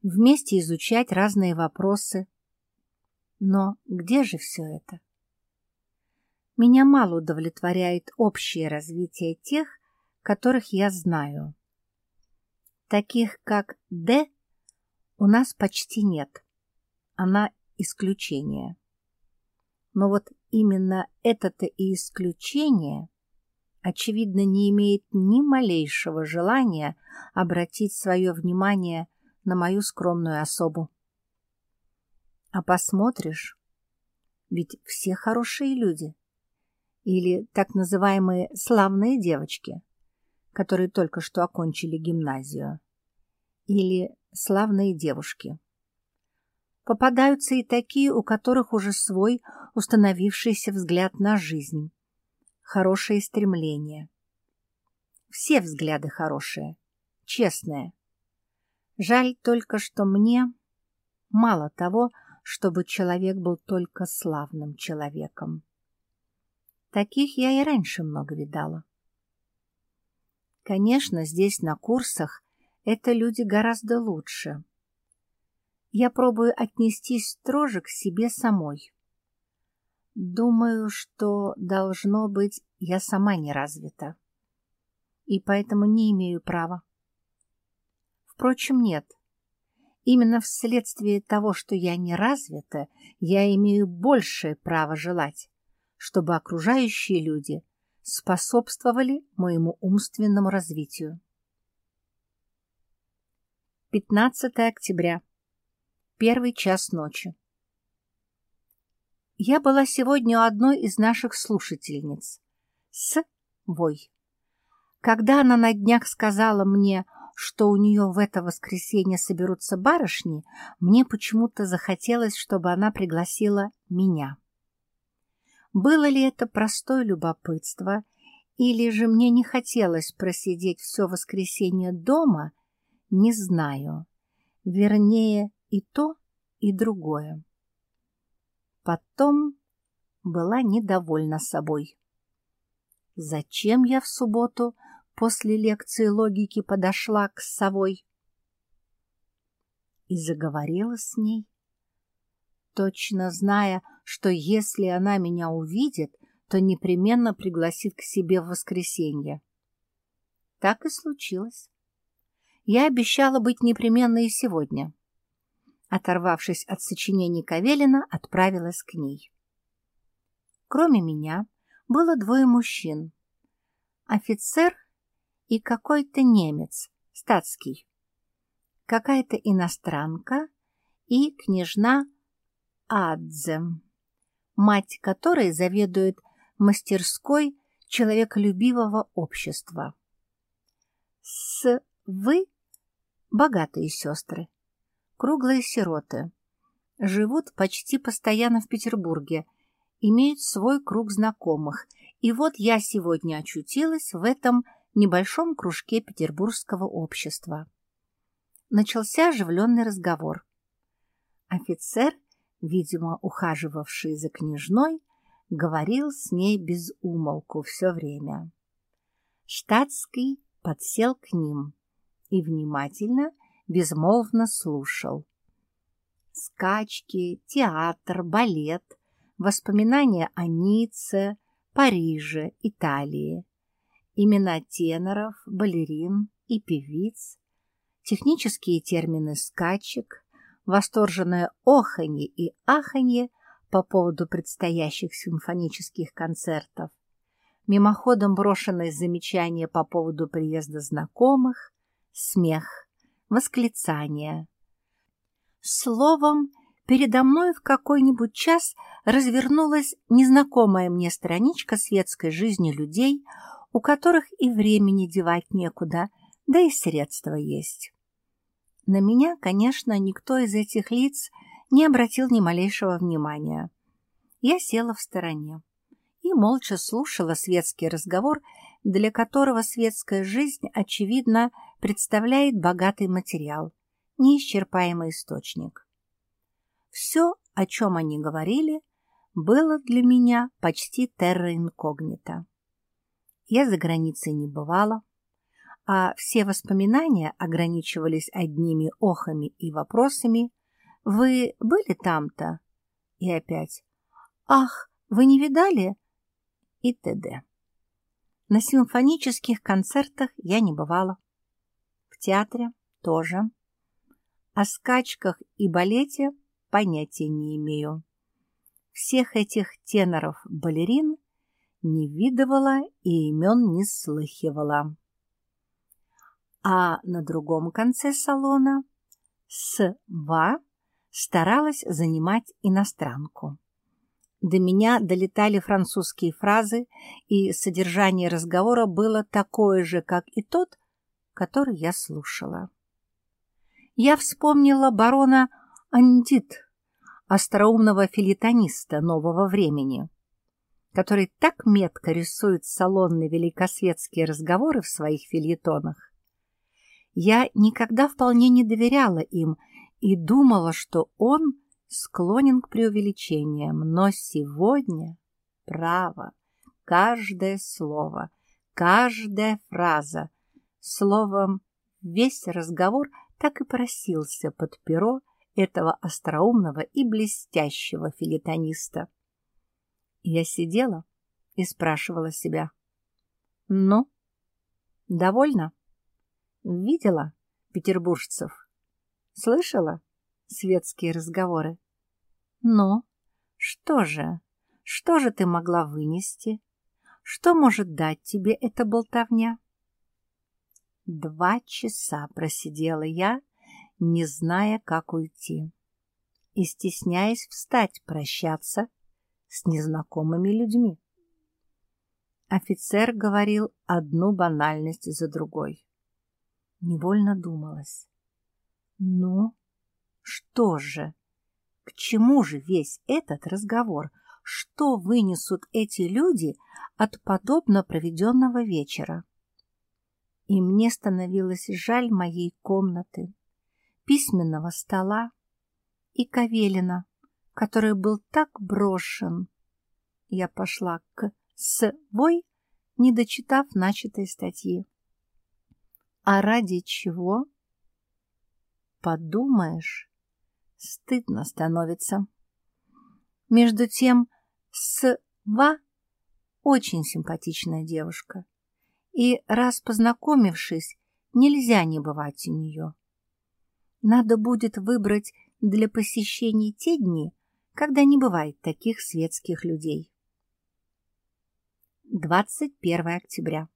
вместе изучать разные вопросы. Но где же все это? Меня мало удовлетворяет общее развитие тех, которых я знаю. Таких как Д у нас почти нет. Она исключение. Но вот именно это-то и исключение, очевидно, не имеет ни малейшего желания обратить свое внимание на мою скромную особу. А посмотришь, ведь все хорошие люди. Или так называемые славные девочки, которые только что окончили гимназию. Или славные девушки. Попадаются и такие, у которых уже свой установившийся взгляд на жизнь, хорошие стремления. Все взгляды хорошие, честные. Жаль только, что мне мало того, чтобы человек был только славным человеком. Таких я и раньше много видала. Конечно, здесь на курсах это люди гораздо лучше я пробую отнестись строже к себе самой. Думаю, что, должно быть, я сама не развита, и поэтому не имею права. Впрочем, нет. Именно вследствие того, что я не развита, я имею большее право желать, чтобы окружающие люди способствовали моему умственному развитию. 15 октября Первый час ночи. Я была сегодня у одной из наших слушательниц. С. Вой. Когда она на днях сказала мне, что у нее в это воскресенье соберутся барышни, мне почему-то захотелось, чтобы она пригласила меня. Было ли это простое любопытство, или же мне не хотелось просидеть все воскресенье дома, не знаю. Вернее, и то, и другое. Потом была недовольна собой. Зачем я в субботу после лекции логики подошла к совой и заговорила с ней, точно зная, что если она меня увидит, то непременно пригласит к себе в воскресенье. Так и случилось. Я обещала быть непременно и сегодня оторвавшись от сочинений Кавелина, отправилась к ней. Кроме меня было двое мужчин. Офицер и какой-то немец, статский. Какая-то иностранка и княжна Адзе, мать которой заведует мастерской человеколюбивого общества. С вы богатые сестры, Круглые сироты. Живут почти постоянно в Петербурге, имеют свой круг знакомых. И вот я сегодня очутилась в этом небольшом кружке петербургского общества. Начался оживленный разговор. Офицер, видимо, ухаживавший за княжной, говорил с ней без умолку все время. Штатский подсел к ним и внимательно безмолвно слушал. Скачки, театр, балет, воспоминания о Ницце, Париже, Италии, имена теноров, балерин и певиц, технические термины скачек, восторженное оханье и аханье по поводу предстоящих симфонических концертов, мимоходом брошенные замечания по поводу приезда знакомых, смех, восклицания. Словом, передо мной в какой-нибудь час развернулась незнакомая мне страничка светской жизни людей, у которых и времени девать некуда, да и средства есть. На меня, конечно, никто из этих лиц не обратил ни малейшего внимания. Я села в стороне и молча слушала светский разговор, для которого светская жизнь, очевидно, представляет богатый материал, неисчерпаемый источник. Все, о чем они говорили, было для меня почти терра инкогнито. Я за границей не бывала, а все воспоминания ограничивались одними охами и вопросами «Вы были там-то?» и опять «Ах, вы не видали?» и т.д. На симфонических концертах я не бывала. Театре тоже. О скачках и балете понятия не имею. Всех этих теноров-балерин не видывала и имен не слыхивала. А на другом конце салона С.В. старалась занимать иностранку. До меня долетали французские фразы, и содержание разговора было такое же, как и тот, который я слушала. Я вспомнила барона Андит, остроумного филитониста нового времени, который так метко рисует салонные великосветские разговоры в своих фильетонах. Я никогда вполне не доверяла им и думала, что он — склонен к преувеличениям, но сегодня, право, каждое слово, каждая фраза, словом, весь разговор так и просился под перо этого остроумного и блестящего филитониста. Я сидела и спрашивала себя. «Ну, довольно? Видела петербуржцев? Слышала?» светские разговоры. «Ну, что же, что же ты могла вынести? Что может дать тебе эта болтовня?» Два часа просидела я, не зная, как уйти, и стесняясь встать прощаться с незнакомыми людьми. Офицер говорил одну банальность за другой. Невольно думалось. Ну, что же? К чему же весь этот разговор? Что вынесут эти люди от подобно проведенного вечера? И мне становилось жаль моей комнаты, письменного стола и Кавелина, который был так брошен. Я пошла к «свой», не дочитав начатой статьи. А ради чего? Подумаешь, стыдно становится. Между тем, Сва очень симпатичная девушка, и раз познакомившись, нельзя не бывать у нее. Надо будет выбрать для посещений те дни, когда не бывает таких светских людей. 21 октября.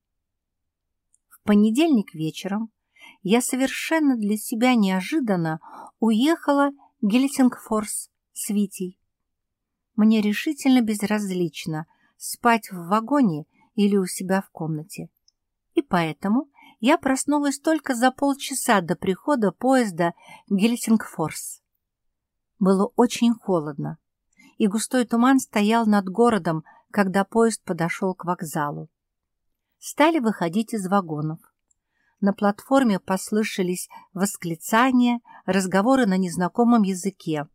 В понедельник вечером я совершенно для себя неожиданно уехала Гельсингфорс с Витей. Мне решительно безразлично спать в вагоне или у себя в комнате. И поэтому я проснулась только за полчаса до прихода поезда Гельсингфорс. Было очень холодно, и густой туман стоял над городом, когда поезд подошел к вокзалу. Стали выходить из вагонов на платформе послышались восклицания, разговоры на незнакомом языке.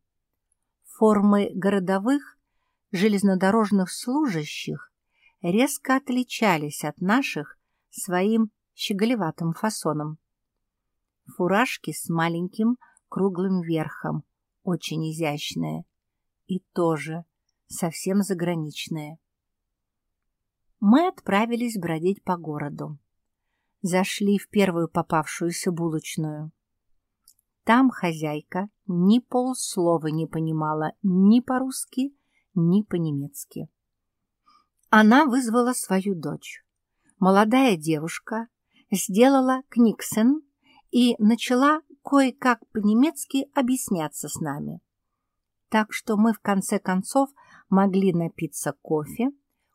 Формы городовых, железнодорожных служащих резко отличались от наших своим щеголеватым фасоном. Фуражки с маленьким круглым верхом, очень изящные, и тоже совсем заграничные. Мы отправились бродить по городу зашли в первую попавшуюся булочную. Там хозяйка ни полслова не понимала ни по-русски, ни по-немецки. Она вызвала свою дочь. Молодая девушка сделала книксен и начала кое-как по-немецки объясняться с нами. Так что мы в конце концов могли напиться кофе,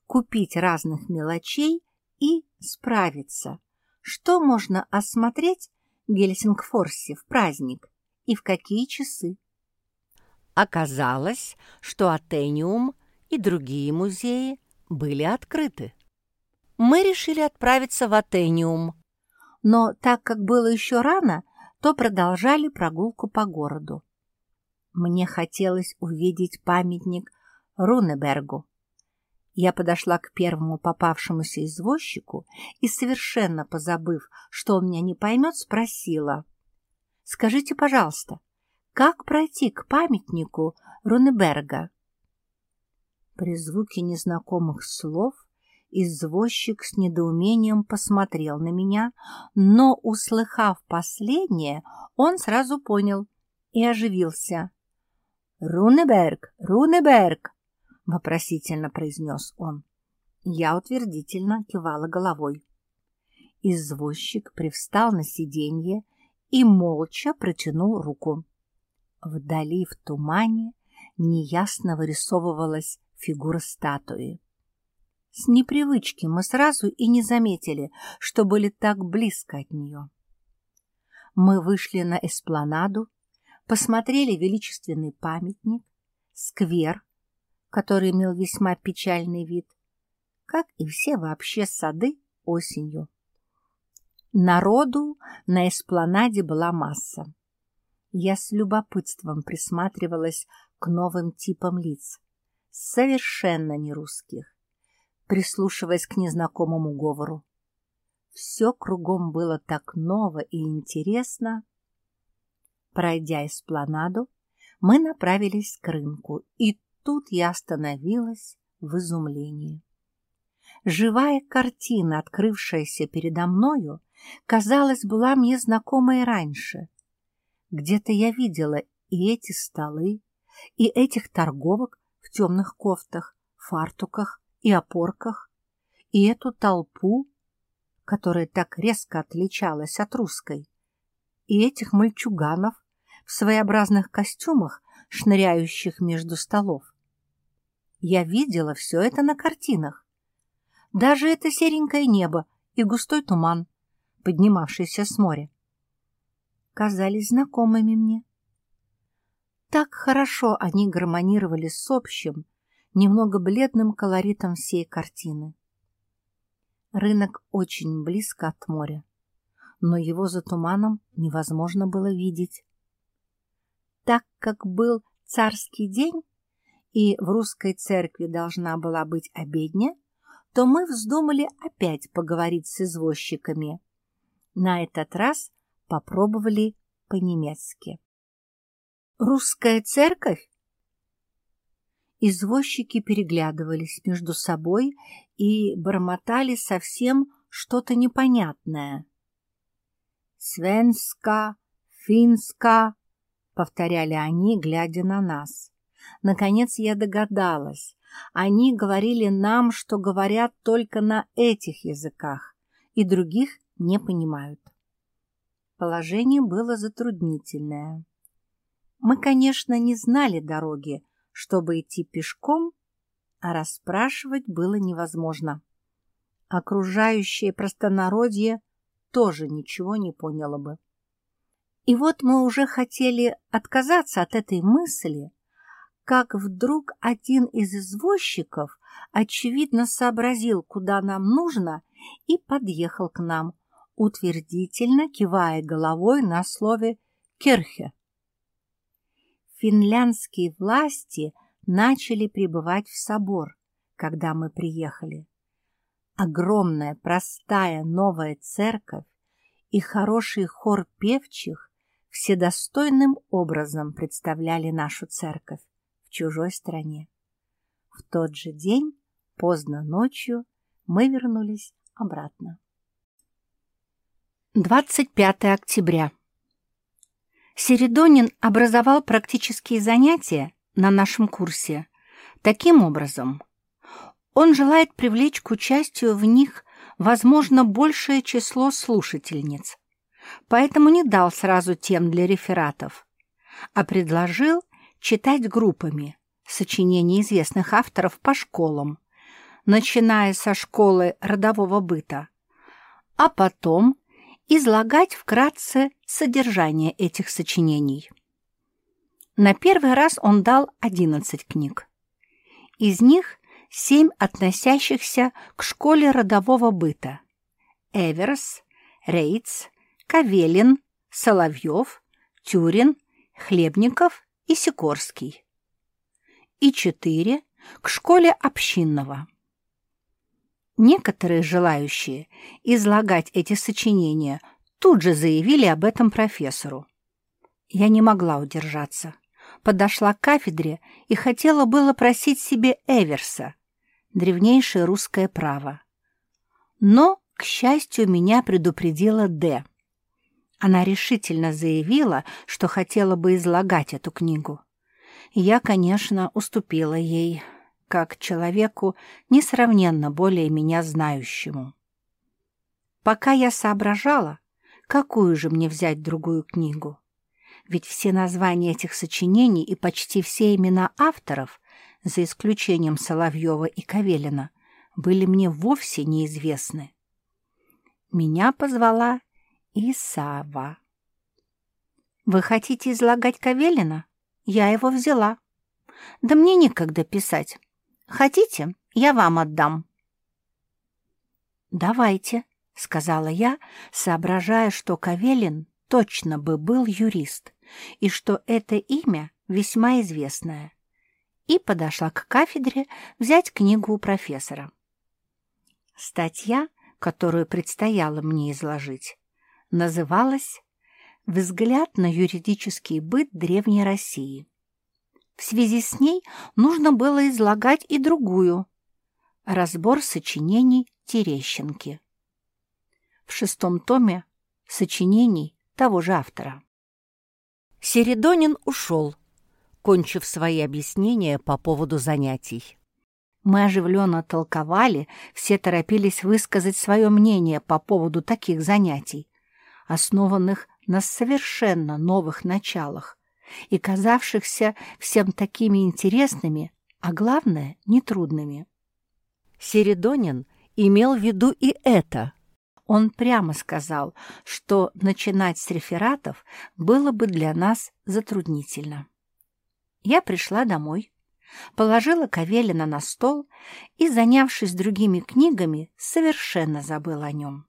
купить разных мелочей и справиться что можно осмотреть в Гельсингфорсе в праздник и в какие часы. Оказалось, что Атениум и другие музеи были открыты. Мы решили отправиться в Атениум, но так как было еще рано, то продолжали прогулку по городу. Мне хотелось увидеть памятник Рунебергу. Я подошла к первому попавшемуся извозчику и, совершенно позабыв, что он меня не поймет, спросила. «Скажите, пожалуйста, как пройти к памятнику Рунеберга?» При звуке незнакомых слов извозчик с недоумением посмотрел на меня, но, услыхав последнее, он сразу понял и оживился. «Рунеберг! Рунеберг!» — вопросительно произнес он. Я утвердительно кивала головой. Извозчик привстал на сиденье и молча протянул руку. Вдали в тумане неясно вырисовывалась фигура статуи. С непривычки мы сразу и не заметили, что были так близко от нее. Мы вышли на эспланаду, посмотрели величественный памятник, сквер, который имел весьма печальный вид, как и все вообще сады осенью. Народу на эспланаде была масса. Я с любопытством присматривалась к новым типам лиц, совершенно не русских, прислушиваясь к незнакомому говору. Все кругом было так ново и интересно. Пройдя эспланаду, мы направились к рынку, и тут я остановилась в изумлении. Живая картина, открывшаяся передо мною, казалось, была мне знакомой раньше. Где-то я видела и эти столы, и этих торговок в темных кофтах, фартуках и опорках, и эту толпу, которая так резко отличалась от русской, и этих мальчуганов в своеобразных костюмах, шныряющих между столов. Я видела все это на картинах. Даже это серенькое небо и густой туман, поднимавшийся с моря, казались знакомыми мне. Так хорошо они гармонировали с общим, немного бледным колоритом всей картины. Рынок очень близко от моря, но его за туманом невозможно было видеть. Так как был царский день, и в русской церкви должна была быть обедня, то мы вздумали опять поговорить с извозчиками. На этот раз попробовали по-немецки. «Русская церковь?» Извозчики переглядывались между собой и бормотали совсем что-то непонятное. «Свенска, финска», — повторяли они, глядя на нас. Наконец я догадалась. Они говорили нам, что говорят только на этих языках, и других не понимают. Положение было затруднительное. Мы, конечно, не знали дороги, чтобы идти пешком, а расспрашивать было невозможно. Окружающее простонародье тоже ничего не поняло бы. И вот мы уже хотели отказаться от этой мысли, как вдруг один из извозчиков, очевидно, сообразил, куда нам нужно, и подъехал к нам, утвердительно кивая головой на слове «кирхе». Финляндские власти начали прибывать в собор, когда мы приехали. Огромная, простая новая церковь и хороший хор певчих вседостойным образом представляли нашу церковь в чужой стране. В тот же день, поздно ночью, мы вернулись обратно. 25 октября. Середонин образовал практические занятия на нашем курсе таким образом. Он желает привлечь к участию в них, возможно, большее число слушательниц, поэтому не дал сразу тем для рефератов, а предложил читать группами сочинения известных авторов по школам, начиная со школы родового быта, а потом излагать вкратце содержание этих сочинений. На первый раз он дал 11 книг. Из них семь относящихся к школе родового быта. Эверс, Рейц, Кавелин, Соловьев, Тюрин, Хлебников и Сикорский. И четыре к школе общинного. Некоторые желающие излагать эти сочинения тут же заявили об этом профессору. Я не могла удержаться. Подошла к кафедре и хотела было просить себе Эверса, древнейшее русское право. Но, к счастью, меня предупредила Д. Она решительно заявила, что хотела бы излагать эту книгу. Я, конечно, уступила ей, как человеку, несравненно более меня знающему. Пока я соображала, какую же мне взять другую книгу, ведь все названия этих сочинений и почти все имена авторов, за исключением Соловьева и Кавелина, были мне вовсе неизвестны. Меня позвала Исава. «Вы хотите излагать Кавелина? Я его взяла. Да мне некогда писать. Хотите, я вам отдам». «Давайте», — сказала я, соображая, что Кавелин точно бы был юрист и что это имя весьма известное, и подошла к кафедре взять книгу у профессора. Статья, которую предстояло мне изложить, называлась «Взгляд на юридический быт Древней России». В связи с ней нужно было излагать и другую – разбор сочинений Терещенки. В шестом томе сочинений того же автора. Середонин ушел, кончив свои объяснения по поводу занятий. Мы оживленно толковали, все торопились высказать свое мнение по поводу таких занятий, основанных на совершенно новых началах и казавшихся всем такими интересными, а главное, нетрудными. Середонин имел в виду и это – он прямо сказал, что начинать с рефератов было бы для нас затруднительно. Я пришла домой, положила Кавелина на стол и, занявшись другими книгами, совершенно забыла о нем.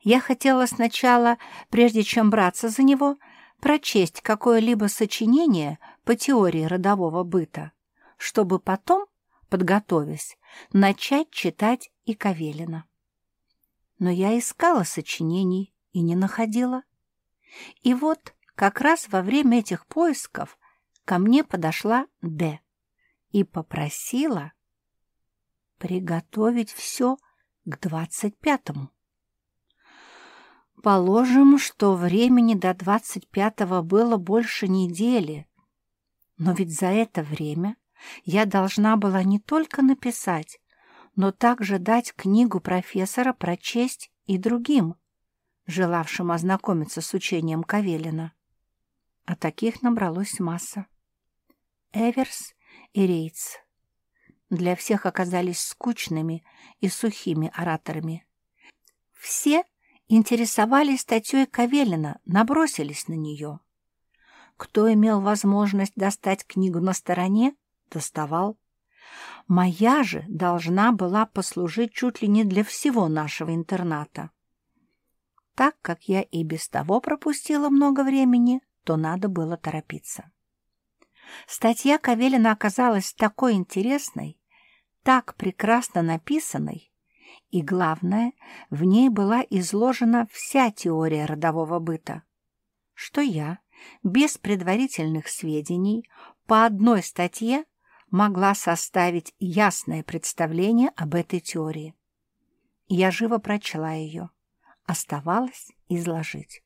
Я хотела сначала, прежде чем браться за него, прочесть какое-либо сочинение по теории родового быта, чтобы потом, подготовясь, начать читать и Кавелина но я искала сочинений и не находила. И вот как раз во время этих поисков ко мне подошла Д и попросила приготовить все к двадцать пятому. Положим, что времени до двадцать пятого было больше недели, но ведь за это время я должна была не только написать, но также дать книгу профессора прочесть и другим, желавшим ознакомиться с учением Кавелина. А таких набралось масса. Эверс и Рейтс для всех оказались скучными и сухими ораторами. Все интересовались статьей Кавелина, набросились на нее. Кто имел возможность достать книгу на стороне, доставал. Моя же должна была послужить чуть ли не для всего нашего интерната. Так как я и без того пропустила много времени, то надо было торопиться. Статья Кавелина оказалась такой интересной, так прекрасно написанной, и, главное, в ней была изложена вся теория родового быта, что я, без предварительных сведений, по одной статье могла составить ясное представление об этой теории. Я живо прочла ее. Оставалось изложить.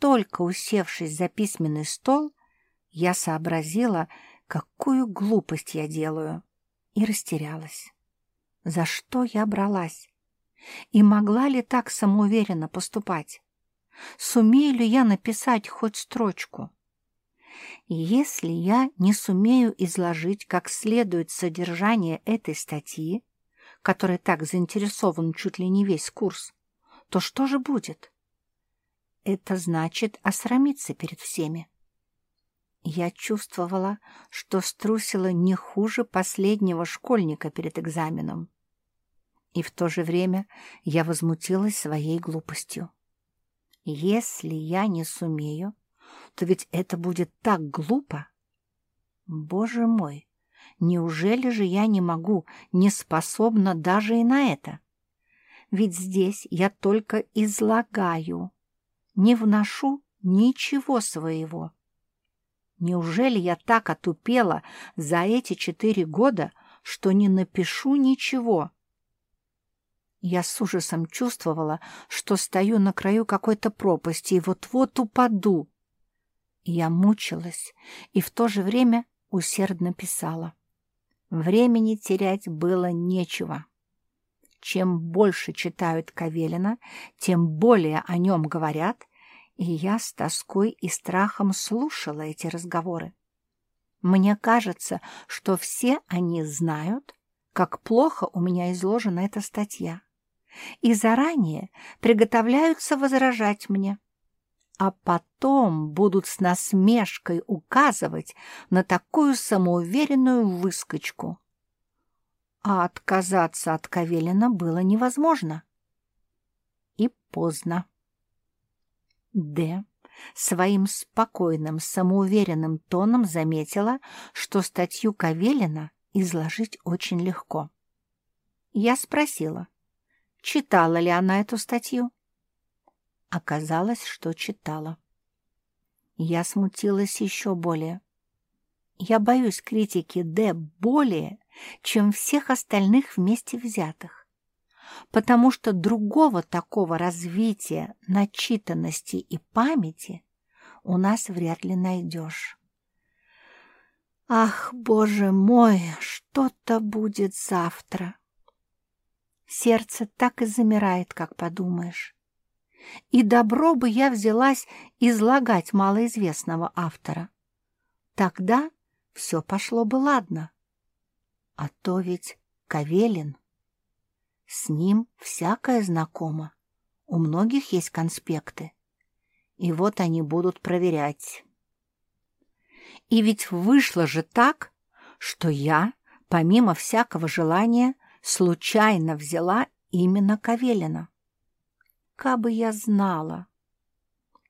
Только усевшись за письменный стол, я сообразила, какую глупость я делаю, и растерялась. За что я бралась? И могла ли так самоуверенно поступать? Сумею ли я написать хоть строчку? Если я не сумею изложить как следует содержание этой статьи, которой так заинтересован чуть ли не весь курс, то что же будет? Это значит осрамиться перед всеми. Я чувствовала, что струсила не хуже последнего школьника перед экзаменом. И в то же время я возмутилась своей глупостью. Если я не сумею, то ведь это будет так глупо. Боже мой, Неужели же я не могу, не способна даже и на это? Ведь здесь я только излагаю, не вношу ничего своего. Неужели я так отупела за эти четыре года, что не напишу ничего? Я с ужасом чувствовала, что стою на краю какой-то пропасти и вот-вот упаду. Я мучилась и в то же время усердно писала. Времени терять было нечего. Чем больше читают Кавелина, тем более о нем говорят, и я с тоской и страхом слушала эти разговоры. Мне кажется, что все они знают, как плохо у меня изложена эта статья, и заранее приготовляются возражать мне, а потом будут с насмешкой указывать на такую самоуверенную выскочку. А отказаться от Кавелина было невозможно. И поздно. Д. своим спокойным, самоуверенным тоном заметила, что статью Кавелина изложить очень легко. Я спросила, читала ли она эту статью. Оказалось, что читала. Я смутилась еще более. Я боюсь критики Д более, чем всех остальных вместе взятых, потому что другого такого развития начитанности и памяти у нас вряд ли найдешь. Ах, боже мой, что-то будет завтра. Сердце так и замирает, как подумаешь. И добро бы я взялась излагать малоизвестного автора. Тогда все пошло бы ладно. А то ведь Кавелин. С ним всякое знакомо. У многих есть конспекты. И вот они будут проверять. И ведь вышло же так, что я, помимо всякого желания, случайно взяла именно Кавелина. Кабы я знала.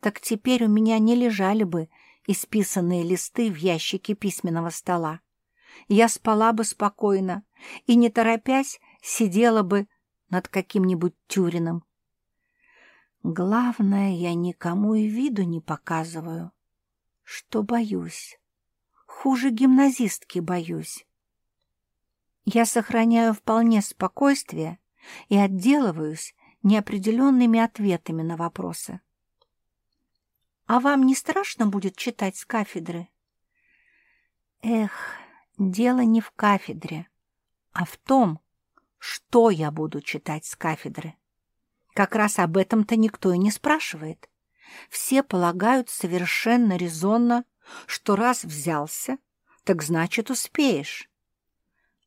Так теперь у меня не лежали бы исписанные листы в ящике письменного стола. Я спала бы спокойно и, не торопясь, сидела бы над каким-нибудь Тюрином. Главное, я никому и виду не показываю, что боюсь. Хуже гимназистки боюсь. Я сохраняю вполне спокойствие и отделываюсь неопределенными ответами на вопросы. «А вам не страшно будет читать с кафедры?» «Эх, дело не в кафедре, а в том, что я буду читать с кафедры. Как раз об этом-то никто и не спрашивает. Все полагают совершенно резонно, что раз взялся, так значит успеешь.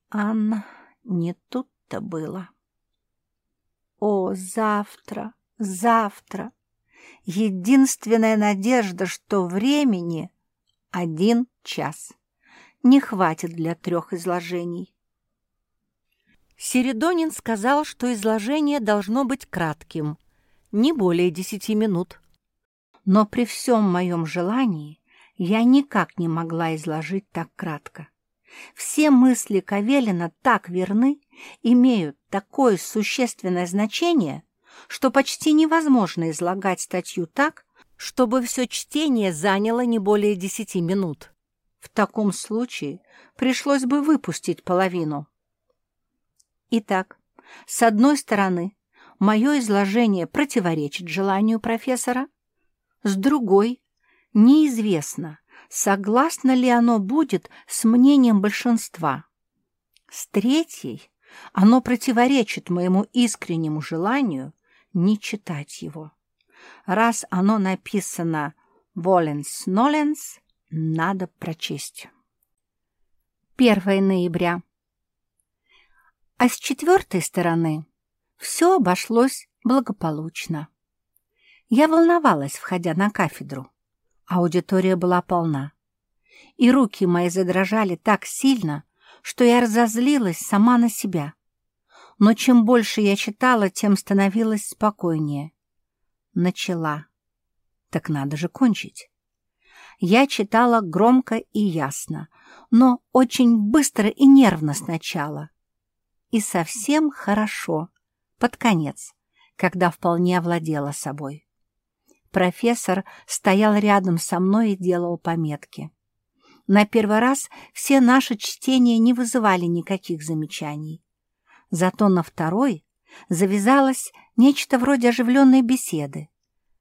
Анна, не тут-то было. О, завтра, завтра! Единственная надежда, что времени — один час. Не хватит для трех изложений. Середонин сказал, что изложение должно быть кратким, не более десяти минут. Но при всем моем желании я никак не могла изложить так кратко. Все мысли Кавелина так верны, имеют такое существенное значение, что почти невозможно излагать статью так, чтобы все чтение заняло не более десяти минут. В таком случае пришлось бы выпустить половину. Итак, с одной стороны, мое изложение противоречит желанию профессора, с другой, неизвестно, согласно ли оно будет с мнением большинства. С третьей, оно противоречит моему искреннему желанию не читать его. Раз оно написано «Воленс-Ноленс», надо прочесть. 1 ноября. А с четвертой стороны все обошлось благополучно. Я волновалась, входя на кафедру. Аудитория была полна. И руки мои задрожали так сильно, что я разозлилась сама на себя. Но чем больше я читала, тем становилось спокойнее. Начала. Так надо же кончить. Я читала громко и ясно, но очень быстро и нервно сначала. И совсем хорошо, под конец, когда вполне овладела собой. Профессор стоял рядом со мной и делал пометки. На первый раз все наши чтения не вызывали никаких замечаний. Зато на второй завязалось нечто вроде оживленной беседы.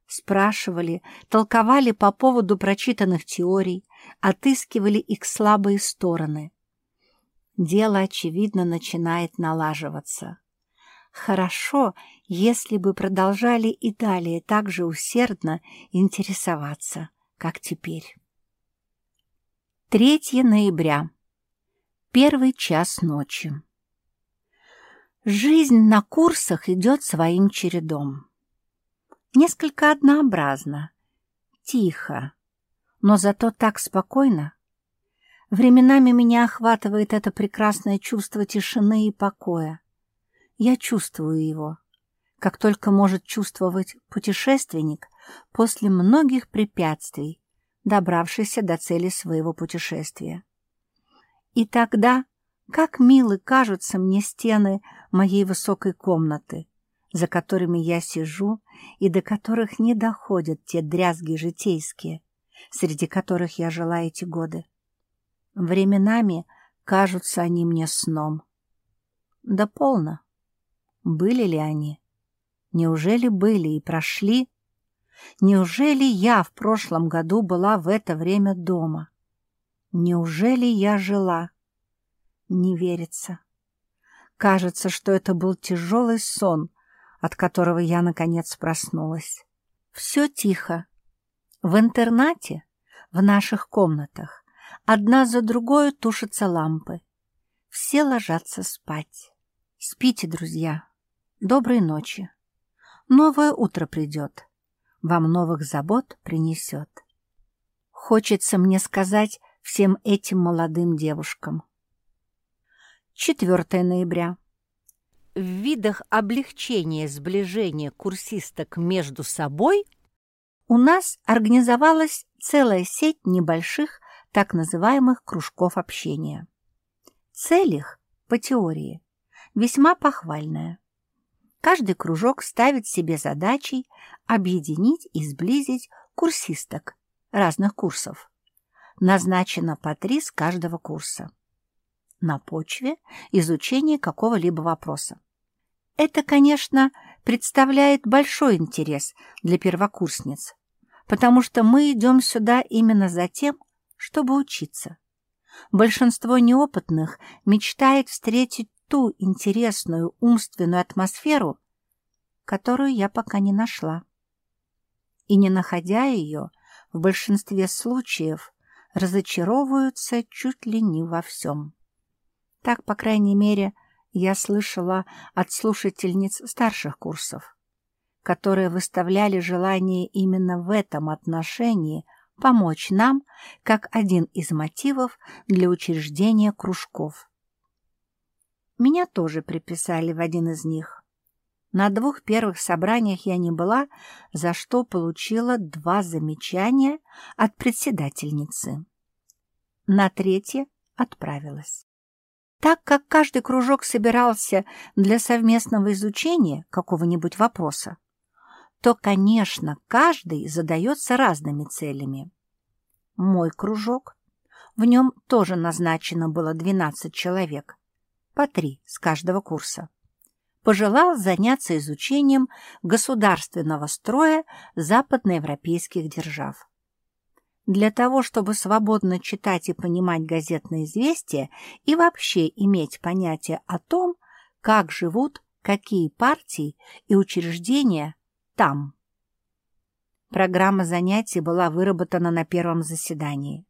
Спрашивали, толковали по поводу прочитанных теорий, отыскивали их слабые стороны. Дело, очевидно, начинает налаживаться. Хорошо, если бы продолжали и далее так же усердно интересоваться, как теперь. 3 ноября. Первый час ночи. Жизнь на курсах идет своим чередом. Несколько однообразно, тихо, но зато так спокойно. Временами меня охватывает это прекрасное чувство тишины и покоя. Я чувствую его, как только может чувствовать путешественник после многих препятствий, добравшийся до цели своего путешествия. И тогда как милы кажутся мне стены моей высокой комнаты, за которыми я сижу и до которых не доходят те дрязги житейские, среди которых я жила эти годы. Временами кажутся они мне сном. Да полно. Были ли они? Неужели были и прошли? Неужели я в прошлом году была в это время дома? Неужели я жила? Не верится. Кажется, что это был тяжелый сон, от которого я, наконец, проснулась. Все тихо. В интернате, в наших комнатах, одна за другой тушатся лампы. Все ложатся спать. Спите, друзья. Доброй ночи. Новое утро придет. Вам новых забот принесет. Хочется мне сказать всем этим молодым девушкам. 4 ноября. В видах облегчения сближения курсисток между собой у нас организовалась целая сеть небольших так называемых кружков общения. Цель их, по теории, весьма похвальная. Каждый кружок ставит себе задачей объединить и сблизить курсисток разных курсов. Назначено по три с каждого курса на почве изучения какого-либо вопроса. Это, конечно, представляет большой интерес для первокурсниц, потому что мы идем сюда именно за тем, чтобы учиться. Большинство неопытных мечтает встретить ту интересную умственную атмосферу, которую я пока не нашла. И не находя ее, в большинстве случаев разочаровываются чуть ли не во всем. Так, по крайней мере, я слышала от слушательниц старших курсов, которые выставляли желание именно в этом отношении помочь нам как один из мотивов для учреждения кружков. Меня тоже приписали в один из них. На двух первых собраниях я не была, за что получила два замечания от председательницы. На третье отправилась. Так как каждый кружок собирался для совместного изучения какого-нибудь вопроса, то, конечно, каждый задается разными целями. Мой кружок, в нем тоже назначено было 12 человек, по три с каждого курса, пожелал заняться изучением государственного строя западноевропейских держав. Для того, чтобы свободно читать и понимать газетные известия и вообще иметь понятие о том, как живут какие партии и учреждения там. Программа занятий была выработана на первом заседании.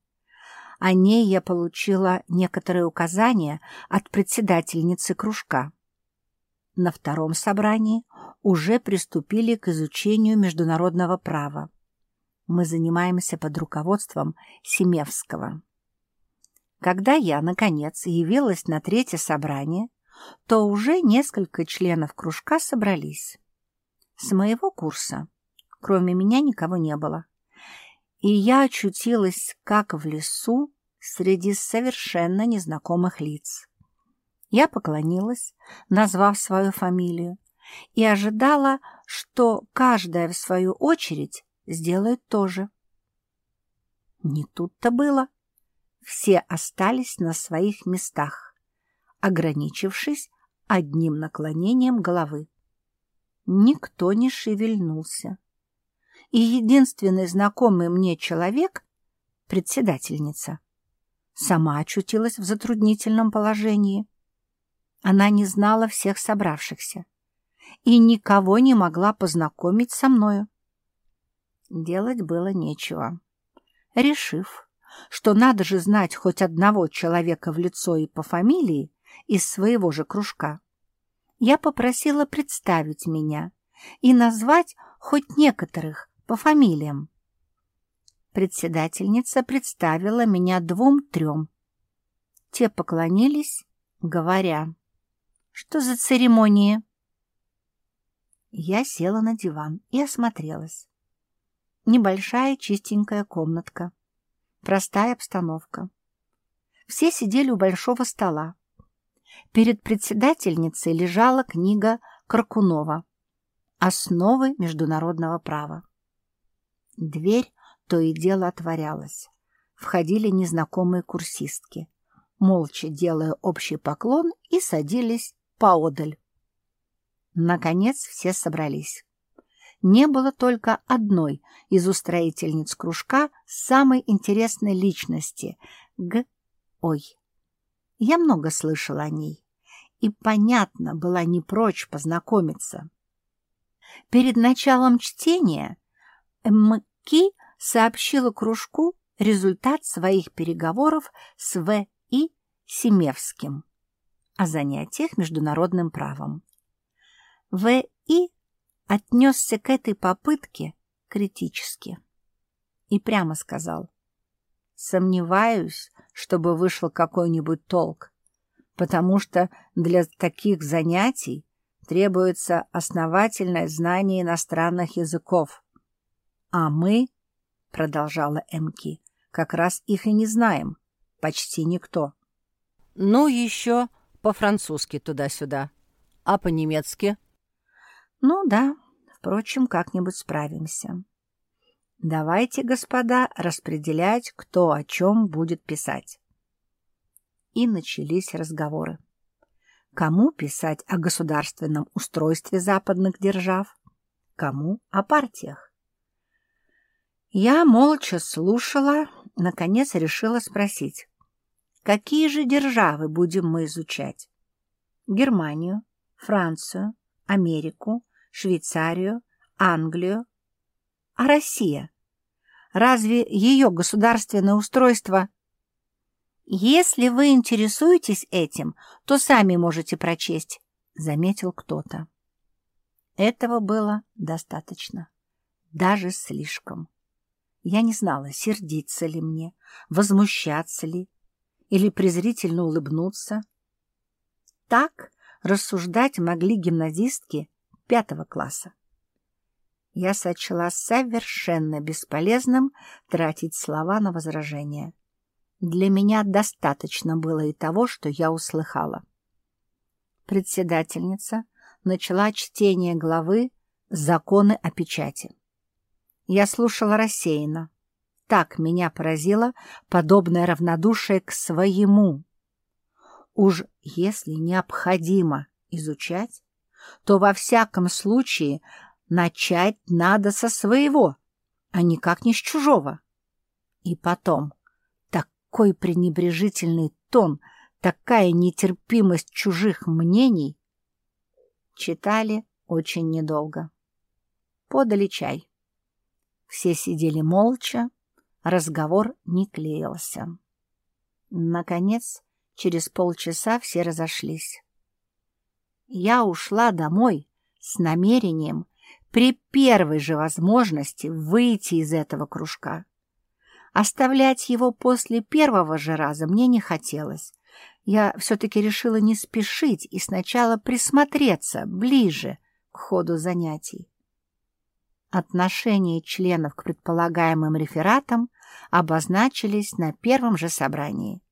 О ней я получила некоторые указания от председательницы кружка. На втором собрании уже приступили к изучению международного права мы занимаемся под руководством Семевского. Когда я, наконец, явилась на третье собрание, то уже несколько членов кружка собрались. С моего курса, кроме меня, никого не было. И я очутилась, как в лесу, среди совершенно незнакомых лиц. Я поклонилась, назвав свою фамилию, и ожидала, что каждая в свою очередь сделает то же. Не тут-то было. Все остались на своих местах, ограничившись одним наклонением головы. Никто не шевельнулся. И единственный знакомый мне человек, председательница, сама очутилась в затруднительном положении. Она не знала всех собравшихся и никого не могла познакомить со мною. Делать было нечего. Решив, что надо же знать хоть одного человека в лицо и по фамилии из своего же кружка, я попросила представить меня и назвать хоть некоторых по фамилиям. Председательница представила меня двум-трем. Те поклонились, говоря, что за церемонии. Я села на диван и осмотрелась. Небольшая чистенькая комнатка. Простая обстановка. Все сидели у большого стола. Перед председательницей лежала книга Каркунова «Основы международного права». Дверь то и дело отворялась. Входили незнакомые курсистки, молча делая общий поклон и садились поодаль. Наконец все собрались. Не было только одной из устроительниц кружка самой интересной личности — Г. Ой. Я много слышала о ней, и, понятно, была не прочь познакомиться. Перед началом чтения МК сообщила кружку результат своих переговоров с В.И. Семевским о занятиях международным правом. В.И. отнесся к этой попытке критически и прямо сказал, «Сомневаюсь, чтобы вышел какой-нибудь толк, потому что для таких занятий требуется основательное знание иностранных языков. А мы, — продолжала Эмки, — как раз их и не знаем, почти никто. Ну, еще по-французски туда-сюда, а по-немецки — ну да, впрочем, как-нибудь справимся. Давайте, господа, распределять, кто о чем будет писать. И начались разговоры. Кому писать о государственном устройстве западных держав, кому о партиях. Я молча слушала, наконец решила спросить, какие же державы будем мы изучать? Германию, Францию, Америку, Швейцарию, Англию. А Россия? Разве ее государственное устройство... «Если вы интересуетесь этим, то сами можете прочесть», — заметил кто-то. Этого было достаточно. Даже слишком. Я не знала, сердиться ли мне, возмущаться ли или презрительно улыбнуться. Так рассуждать могли гимназистки пятого класса. Я сочла совершенно бесполезным тратить слова на возражения. Для меня достаточно было и того, что я услыхала. Председательница начала чтение главы «Законы о печати». Я слушала рассеянно. Так меня поразило подобное равнодушие к своему Уж если необходимо изучать, то во всяком случае начать надо со своего, а никак не с чужого. И потом, такой пренебрежительный тон, такая нетерпимость чужих мнений. Читали очень недолго. Подали чай. Все сидели молча, разговор не клеился. Наконец, Через полчаса все разошлись. Я ушла домой с намерением при первой же возможности выйти из этого кружка. Оставлять его после первого же раза мне не хотелось. Я все-таки решила не спешить и сначала присмотреться ближе к ходу занятий. Отношения членов к предполагаемым рефератам обозначились на первом же собрании.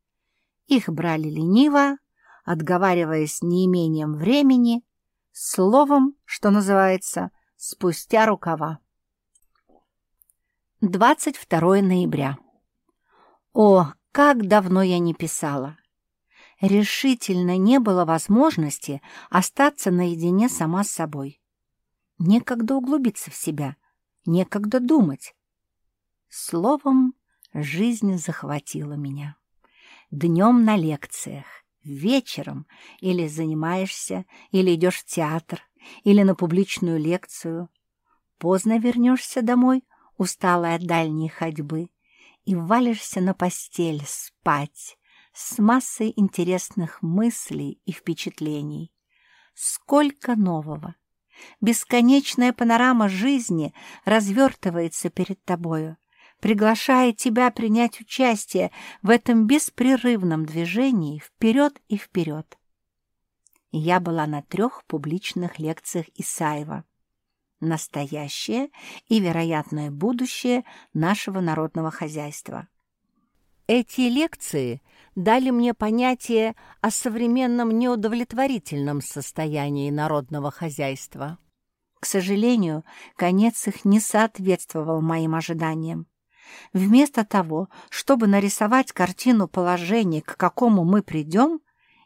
Их брали лениво, отговариваясь неимением времени, словом, что называется, спустя рукава. 22 ноября. О, как давно я не писала! Решительно не было возможности остаться наедине сама с собой. Некогда углубиться в себя, некогда думать. Словом, жизнь захватила меня. Днем на лекциях, вечером или занимаешься, или идешь в театр, или на публичную лекцию. Поздно вернешься домой, усталая от дальней ходьбы, и валишься на постель спать с массой интересных мыслей и впечатлений. Сколько нового! Бесконечная панорама жизни развертывается перед тобою, приглашая тебя принять участие в этом беспрерывном движении вперед и вперед. Я была на трех публичных лекциях Исаева «Настоящее и вероятное будущее нашего народного хозяйства». Эти лекции дали мне понятие о современном неудовлетворительном состоянии народного хозяйства. К сожалению, конец их не соответствовал моим ожиданиям. Вместо того, чтобы нарисовать картину положения, к какому мы придем,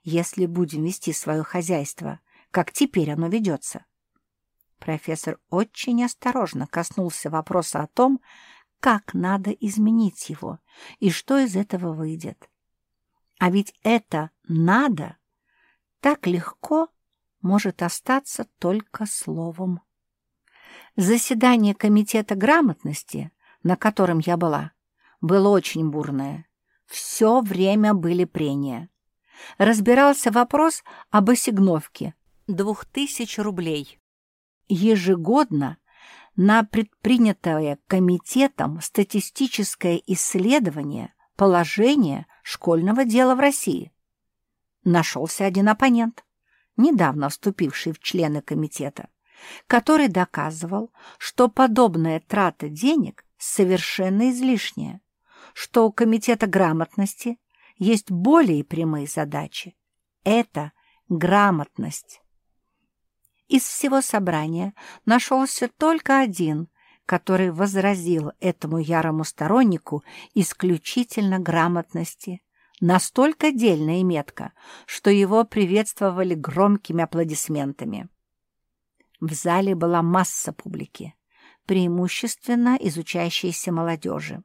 если будем вести свое хозяйство, как теперь оно ведется. Профессор очень осторожно коснулся вопроса о том, как надо изменить его и что из этого выйдет. А ведь это «надо» так легко может остаться только словом. Заседание Комитета грамотности, на котором я была, было очень бурное. Все время были прения. Разбирался вопрос об осигновке двух тысяч рублей. Ежегодно на предпринятое комитетом статистическое исследование положения школьного дела в России. Нашелся один оппонент, недавно вступивший в члены комитета, который доказывал, что подобная трата денег совершенно излишняя, что у комитета грамотности есть более прямые задачи. Это грамотность. Из всего собрания нашелся только один, который возразил этому ярому стороннику исключительно грамотности, настолько дельно и метко, что его приветствовали громкими аплодисментами. В зале была масса публики, преимущественно изучающейся молодежи,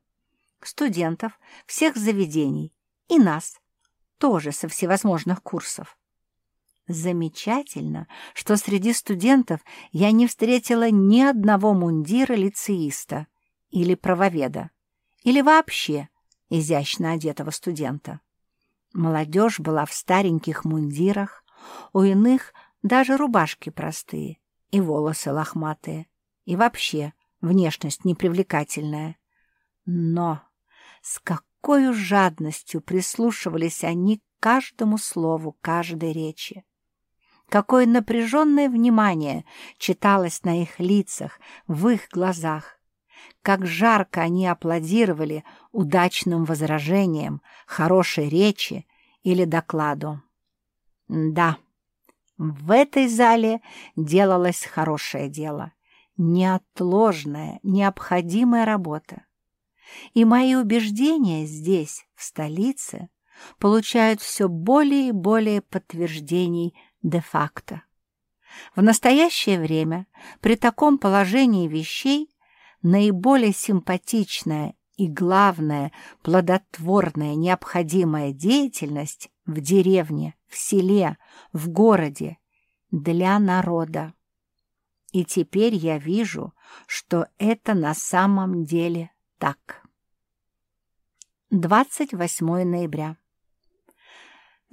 студентов всех заведений и нас, тоже со всевозможных курсов. Замечательно, что среди студентов я не встретила ни одного мундира лицеиста или правоведа, или вообще изящно одетого студента. Молодежь была в стареньких мундирах, у иных даже рубашки простые и волосы лохматые, и вообще внешность непривлекательная. Но с какой жадностью прислушивались они к каждому слову каждой речи. Какое напряженное внимание читалось на их лицах, в их глазах. Как жарко они аплодировали удачным возражениям, хорошей речи или докладу. Да, в этой зале делалось хорошее дело, неотложная, необходимая работа. И мои убеждения здесь, в столице, получают все более и более подтверждений де-факто. В настоящее время при таком положении вещей наиболее симпатичная и, главная плодотворная необходимая деятельность в деревне, в селе, в городе для народа. И теперь я вижу, что это на самом деле так. 28 ноября.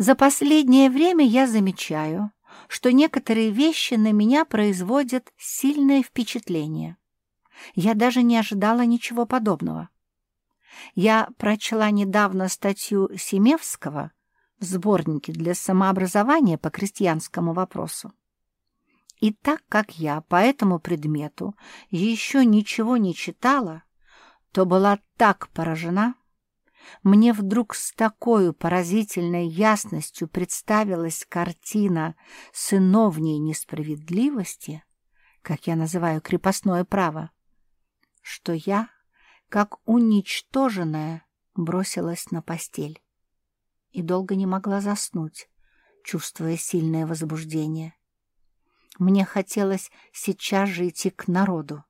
За последнее время я замечаю, что некоторые вещи на меня производят сильное впечатление. Я даже не ожидала ничего подобного. Я прочла недавно статью Семевского в сборнике для самообразования по крестьянскому вопросу. И так как я по этому предмету еще ничего не читала, то была так поражена, мне вдруг с такой поразительной ясностью представилась картина сыновней несправедливости, как я называю крепостное право, что я, как уничтоженная, бросилась на постель и долго не могла заснуть, чувствуя сильное возбуждение. Мне хотелось сейчас же идти к народу,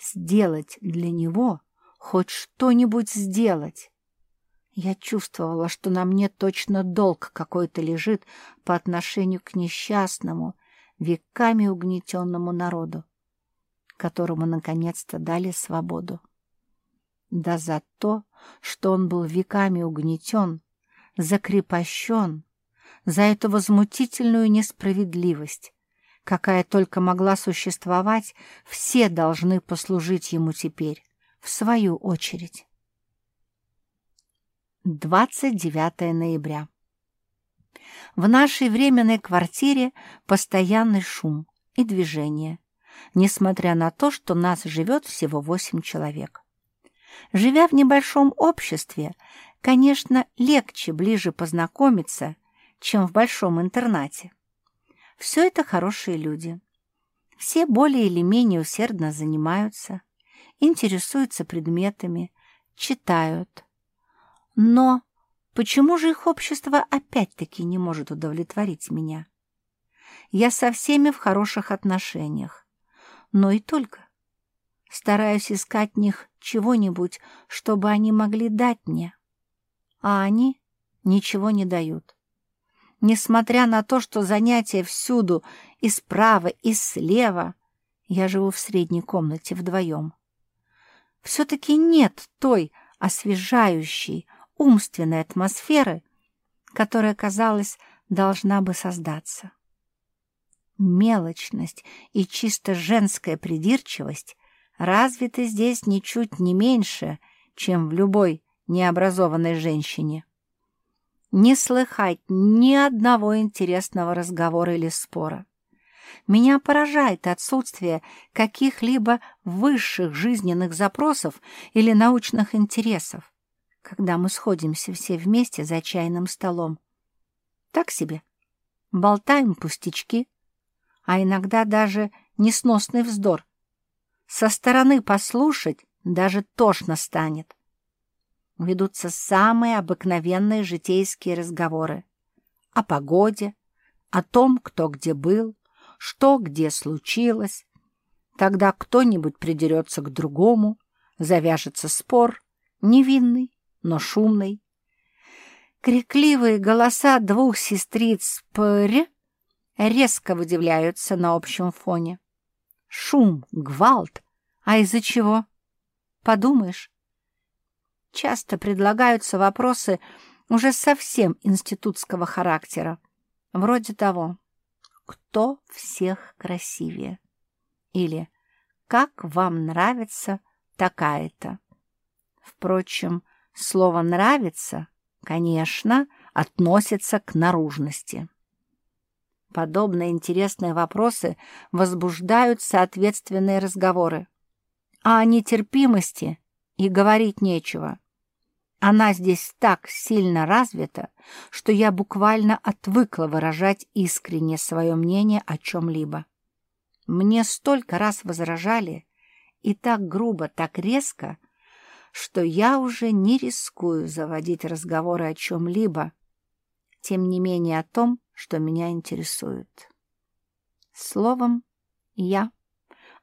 сделать для него хоть что-нибудь сделать. Я чувствовала, что на мне точно долг какой-то лежит по отношению к несчастному, веками угнетенному народу, которому наконец-то дали свободу. Да за то, что он был веками угнетен, закрепощен, за эту возмутительную несправедливость, какая только могла существовать, все должны послужить ему теперь, в свою очередь. 29 ноября. В нашей временной квартире постоянный шум и движение, несмотря на то, что нас живет всего восемь человек. Живя в небольшом обществе, конечно, легче ближе познакомиться, чем в большом интернате. Все это хорошие люди. Все более или менее усердно занимаются, интересуются предметами, читают, но почему же их общество опять-таки не может удовлетворить меня? Я со всеми в хороших отношениях, но и только. Стараюсь искать в них чего-нибудь, чтобы они могли дать мне. А они ничего не дают. Несмотря на то, что занятия всюду, и справа, и слева, я живу в средней комнате вдвоем. Все-таки нет той освежающей, умственной атмосферы, которая, казалось, должна бы создаться. Мелочность и чисто женская придирчивость развиты здесь ничуть не меньше, чем в любой необразованной женщине. Не слыхать ни одного интересного разговора или спора. Меня поражает отсутствие каких-либо высших жизненных запросов или научных интересов когда мы сходимся все вместе за чайным столом. Так себе. Болтаем пустячки, а иногда даже несносный вздор. Со стороны послушать даже тошно станет. Ведутся самые обыкновенные житейские разговоры. О погоде, о том, кто где был, что где случилось. Тогда кто-нибудь придерется к другому, завяжется спор, невинный, но шумный. Крикливые голоса двух сестриц Пр резко выделяются на общем фоне. Шум, гвалт. А из-за чего? Подумаешь. Часто предлагаются вопросы уже совсем институтского характера, вроде того, кто всех красивее? Или как вам нравится такая-то? Впрочем, Слово «нравится», конечно, относится к наружности. Подобные интересные вопросы возбуждают соответственные разговоры. А о нетерпимости и говорить нечего. Она здесь так сильно развита, что я буквально отвыкла выражать искренне свое мнение о чем-либо. Мне столько раз возражали, и так грубо, так резко, что я уже не рискую заводить разговоры о чем-либо, тем не менее о том, что меня интересует. Словом, я,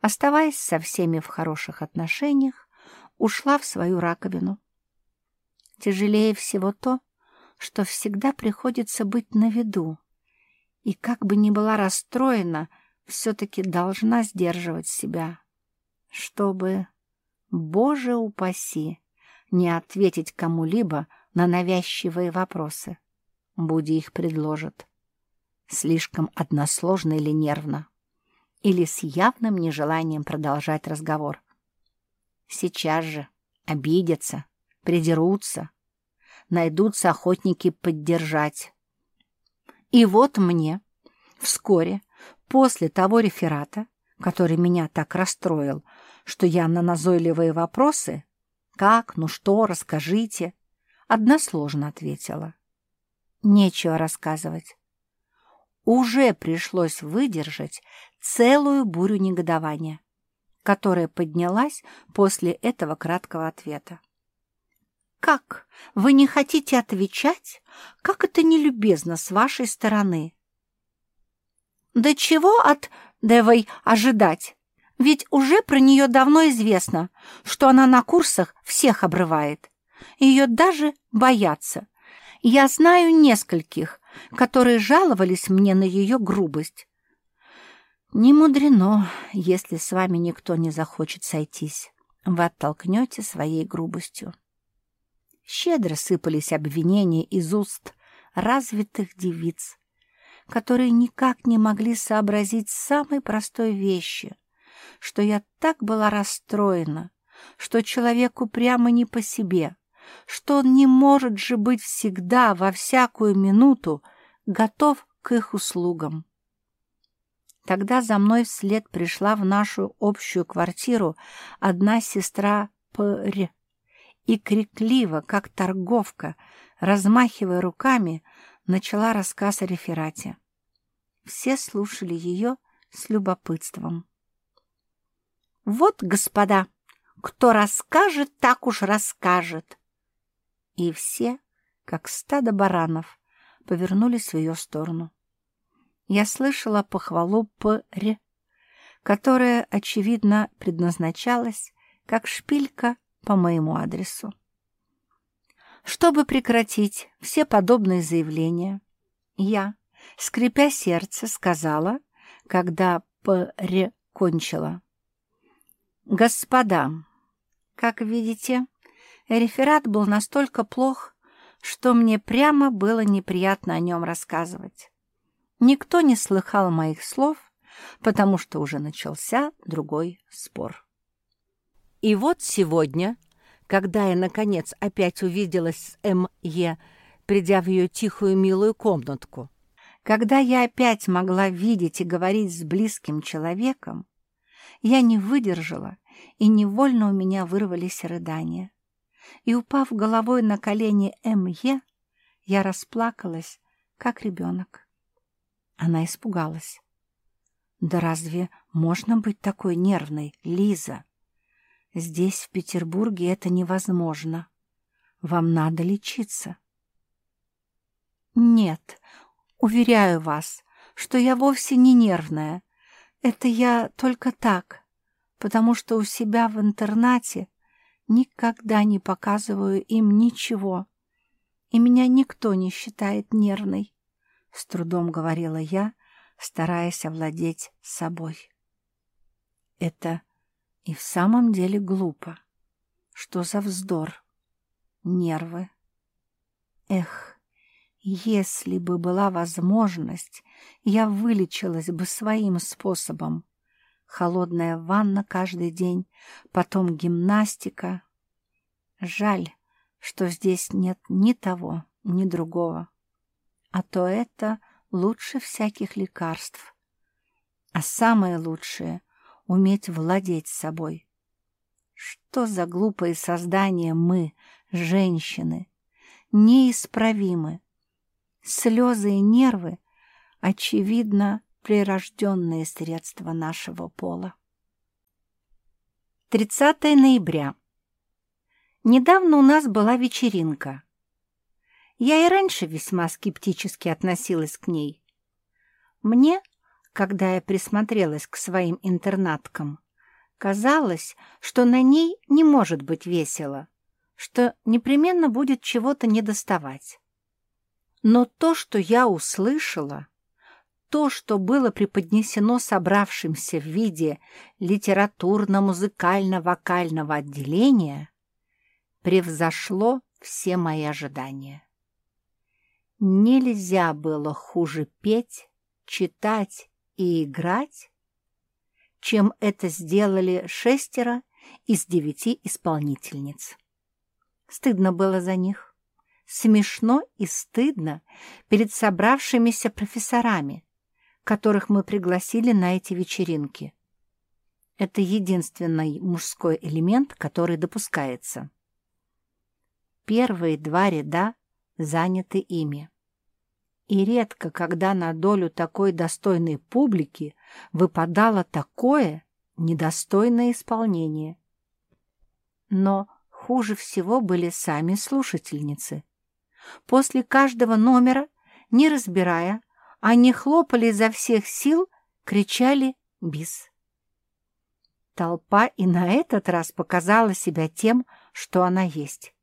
оставаясь со всеми в хороших отношениях, ушла в свою раковину. Тяжелее всего то, что всегда приходится быть на виду, и как бы ни была расстроена, все-таки должна сдерживать себя, чтобы Боже упаси, не ответить кому-либо на навязчивые вопросы, Буди их предложит. Слишком односложно или нервно, или с явным нежеланием продолжать разговор. Сейчас же обидятся, придерутся, найдутся охотники поддержать. И вот мне вскоре после того реферата, который меня так расстроил, что я на назойливые вопросы «Как? Ну что? Расскажите?» односложно ответила. Нечего рассказывать. Уже пришлось выдержать целую бурю негодования, которая поднялась после этого краткого ответа. «Как? Вы не хотите отвечать? Как это нелюбезно с вашей стороны!» «Да чего от Девой ожидать? Ведь уже про нее давно известно, что она на курсах всех обрывает. Ее даже боятся. Я знаю нескольких, которые жаловались мне на ее грубость. Не мудрено, если с вами никто не захочет сойтись. Вы оттолкнете своей грубостью. Щедро сыпались обвинения из уст развитых девиц, которые никак не могли сообразить самой простой вещи, что я так была расстроена, что человеку прямо не по себе, что он не может же быть всегда, во всякую минуту, готов к их услугам. Тогда за мной вслед пришла в нашу общую квартиру одна сестра П.Р. и крикливо, как торговка, размахивая руками, начала рассказ о реферате. Все слушали ее с любопытством. «Вот, господа, кто расскажет, так уж расскажет!» И все, как стадо баранов, повернулись в ее сторону. Я слышала похвалу П.Р., которая, очевидно, предназначалась как шпилька по моему адресу. Чтобы прекратить все подобные заявления, я, скрипя сердце, сказала, когда П.Р. кончила. «Господа, как видите, реферат был настолько плох, что мне прямо было неприятно о нем рассказывать. Никто не слыхал моих слов, потому что уже начался другой спор. И вот сегодня, когда я, наконец, опять увиделась с М.Е., придя в ее тихую милую комнатку, когда я опять могла видеть и говорить с близким человеком, я не выдержала, и невольно у меня вырвались рыдания и, упав головой на колени М.Е., я расплакалась, как ребенок. Она испугалась. «Да разве можно быть такой нервной, Лиза? Здесь, в Петербурге, это невозможно. Вам надо лечиться». «Нет, уверяю вас, что я вовсе не нервная. Это я только так, потому что у себя в интернате никогда не показываю им ничего, и меня никто не считает нервной, — с трудом говорила я, стараясь овладеть собой. Это и в самом деле глупо. Что за вздор? Нервы. Эх, если бы была возможность, я вылечилась бы своим способом холодная ванна каждый день, потом гимнастика. Жаль, что здесь нет ни того, ни другого. А то это лучше всяких лекарств. А самое лучшее — уметь владеть собой. Что за глупые создания мы, женщины, неисправимы. Слезы и нервы, очевидно, прирожденные средства нашего пола. 30 ноября. Недавно у нас была вечеринка. Я и раньше весьма скептически относилась к ней. Мне, когда я присмотрелась к своим интернаткам, казалось, что на ней не может быть весело, что непременно будет чего-то недоставать. Но то, что я услышала, то, что было преподнесено собравшимся в виде литературно-музыкально-вокального отделения, превзошло все мои ожидания. Нельзя было хуже петь, читать и играть, чем это сделали шестеро из девяти исполнительниц. Стыдно было за них. Смешно и стыдно перед собравшимися профессорами, которых мы пригласили на эти вечеринки. Это единственный мужской элемент, который допускается. Первые два ряда заняты ими. И редко, когда на долю такой достойной публики выпадало такое недостойное исполнение. Но хуже всего были сами слушательницы. После каждого номера, не разбирая, они хлопали изо всех сил, кричали «бис». Толпа и на этот раз показала себя тем, что она есть.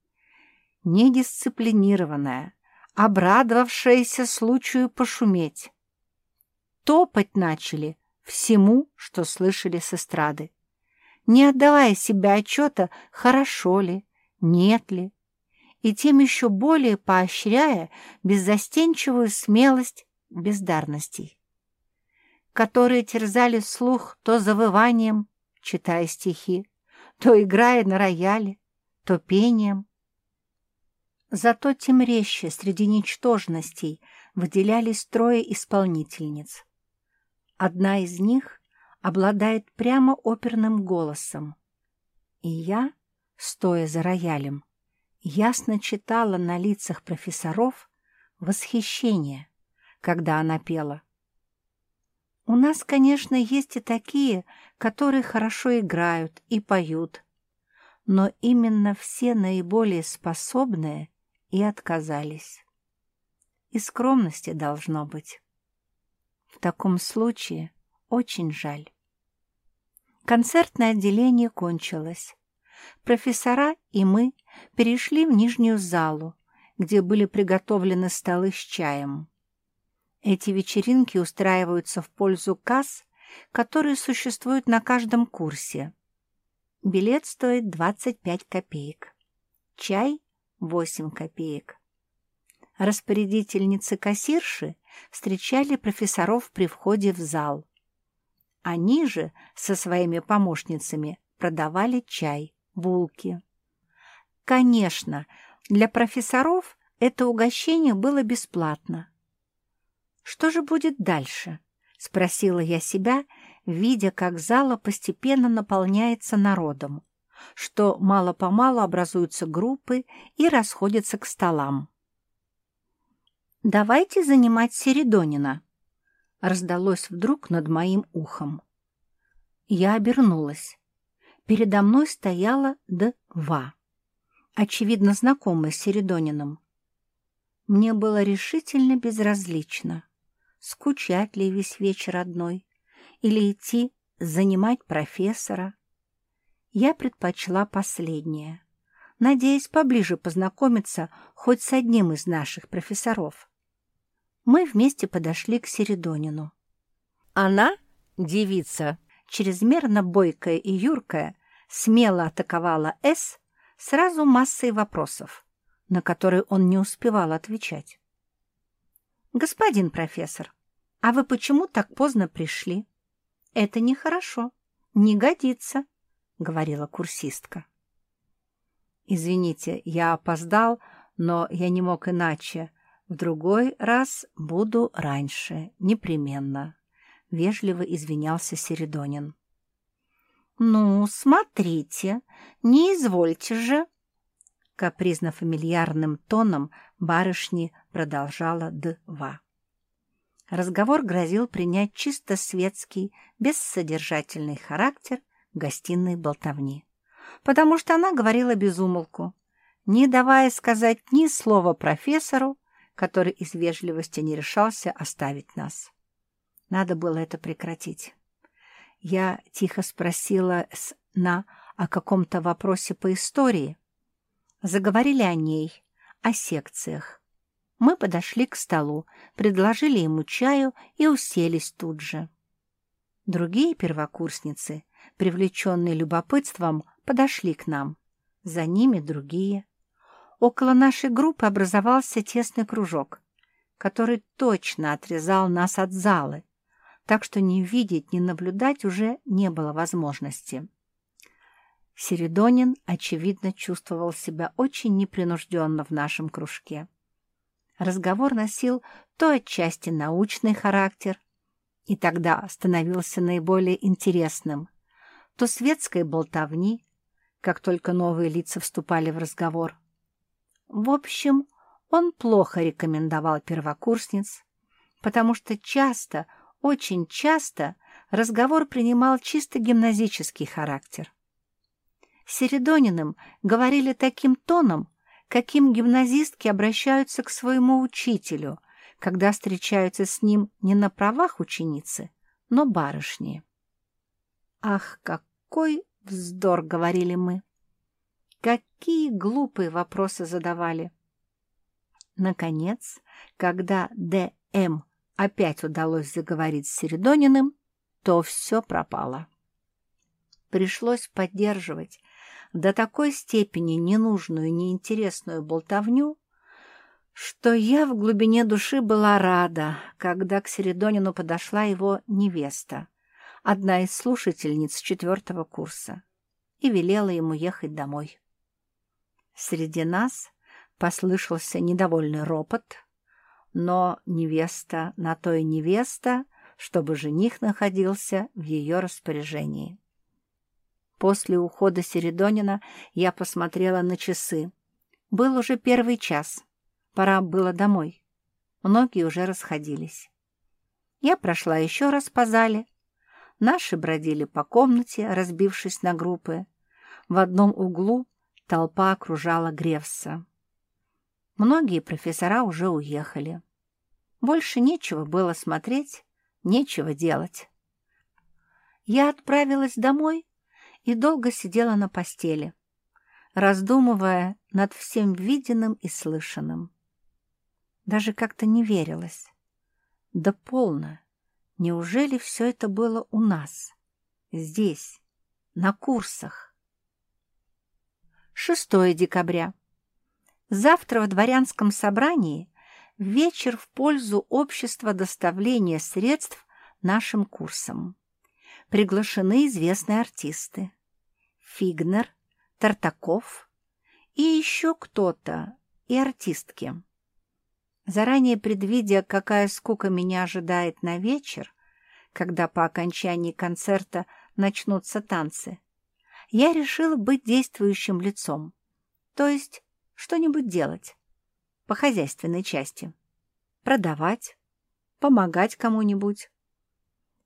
Недисциплинированная, обрадовавшаяся случаю пошуметь. Топать начали всему, что слышали с эстрады, не отдавая себе отчета, хорошо ли, нет ли, и тем еще более поощряя беззастенчивую смелость бездарностей, которые терзали слух то завыванием, читая стихи, то играя на рояле, то пением. Зато тем резче среди ничтожностей выделялись трое исполнительниц. Одна из них обладает прямо оперным голосом, и я, стоя за роялем, ясно читала на лицах профессоров восхищение, когда она пела. У нас, конечно, есть и такие, которые хорошо играют и поют, но именно все наиболее способные и отказались. И скромности должно быть. В таком случае очень жаль. Концертное отделение кончилось. Профессора и мы перешли в нижнюю залу, где были приготовлены столы с чаем. Эти вечеринки устраиваются в пользу касс, которые существуют на каждом курсе. Билет стоит 25 копеек. Чай — 8 копеек. Распорядительницы-кассирши встречали профессоров при входе в зал. Они же со своими помощницами продавали чай, булки. Конечно, для профессоров это угощение было бесплатно. Что же будет дальше? — спросила я себя, видя, как зала постепенно наполняется народом, что мало-помалу образуются группы и расходятся к столам. «Давайте занимать Середонина», — раздалось вдруг над моим ухом. Я обернулась. Передо мной стояла Д-Ва, очевидно знакомая с Середониным. Мне было решительно безразлично, скучать ли весь вечер одной или идти занимать профессора. Я предпочла последнее, надеясь поближе познакомиться хоть с одним из наших профессоров. Мы вместе подошли к Середонину. Она, девица, чрезмерно бойкая и юркая, смело атаковала С сразу массой вопросов, на которые он не успевал отвечать. «Господин профессор, а вы почему так поздно пришли? Это нехорошо, не годится», — говорила курсистка. «Извините, я опоздал, но я не мог иначе. В другой раз буду раньше, непременно», — вежливо извинялся Середонин. «Ну, смотрите, не извольте же!» Капризно-фамильярным тоном барышни продолжала Д-Ва. Разговор грозил принять чисто светский, бессодержательный характер гостиной болтовни, потому что она говорила без умолку, не давая сказать ни слова профессору, который из вежливости не решался оставить нас. Надо было это прекратить. Я тихо спросила с На о каком-то вопросе по истории. Заговорили о ней, о секциях. Мы подошли к столу, предложили ему чаю и уселись тут же. Другие первокурсницы, привлеченные любопытством, подошли к нам. За ними другие. Около нашей группы образовался тесный кружок, который точно отрезал нас от залы, так что ни видеть, ни наблюдать уже не было возможности. Середонин, очевидно, чувствовал себя очень непринужденно в нашем кружке. Разговор носил то отчасти научный характер, и тогда становился наиболее интересным, то светской болтовни, как только новые лица вступали в разговор. В общем, он плохо рекомендовал первокурсниц, потому что часто, очень часто разговор принимал чисто гимназический характер. С Середониным говорили таким тоном, каким гимназистки обращаются к своему учителю, когда встречаются с ним не на правах ученицы, но барышни. «Ах, какой вздор!» — говорили мы. Какие глупые вопросы задавали! Наконец, когда Д.М. опять удалось заговорить с Середониным, то все пропало. Пришлось поддерживать до такой степени ненужную, неинтересную болтовню, что я в глубине души была рада, когда к Середонину подошла его невеста, одна из слушательниц четвертого курса, и велела ему ехать домой. Среди нас послышался недовольный ропот, но невеста на то и невеста, чтобы жених находился в ее распоряжении. После ухода Середонина я посмотрела на часы. Был уже первый час. Пора было домой. Многие уже расходились. Я прошла еще раз по зале. Наши бродили по комнате, разбившись на группы. В одном углу Толпа окружала Гревса. Многие профессора уже уехали. Больше нечего было смотреть, нечего делать. Я отправилась домой и долго сидела на постели, раздумывая над всем виденным и слышанным. Даже как-то не верилось. Да полно! Неужели все это было у нас, здесь, на курсах? 6 декабря. Завтра в дворянском собрании вечер в пользу общества доставления средств нашим курсам. Приглашены известные артисты. Фигнер, Тартаков и еще кто-то, и артистки. Заранее предвидя, какая скука меня ожидает на вечер, когда по окончании концерта начнутся танцы, я решила быть действующим лицом, то есть что-нибудь делать по хозяйственной части, продавать, помогать кому-нибудь.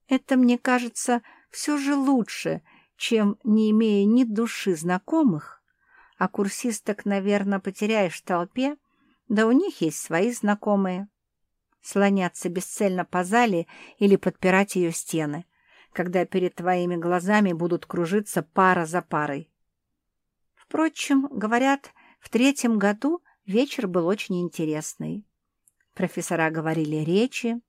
Это, мне кажется, все же лучше, чем, не имея ни души знакомых, а курсисток, наверное, потеряешь в толпе, да у них есть свои знакомые. Слоняться бесцельно по зале или подпирать ее стены, когда перед твоими глазами будут кружиться пара за парой. Впрочем, говорят, в третьем году вечер был очень интересный. Профессора говорили речи,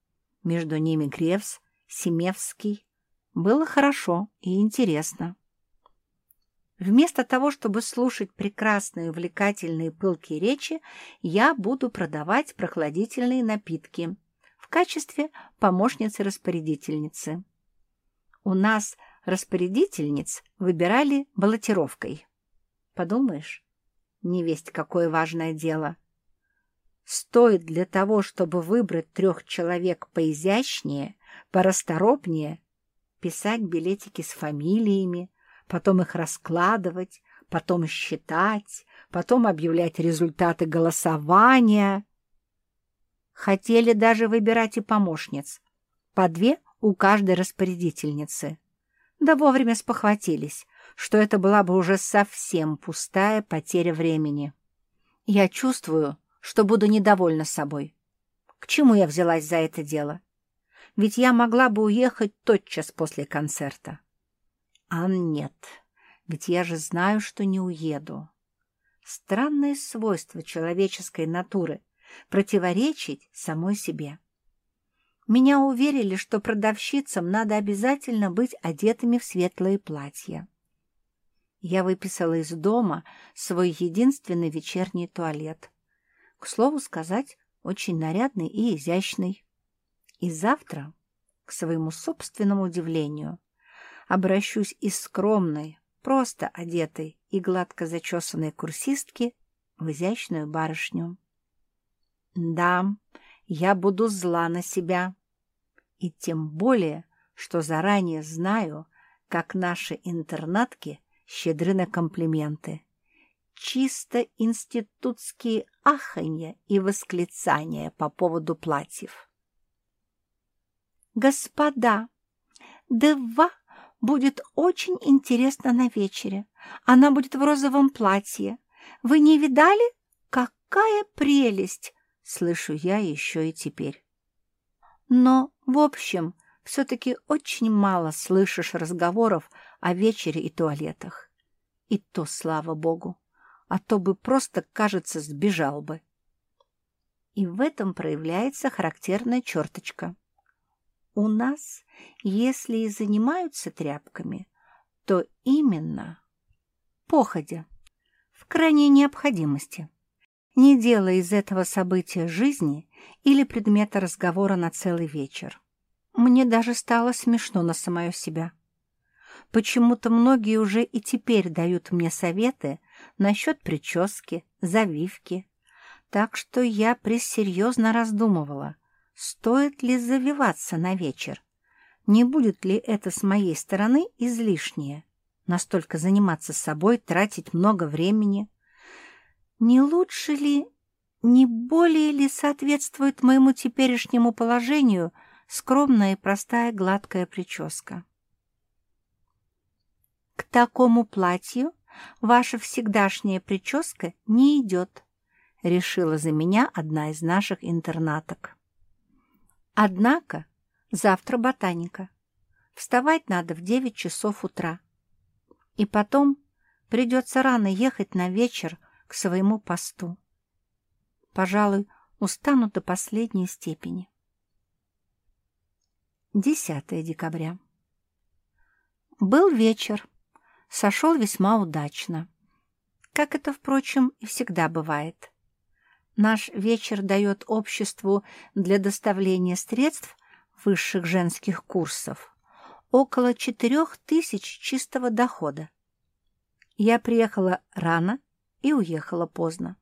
между ними Гревс, Семевский. Было хорошо и интересно. Вместо того, чтобы слушать прекрасные, увлекательные, пылкие речи, я буду продавать прохладительные напитки в качестве помощницы-распорядительницы. У нас распорядительниц выбирали баллотировкой. Подумаешь, не весть какое важное дело. Стоит для того, чтобы выбрать трех человек поизящнее, порасторопнее, писать билетики с фамилиями, потом их раскладывать, потом считать, потом объявлять результаты голосования. Хотели даже выбирать и помощниц, по две у каждой распорядительницы. Да вовремя спохватились, что это была бы уже совсем пустая потеря времени. Я чувствую, что буду недовольна собой. К чему я взялась за это дело? Ведь я могла бы уехать тотчас после концерта. А нет, ведь я же знаю, что не уеду. Странное свойство человеческой натуры — противоречить самой себе. Меня уверили, что продавщицам надо обязательно быть одетыми в светлые платья. Я выписала из дома свой единственный вечерний туалет. К слову сказать, очень нарядный и изящный. И завтра, к своему собственному удивлению, обращусь из скромной, просто одетой и гладко зачесанной курсистки в изящную барышню. Да, я буду зла на себя. И тем более, что заранее знаю, как наши интернатки щедры на комплименты. Чисто институтские аханья и восклицания по поводу платьев. «Господа, Дева будет очень интересно на вечере. Она будет в розовом платье. Вы не видали? Какая прелесть!» Слышу я еще и теперь. Но, в общем, все-таки очень мало слышишь разговоров о вечере и туалетах. И то, слава богу, а то бы просто, кажется, сбежал бы. И в этом проявляется характерная черточка. У нас, если и занимаются тряпками, то именно походя, в крайней необходимости, не делая из этого события жизни или предмета разговора на целый вечер. Мне даже стало смешно на самое себя. Почему-то многие уже и теперь дают мне советы насчет прически, завивки. Так что я пресерьезно раздумывала, стоит ли завиваться на вечер. Не будет ли это с моей стороны излишнее? Настолько заниматься собой, тратить много времени. Не лучше ли, не более ли соответствует моему теперешнему положению – скромная и простая гладкая прическа. «К такому платью ваша всегдашняя прическа не идет», — решила за меня одна из наших интернаток. «Однако завтра ботаника. Вставать надо в девять часов утра. И потом придется рано ехать на вечер к своему посту. Пожалуй, устану до последней степени. 10 декабря. Был вечер. Сошел весьма удачно. Как это, впрочем, и всегда бывает. Наш вечер дает обществу для доставления средств высших женских курсов около четырех тысяч чистого дохода. Я приехала рано и уехала поздно.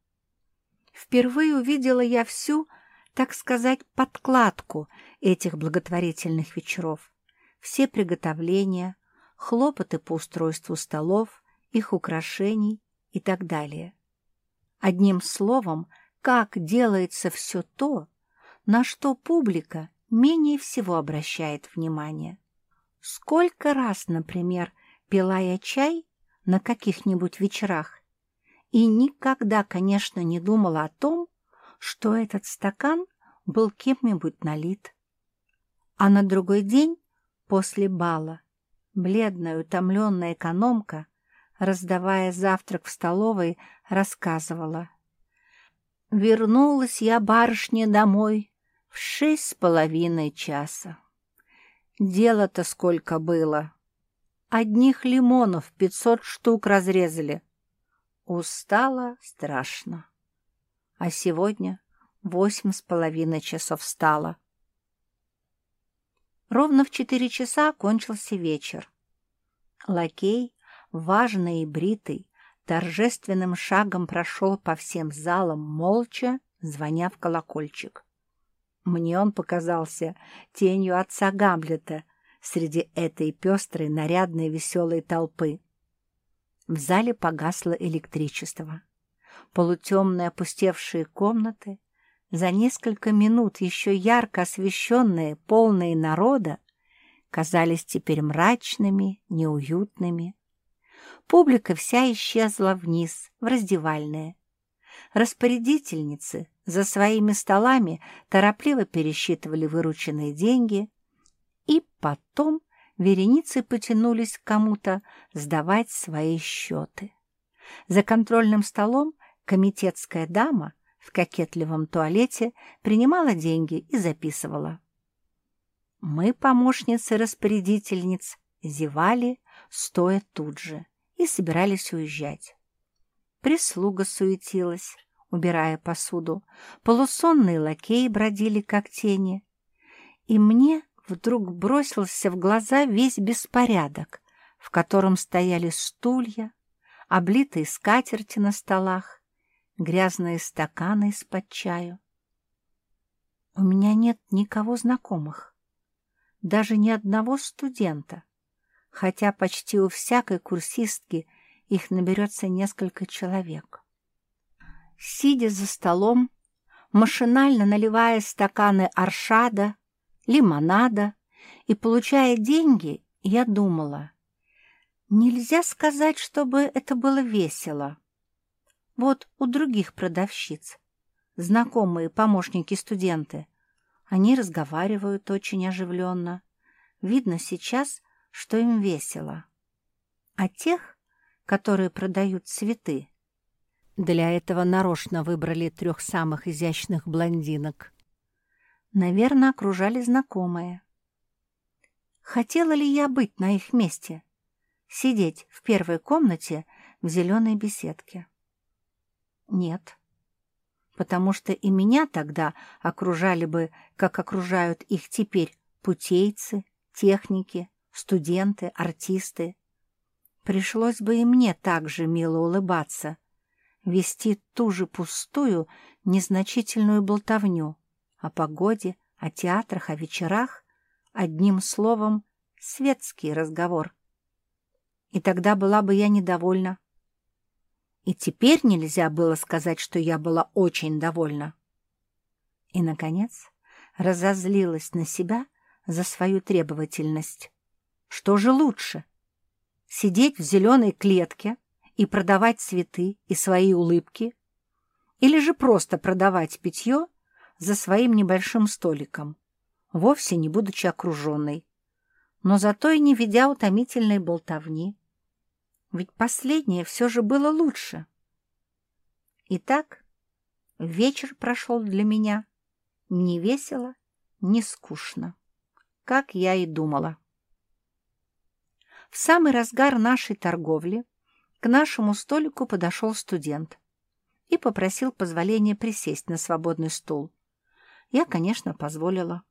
Впервые увидела я всю так сказать, подкладку этих благотворительных вечеров. Все приготовления, хлопоты по устройству столов, их украшений и так далее. Одним словом, как делается все то, на что публика менее всего обращает внимание. Сколько раз, например, пила я чай на каких-нибудь вечерах и никогда, конечно, не думала о том, что этот стакан был кем-нибудь налит. А на другой день, после бала, бледная, утомленная экономка, раздавая завтрак в столовой, рассказывала. «Вернулась я, барышня, домой в шесть с половиной часа. Дело-то сколько было. Одних лимонов пятьсот штук разрезали. Устала страшно. А сегодня восемь с половиной часов встала. Ровно в четыре часа кончился вечер. Лакей, важный и бритый, торжественным шагом прошел по всем залам молча, звоня в колокольчик. Мне он показался тенью отца Гамлета среди этой пестрой, нарядной, веселой толпы. В зале погасло электричество полутемные опустевшие комнаты, за несколько минут еще ярко освещенные, полные народа, казались теперь мрачными, неуютными. Публика вся исчезла вниз, в раздевальные. Распорядительницы за своими столами торопливо пересчитывали вырученные деньги, и потом вереницы потянулись к кому-то сдавать свои счеты. За контрольным столом комитетская дама в кокетливом туалете принимала деньги и записывала. Мы, помощницы распорядительниц, зевали, стоя тут же, и собирались уезжать. Прислуга суетилась, убирая посуду, полусонные лакеи бродили, как тени. И мне вдруг бросился в глаза весь беспорядок, в котором стояли стулья, облитые скатерти на столах, грязные стаканы из-под чаю. У меня нет никого знакомых. даже ни одного студента, хотя почти у всякой курсистки их наберется несколько человек. Сидя за столом, машинально наливая стаканы аршада, лимонада и получая деньги, я думала, нельзя сказать, чтобы это было весело. Вот у других продавщиц, знакомые помощники-студенты, они разговаривают очень оживленно. Видно сейчас, что им весело. А тех, которые продают цветы, для этого нарочно выбрали трех самых изящных блондинок. Наверное, окружали знакомые. Хотела ли я быть на их месте? Сидеть в первой комнате в зеленой беседке? Нет, потому что и меня тогда окружали бы, как окружают их теперь, путейцы, техники, студенты, артисты. Пришлось бы и мне так же мило улыбаться, вести ту же пустую, незначительную болтовню о погоде, о театрах, о вечерах, одним словом, светский разговор. И тогда была бы я недовольна. И теперь нельзя было сказать, что я была очень довольна. И, наконец, разозлилась на себя за свою требовательность. Что же лучше? Сидеть в зеленой клетке и продавать цветы и свои улыбки? Или же просто продавать питье за своим небольшим столиком, вовсе не будучи окруженной, но зато и не ведя утомительной болтовни? Ведь последнее все же было лучше. Итак, вечер прошел для меня не весело, не скучно, как я и думала. В самый разгар нашей торговли к нашему столику подошел студент и попросил позволения присесть на свободный стул. Я, конечно, позволила.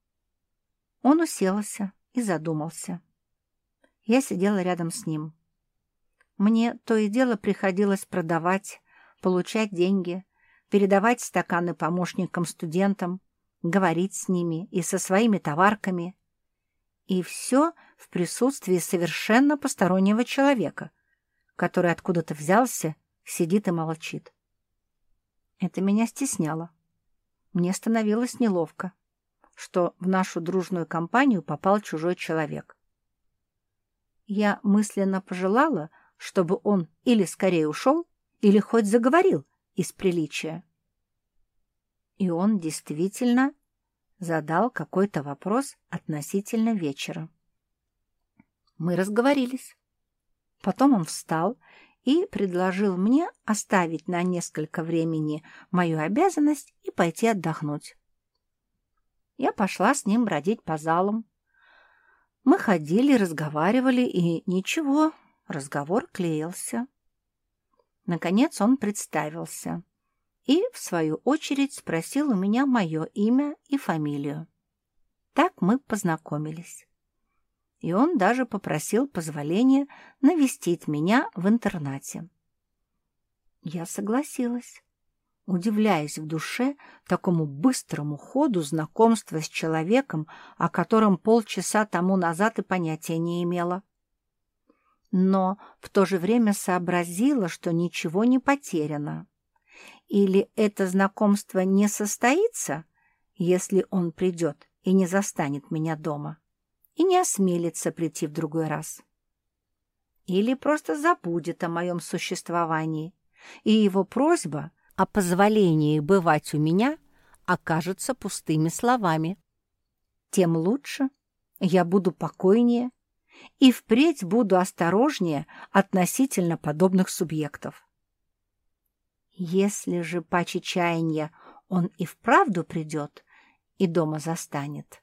Он уселся и задумался. Я сидела рядом с ним. Мне то и дело приходилось продавать, получать деньги, передавать стаканы помощникам-студентам, говорить с ними и со своими товарками. И все в присутствии совершенно постороннего человека, который откуда-то взялся, сидит и молчит. Это меня стесняло. Мне становилось неловко, что в нашу дружную компанию попал чужой человек. Я мысленно пожелала, чтобы он или скорее ушел, или хоть заговорил из приличия. И он действительно задал какой-то вопрос относительно вечера. Мы разговорились. Потом он встал и предложил мне оставить на несколько времени мою обязанность и пойти отдохнуть. Я пошла с ним бродить по залам. Мы ходили, разговаривали, и ничего, Разговор клеился. Наконец он представился и, в свою очередь, спросил у меня мое имя и фамилию. Так мы познакомились. И он даже попросил позволения навестить меня в интернате. Я согласилась, удивляясь в душе такому быстрому ходу знакомства с человеком, о котором полчаса тому назад и понятия не имела но в то же время сообразила, что ничего не потеряно. Или это знакомство не состоится, если он придет и не застанет меня дома, и не осмелится прийти в другой раз. Или просто забудет о моем существовании, и его просьба о позволении бывать у меня окажется пустыми словами. Тем лучше, я буду покойнее и впредь буду осторожнее относительно подобных субъектов. Если же по чаяния он и вправду придет и дома застанет,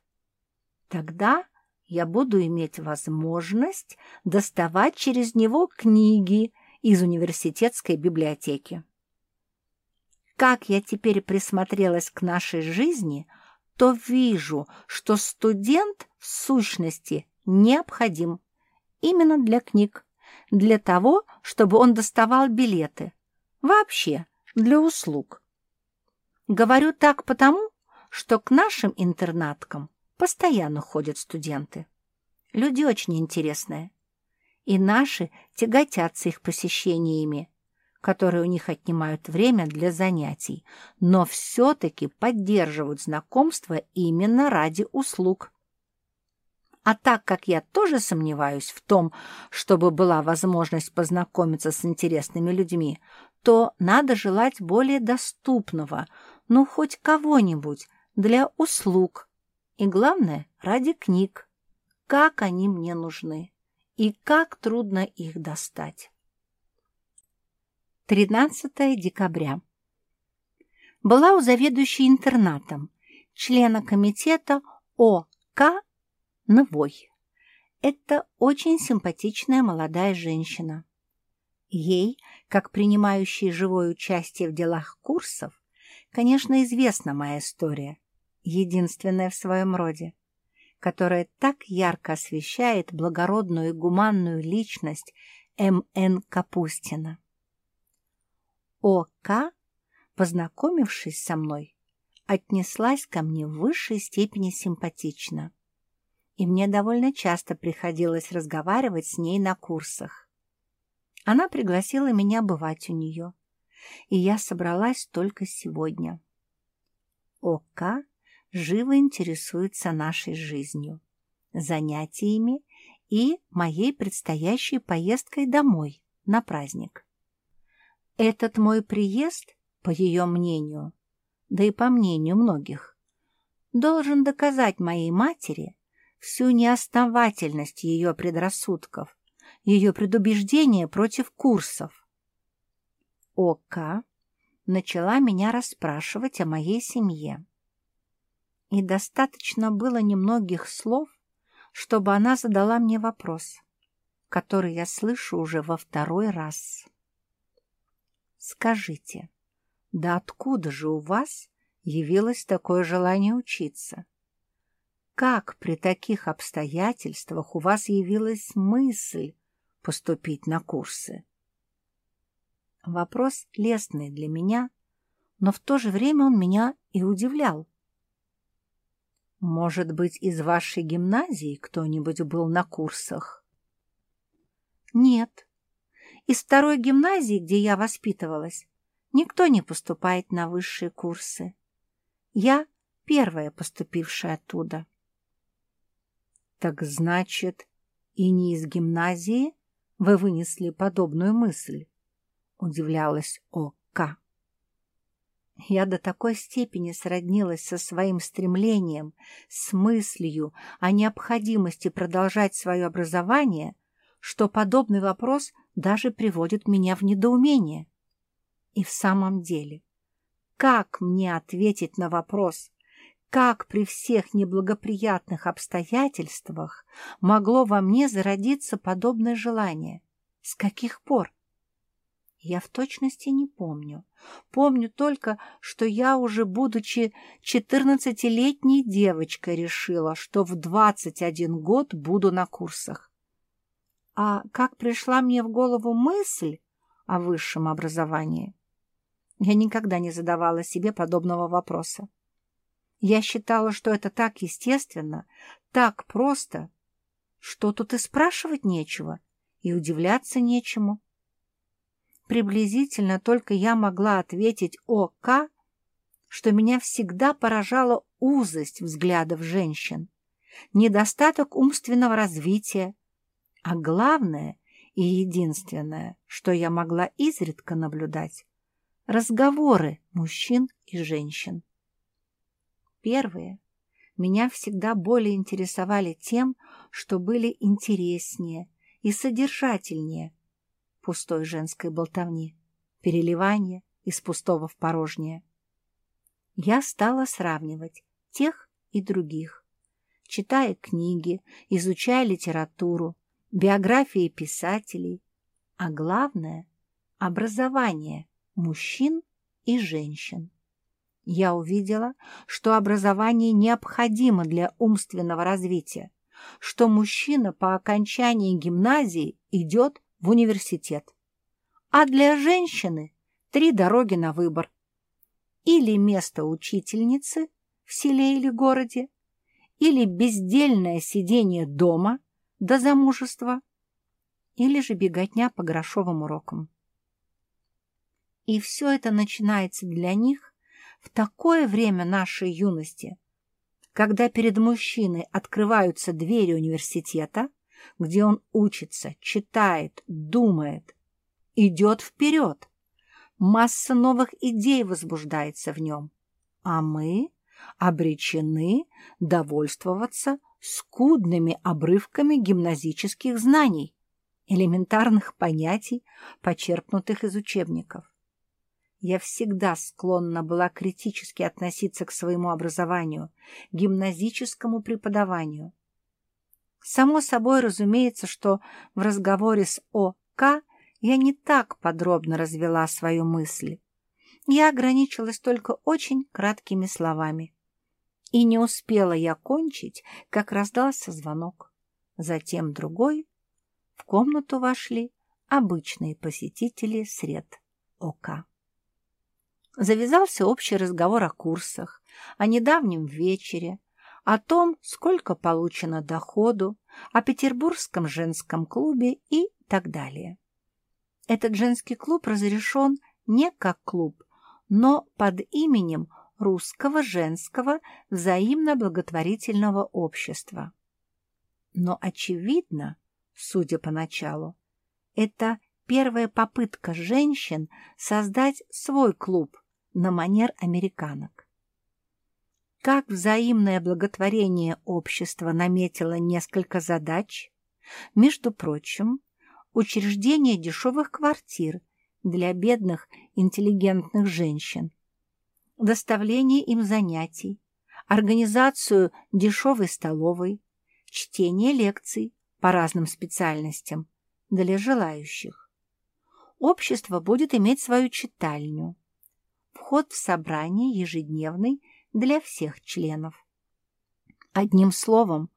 тогда я буду иметь возможность доставать через него книги из университетской библиотеки. Как я теперь присмотрелась к нашей жизни, то вижу, что студент в сущности необходим именно для книг, для того, чтобы он доставал билеты, вообще для услуг. Говорю так потому, что к нашим интернаткам постоянно ходят студенты. Люди очень интересные. И наши тяготятся их посещениями, которые у них отнимают время для занятий, но все-таки поддерживают знакомство именно ради услуг. А так как я тоже сомневаюсь в том, чтобы была возможность познакомиться с интересными людьми, то надо желать более доступного, ну, хоть кого-нибудь для услуг. И главное, ради книг. Как они мне нужны и как трудно их достать. 13 декабря. Была у заведующей интернатом, члена комитета ОК Новой. Это очень симпатичная молодая женщина. Ей, как принимающей живое участие в делах курсов, конечно, известна моя история, единственная в своем роде, которая так ярко освещает благородную и гуманную личность М.Н. Капустина. О.К., познакомившись со мной, отнеслась ко мне в высшей степени симпатично и мне довольно часто приходилось разговаривать с ней на курсах. Она пригласила меня бывать у нее, и я собралась только сегодня. ОК живо интересуется нашей жизнью, занятиями и моей предстоящей поездкой домой на праздник. Этот мой приезд, по ее мнению, да и по мнению многих, должен доказать моей матери, всю неосновательность ее предрассудков, ее предубеждения против курсов. ОК начала меня расспрашивать о моей семье. И достаточно было немногих слов, чтобы она задала мне вопрос, который я слышу уже во второй раз. «Скажите, да откуда же у вас явилось такое желание учиться?» Как при таких обстоятельствах у вас явилась мысль поступить на курсы? Вопрос лестный для меня, но в то же время он меня и удивлял. Может быть, из вашей гимназии кто-нибудь был на курсах? Нет. Из второй гимназии, где я воспитывалась, никто не поступает на высшие курсы. Я первая поступившая оттуда. Так значит, и не из гимназии вы вынесли подобную мысль? Удивлялась О.К. Я до такой степени сроднилась со своим стремлением, с мыслью о необходимости продолжать свое образование, что подобный вопрос даже приводит меня в недоумение. И в самом деле, как мне ответить на вопрос, как при всех неблагоприятных обстоятельствах могло во мне зародиться подобное желание? С каких пор? Я в точности не помню. Помню только, что я уже, будучи четырнадцатилетней девочкой, решила, что в двадцать один год буду на курсах. А как пришла мне в голову мысль о высшем образовании? Я никогда не задавала себе подобного вопроса. Я считала, что это так естественно, так просто, что тут и спрашивать нечего, и удивляться нечему. Приблизительно только я могла ответить «ОК», что меня всегда поражала узость взглядов женщин, недостаток умственного развития, а главное и единственное, что я могла изредка наблюдать — разговоры мужчин и женщин. Первые меня всегда более интересовали тем, что были интереснее и содержательнее пустой женской болтовни, переливания из пустого в порожнее. Я стала сравнивать тех и других, читая книги, изучая литературу, биографии писателей, а главное — образование мужчин и женщин я увидела, что образование необходимо для умственного развития, что мужчина по окончании гимназии идет в университет. А для женщины три дороги на выбор. Или место учительницы в селе или городе, или бездельное сидение дома до замужества, или же беготня по грошовым урокам. И все это начинается для них в такое время нашей юности, когда перед мужчиной открываются двери университета, где он учится, читает, думает, идет вперед. Масса новых идей возбуждается в нем, а мы обречены довольствоваться скудными обрывками гимназических знаний, элементарных понятий, почерпнутых из учебников. Я всегда склонна была критически относиться к своему образованию, гимназическому преподаванию. Само собой разумеется, что в разговоре с О.К. я не так подробно развела свою мысль. Я ограничилась только очень краткими словами. И не успела я кончить, как раздался звонок. Затем другой. В комнату вошли обычные посетители сред ОК. Завязался общий разговор о курсах, о недавнем вечере, о том, сколько получено доходу, о Петербургском женском клубе и так далее. Этот женский клуб разрешен не как клуб, но под именем Русского женского взаимно-благотворительного общества. Но очевидно, судя по началу, это первая попытка женщин создать свой клуб – на манер американок. Как взаимное благотворение общества наметило несколько задач, между прочим, учреждение дешевых квартир для бедных интеллигентных женщин, доставление им занятий, организацию дешевой столовой, чтение лекций по разным специальностям для желающих. Общество будет иметь свою читальню, вход в собрание ежедневный для всех членов. Одним словом,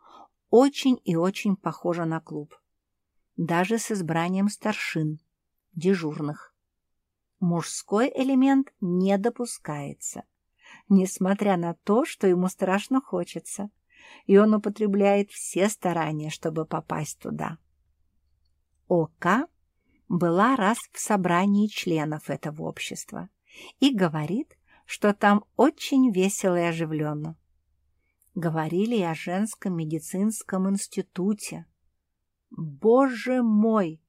очень и очень похоже на клуб. Даже с избранием старшин, дежурных. Мужской элемент не допускается, несмотря на то, что ему страшно хочется, и он употребляет все старания, чтобы попасть туда. ОК была раз в собрании членов этого общества и говорит, что там очень весело и оживленно. Говорили и о женском медицинском институте. Боже мой!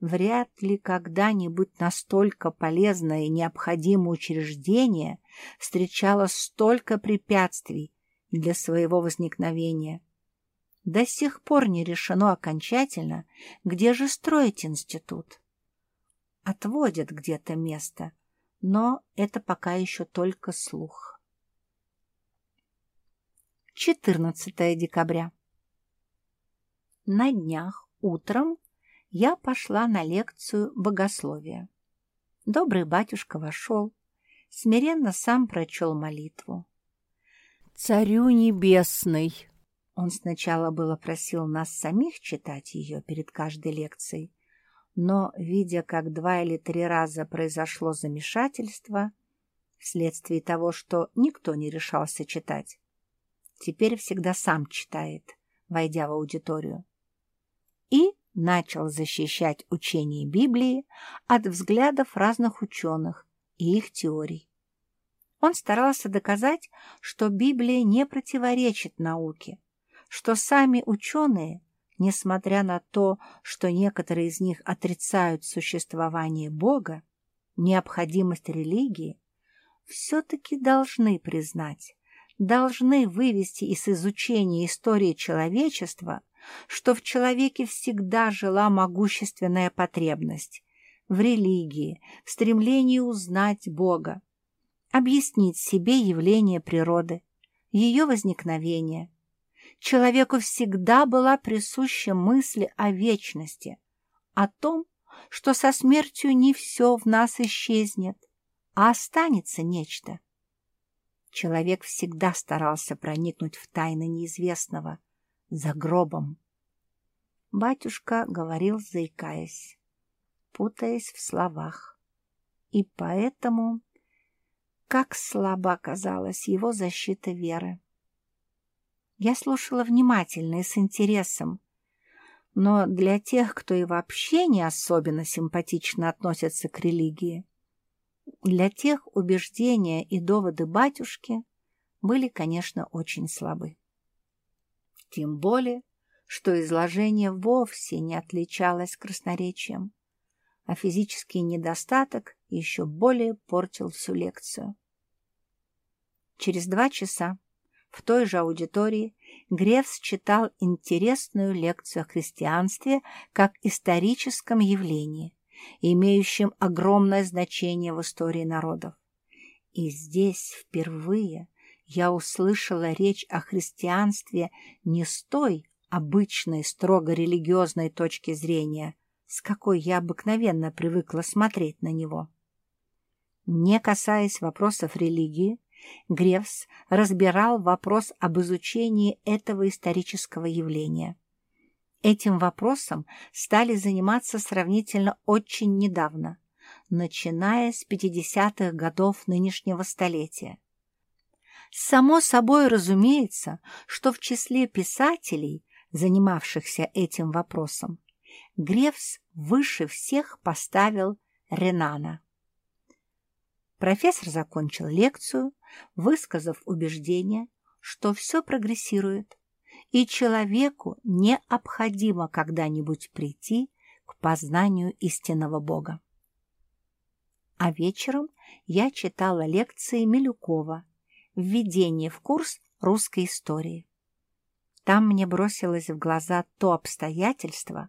Вряд ли когда-нибудь настолько полезное и необходимое учреждение встречало столько препятствий для своего возникновения. До сих пор не решено окончательно, где же строить институт. Отводят где-то место, но это пока еще только слух. 14 декабря. На днях утром я пошла на лекцию богословия. Добрый батюшка вошел, смиренно сам прочел молитву. «Царю небесный!» Он сначала было просил нас самих читать ее перед каждой лекцией, но, видя, как два или три раза произошло замешательство, вследствие того, что никто не решался читать, теперь всегда сам читает, войдя в аудиторию, и начал защищать учение Библии от взглядов разных ученых и их теорий. Он старался доказать, что Библия не противоречит науке, что сами ученые несмотря на то, что некоторые из них отрицают существование Бога, необходимость религии, все-таки должны признать, должны вывести из изучения истории человечества, что в человеке всегда жила могущественная потребность в религии, в стремлении узнать Бога, объяснить себе явление природы, ее возникновение – человеку всегда была присуща мысль о вечности, о том, что со смертью не все в нас исчезнет, а останется нечто. Человек всегда старался проникнуть в тайны неизвестного, за гробом. Батюшка говорил, заикаясь, путаясь в словах, и поэтому, как слаба казалась его защита веры. Я слушала внимательно и с интересом, но для тех, кто и вообще не особенно симпатично относится к религии, для тех убеждения и доводы батюшки были, конечно, очень слабы. Тем более, что изложение вовсе не отличалось красноречием, а физический недостаток еще более портил всю лекцию. Через два часа в той же аудитории Гревс читал интересную лекцию о христианстве как историческом явлении, имеющем огромное значение в истории народов. И здесь впервые я услышала речь о христианстве не с той обычной строго религиозной точки зрения, с какой я обыкновенно привыкла смотреть на него. Не касаясь вопросов религии, Гревс разбирал вопрос об изучении этого исторического явления. Этим вопросом стали заниматься сравнительно очень недавно, начиная с 50-х годов нынешнего столетия. Само собой разумеется, что в числе писателей, занимавшихся этим вопросом, Гревс выше всех поставил Ренана. Профессор закончил лекцию, высказав убеждение, что все прогрессирует, и человеку необходимо когда-нибудь прийти к познанию истинного Бога. А вечером я читала лекции Милюкова «Введение в курс русской истории». Там мне бросилось в глаза то обстоятельство,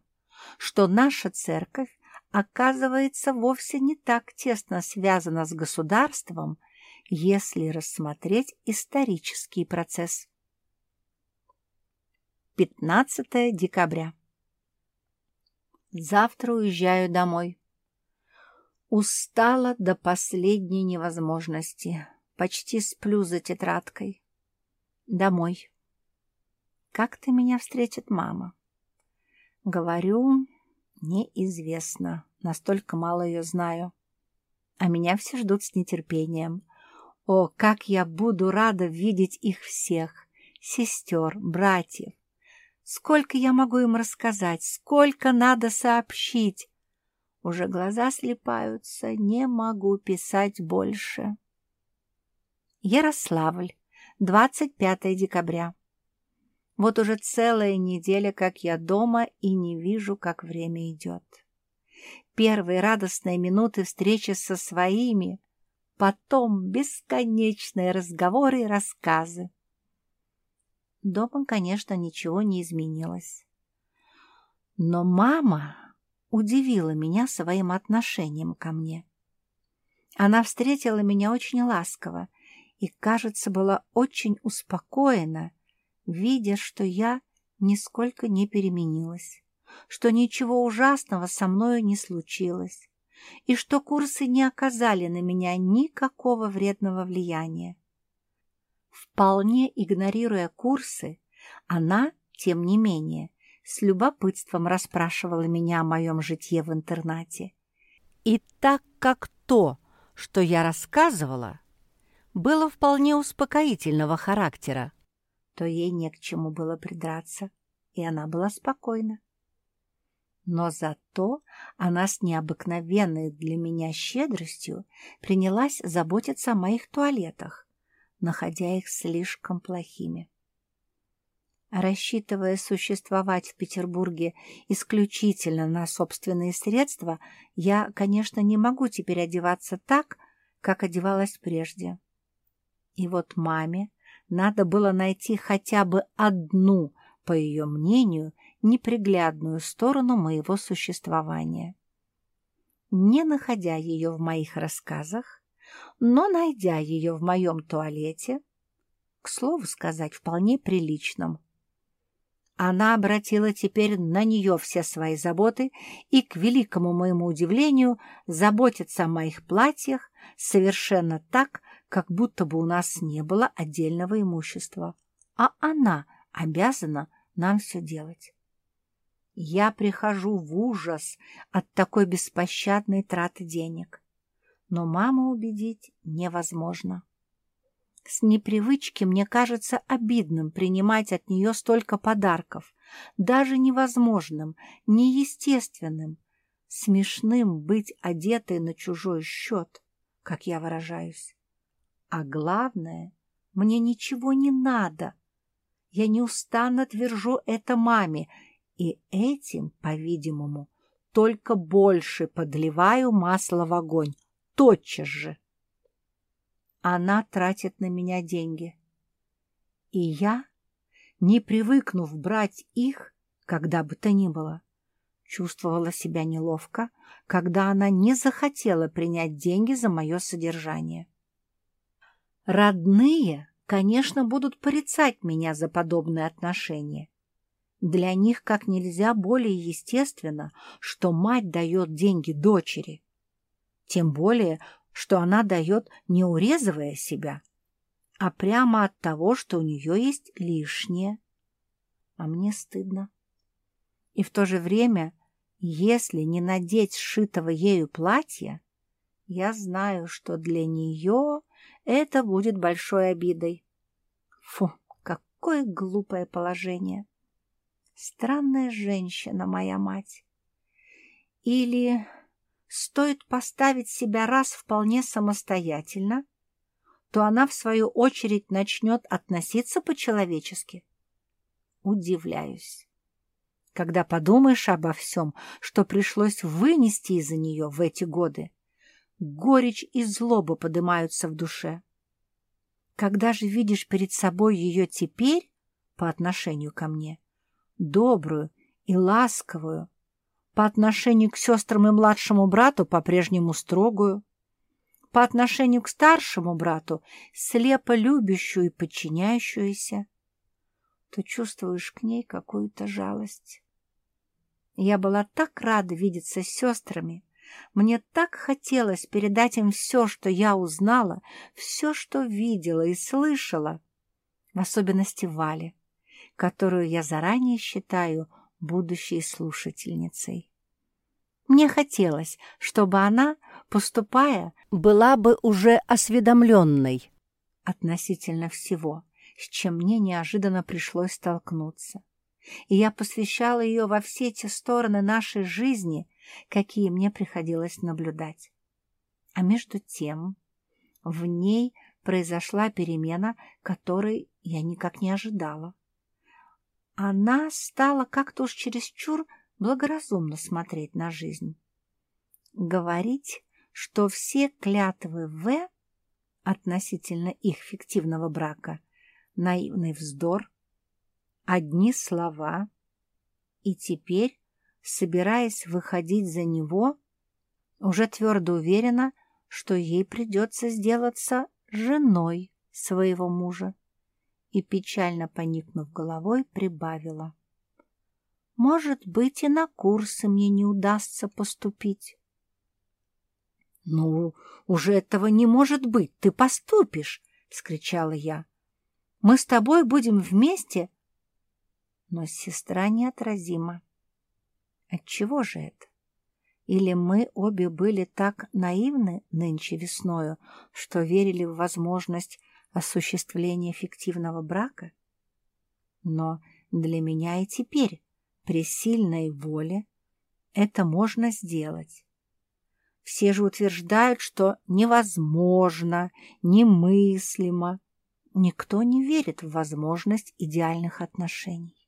что наша церковь оказывается вовсе не так тесно связана с государством, если рассмотреть исторический процесс. 15 декабря. Завтра уезжаю домой. Устала до последней невозможности. Почти сплю за тетрадкой. Домой. Как ты меня встретит мама? Говорю, Неизвестно. Настолько мало ее знаю. А меня все ждут с нетерпением. О, как я буду рада видеть их всех, сестер, братьев. Сколько я могу им рассказать, сколько надо сообщить. Уже глаза слепаются, не могу писать больше. Ярославль, 25 декабря. Вот уже целая неделя, как я дома, и не вижу, как время идет. Первые радостные минуты встречи со своими, потом бесконечные разговоры и рассказы. Дома, конечно, ничего не изменилось. Но мама удивила меня своим отношением ко мне. Она встретила меня очень ласково и, кажется, была очень успокоена, видя, что я нисколько не переменилась, что ничего ужасного со мною не случилось, и что курсы не оказали на меня никакого вредного влияния. Вполне игнорируя курсы, она, тем не менее, с любопытством расспрашивала меня о моем житье в интернате. И так как то, что я рассказывала, было вполне успокоительного характера, то ей не к чему было придраться, и она была спокойна. Но зато она с необыкновенной для меня щедростью принялась заботиться о моих туалетах, находя их слишком плохими. Рассчитывая существовать в Петербурге исключительно на собственные средства, я, конечно, не могу теперь одеваться так, как одевалась прежде. И вот маме надо было найти хотя бы одну, по ее мнению, неприглядную сторону моего существования. Не находя ее в моих рассказах, но найдя ее в моем туалете, к слову сказать, вполне приличном, она обратила теперь на нее все свои заботы и, к великому моему удивлению, заботится о моих платьях совершенно так, как будто бы у нас не было отдельного имущества, а она обязана нам все делать. Я прихожу в ужас от такой беспощадной траты денег, но маму убедить невозможно. С непривычки мне кажется обидным принимать от нее столько подарков, даже невозможным, неестественным, смешным быть одетой на чужой счет, как я выражаюсь. А главное, мне ничего не надо. Я неустанно твержу это маме, и этим, по-видимому, только больше подливаю масло в огонь, тотчас же. Она тратит на меня деньги. И я, не привыкнув брать их, когда бы то ни было, чувствовала себя неловко, когда она не захотела принять деньги за мое содержание. Родные, конечно, будут порицать меня за подобные отношения. Для них как нельзя более естественно, что мать дает деньги дочери. Тем более, что она дает, не урезывая себя, а прямо от того, что у нее есть лишнее. А мне стыдно. И в то же время, если не надеть сшитого ею платья, я знаю, что для нее это будет большой обидой. Фу, какое глупое положение! Странная женщина, моя мать. Или стоит поставить себя раз вполне самостоятельно, то она, в свою очередь, начнет относиться по-человечески. Удивляюсь. Когда подумаешь обо всем, что пришлось вынести из-за нее в эти годы, горечь и злоба поднимаются в душе. Когда же видишь перед собой ее теперь, по отношению ко мне, добрую и ласковую, по отношению к сестрам и младшему брату по-прежнему строгую, по отношению к старшему брату слепо любящую и подчиняющуюся, то чувствуешь к ней какую-то жалость. Я была так рада видеться с сестрами, мне так хотелось передать им все, что я узнала, все, что видела и слышала, в особенности Вале которую я заранее считаю будущей слушательницей. Мне хотелось, чтобы она, поступая, была бы уже осведомленной относительно всего, с чем мне неожиданно пришлось столкнуться. И я посвящала ее во все те стороны нашей жизни, какие мне приходилось наблюдать. А между тем в ней произошла перемена, которой я никак не ожидала она стала как-то уж чересчур благоразумно смотреть на жизнь. Говорить, что все клятвы В относительно их фиктивного брака — наивный вздор, одни слова, и теперь, собираясь выходить за него, уже твердо уверена, что ей придется сделаться женой своего мужа и, печально поникнув головой, прибавила. «Может быть, и на курсы мне не удастся поступить». «Ну, уже этого не может быть, ты поступишь!» — вскричала я. «Мы с тобой будем вместе?» Но сестра неотразима. Отчего же это? Или мы обе были так наивны нынче весною, что верили в возможность осуществления фиктивного брака? Но для меня и теперь, при сильной воле, это можно сделать. Все же утверждают, что невозможно, немыслимо. Никто не верит в возможность идеальных отношений.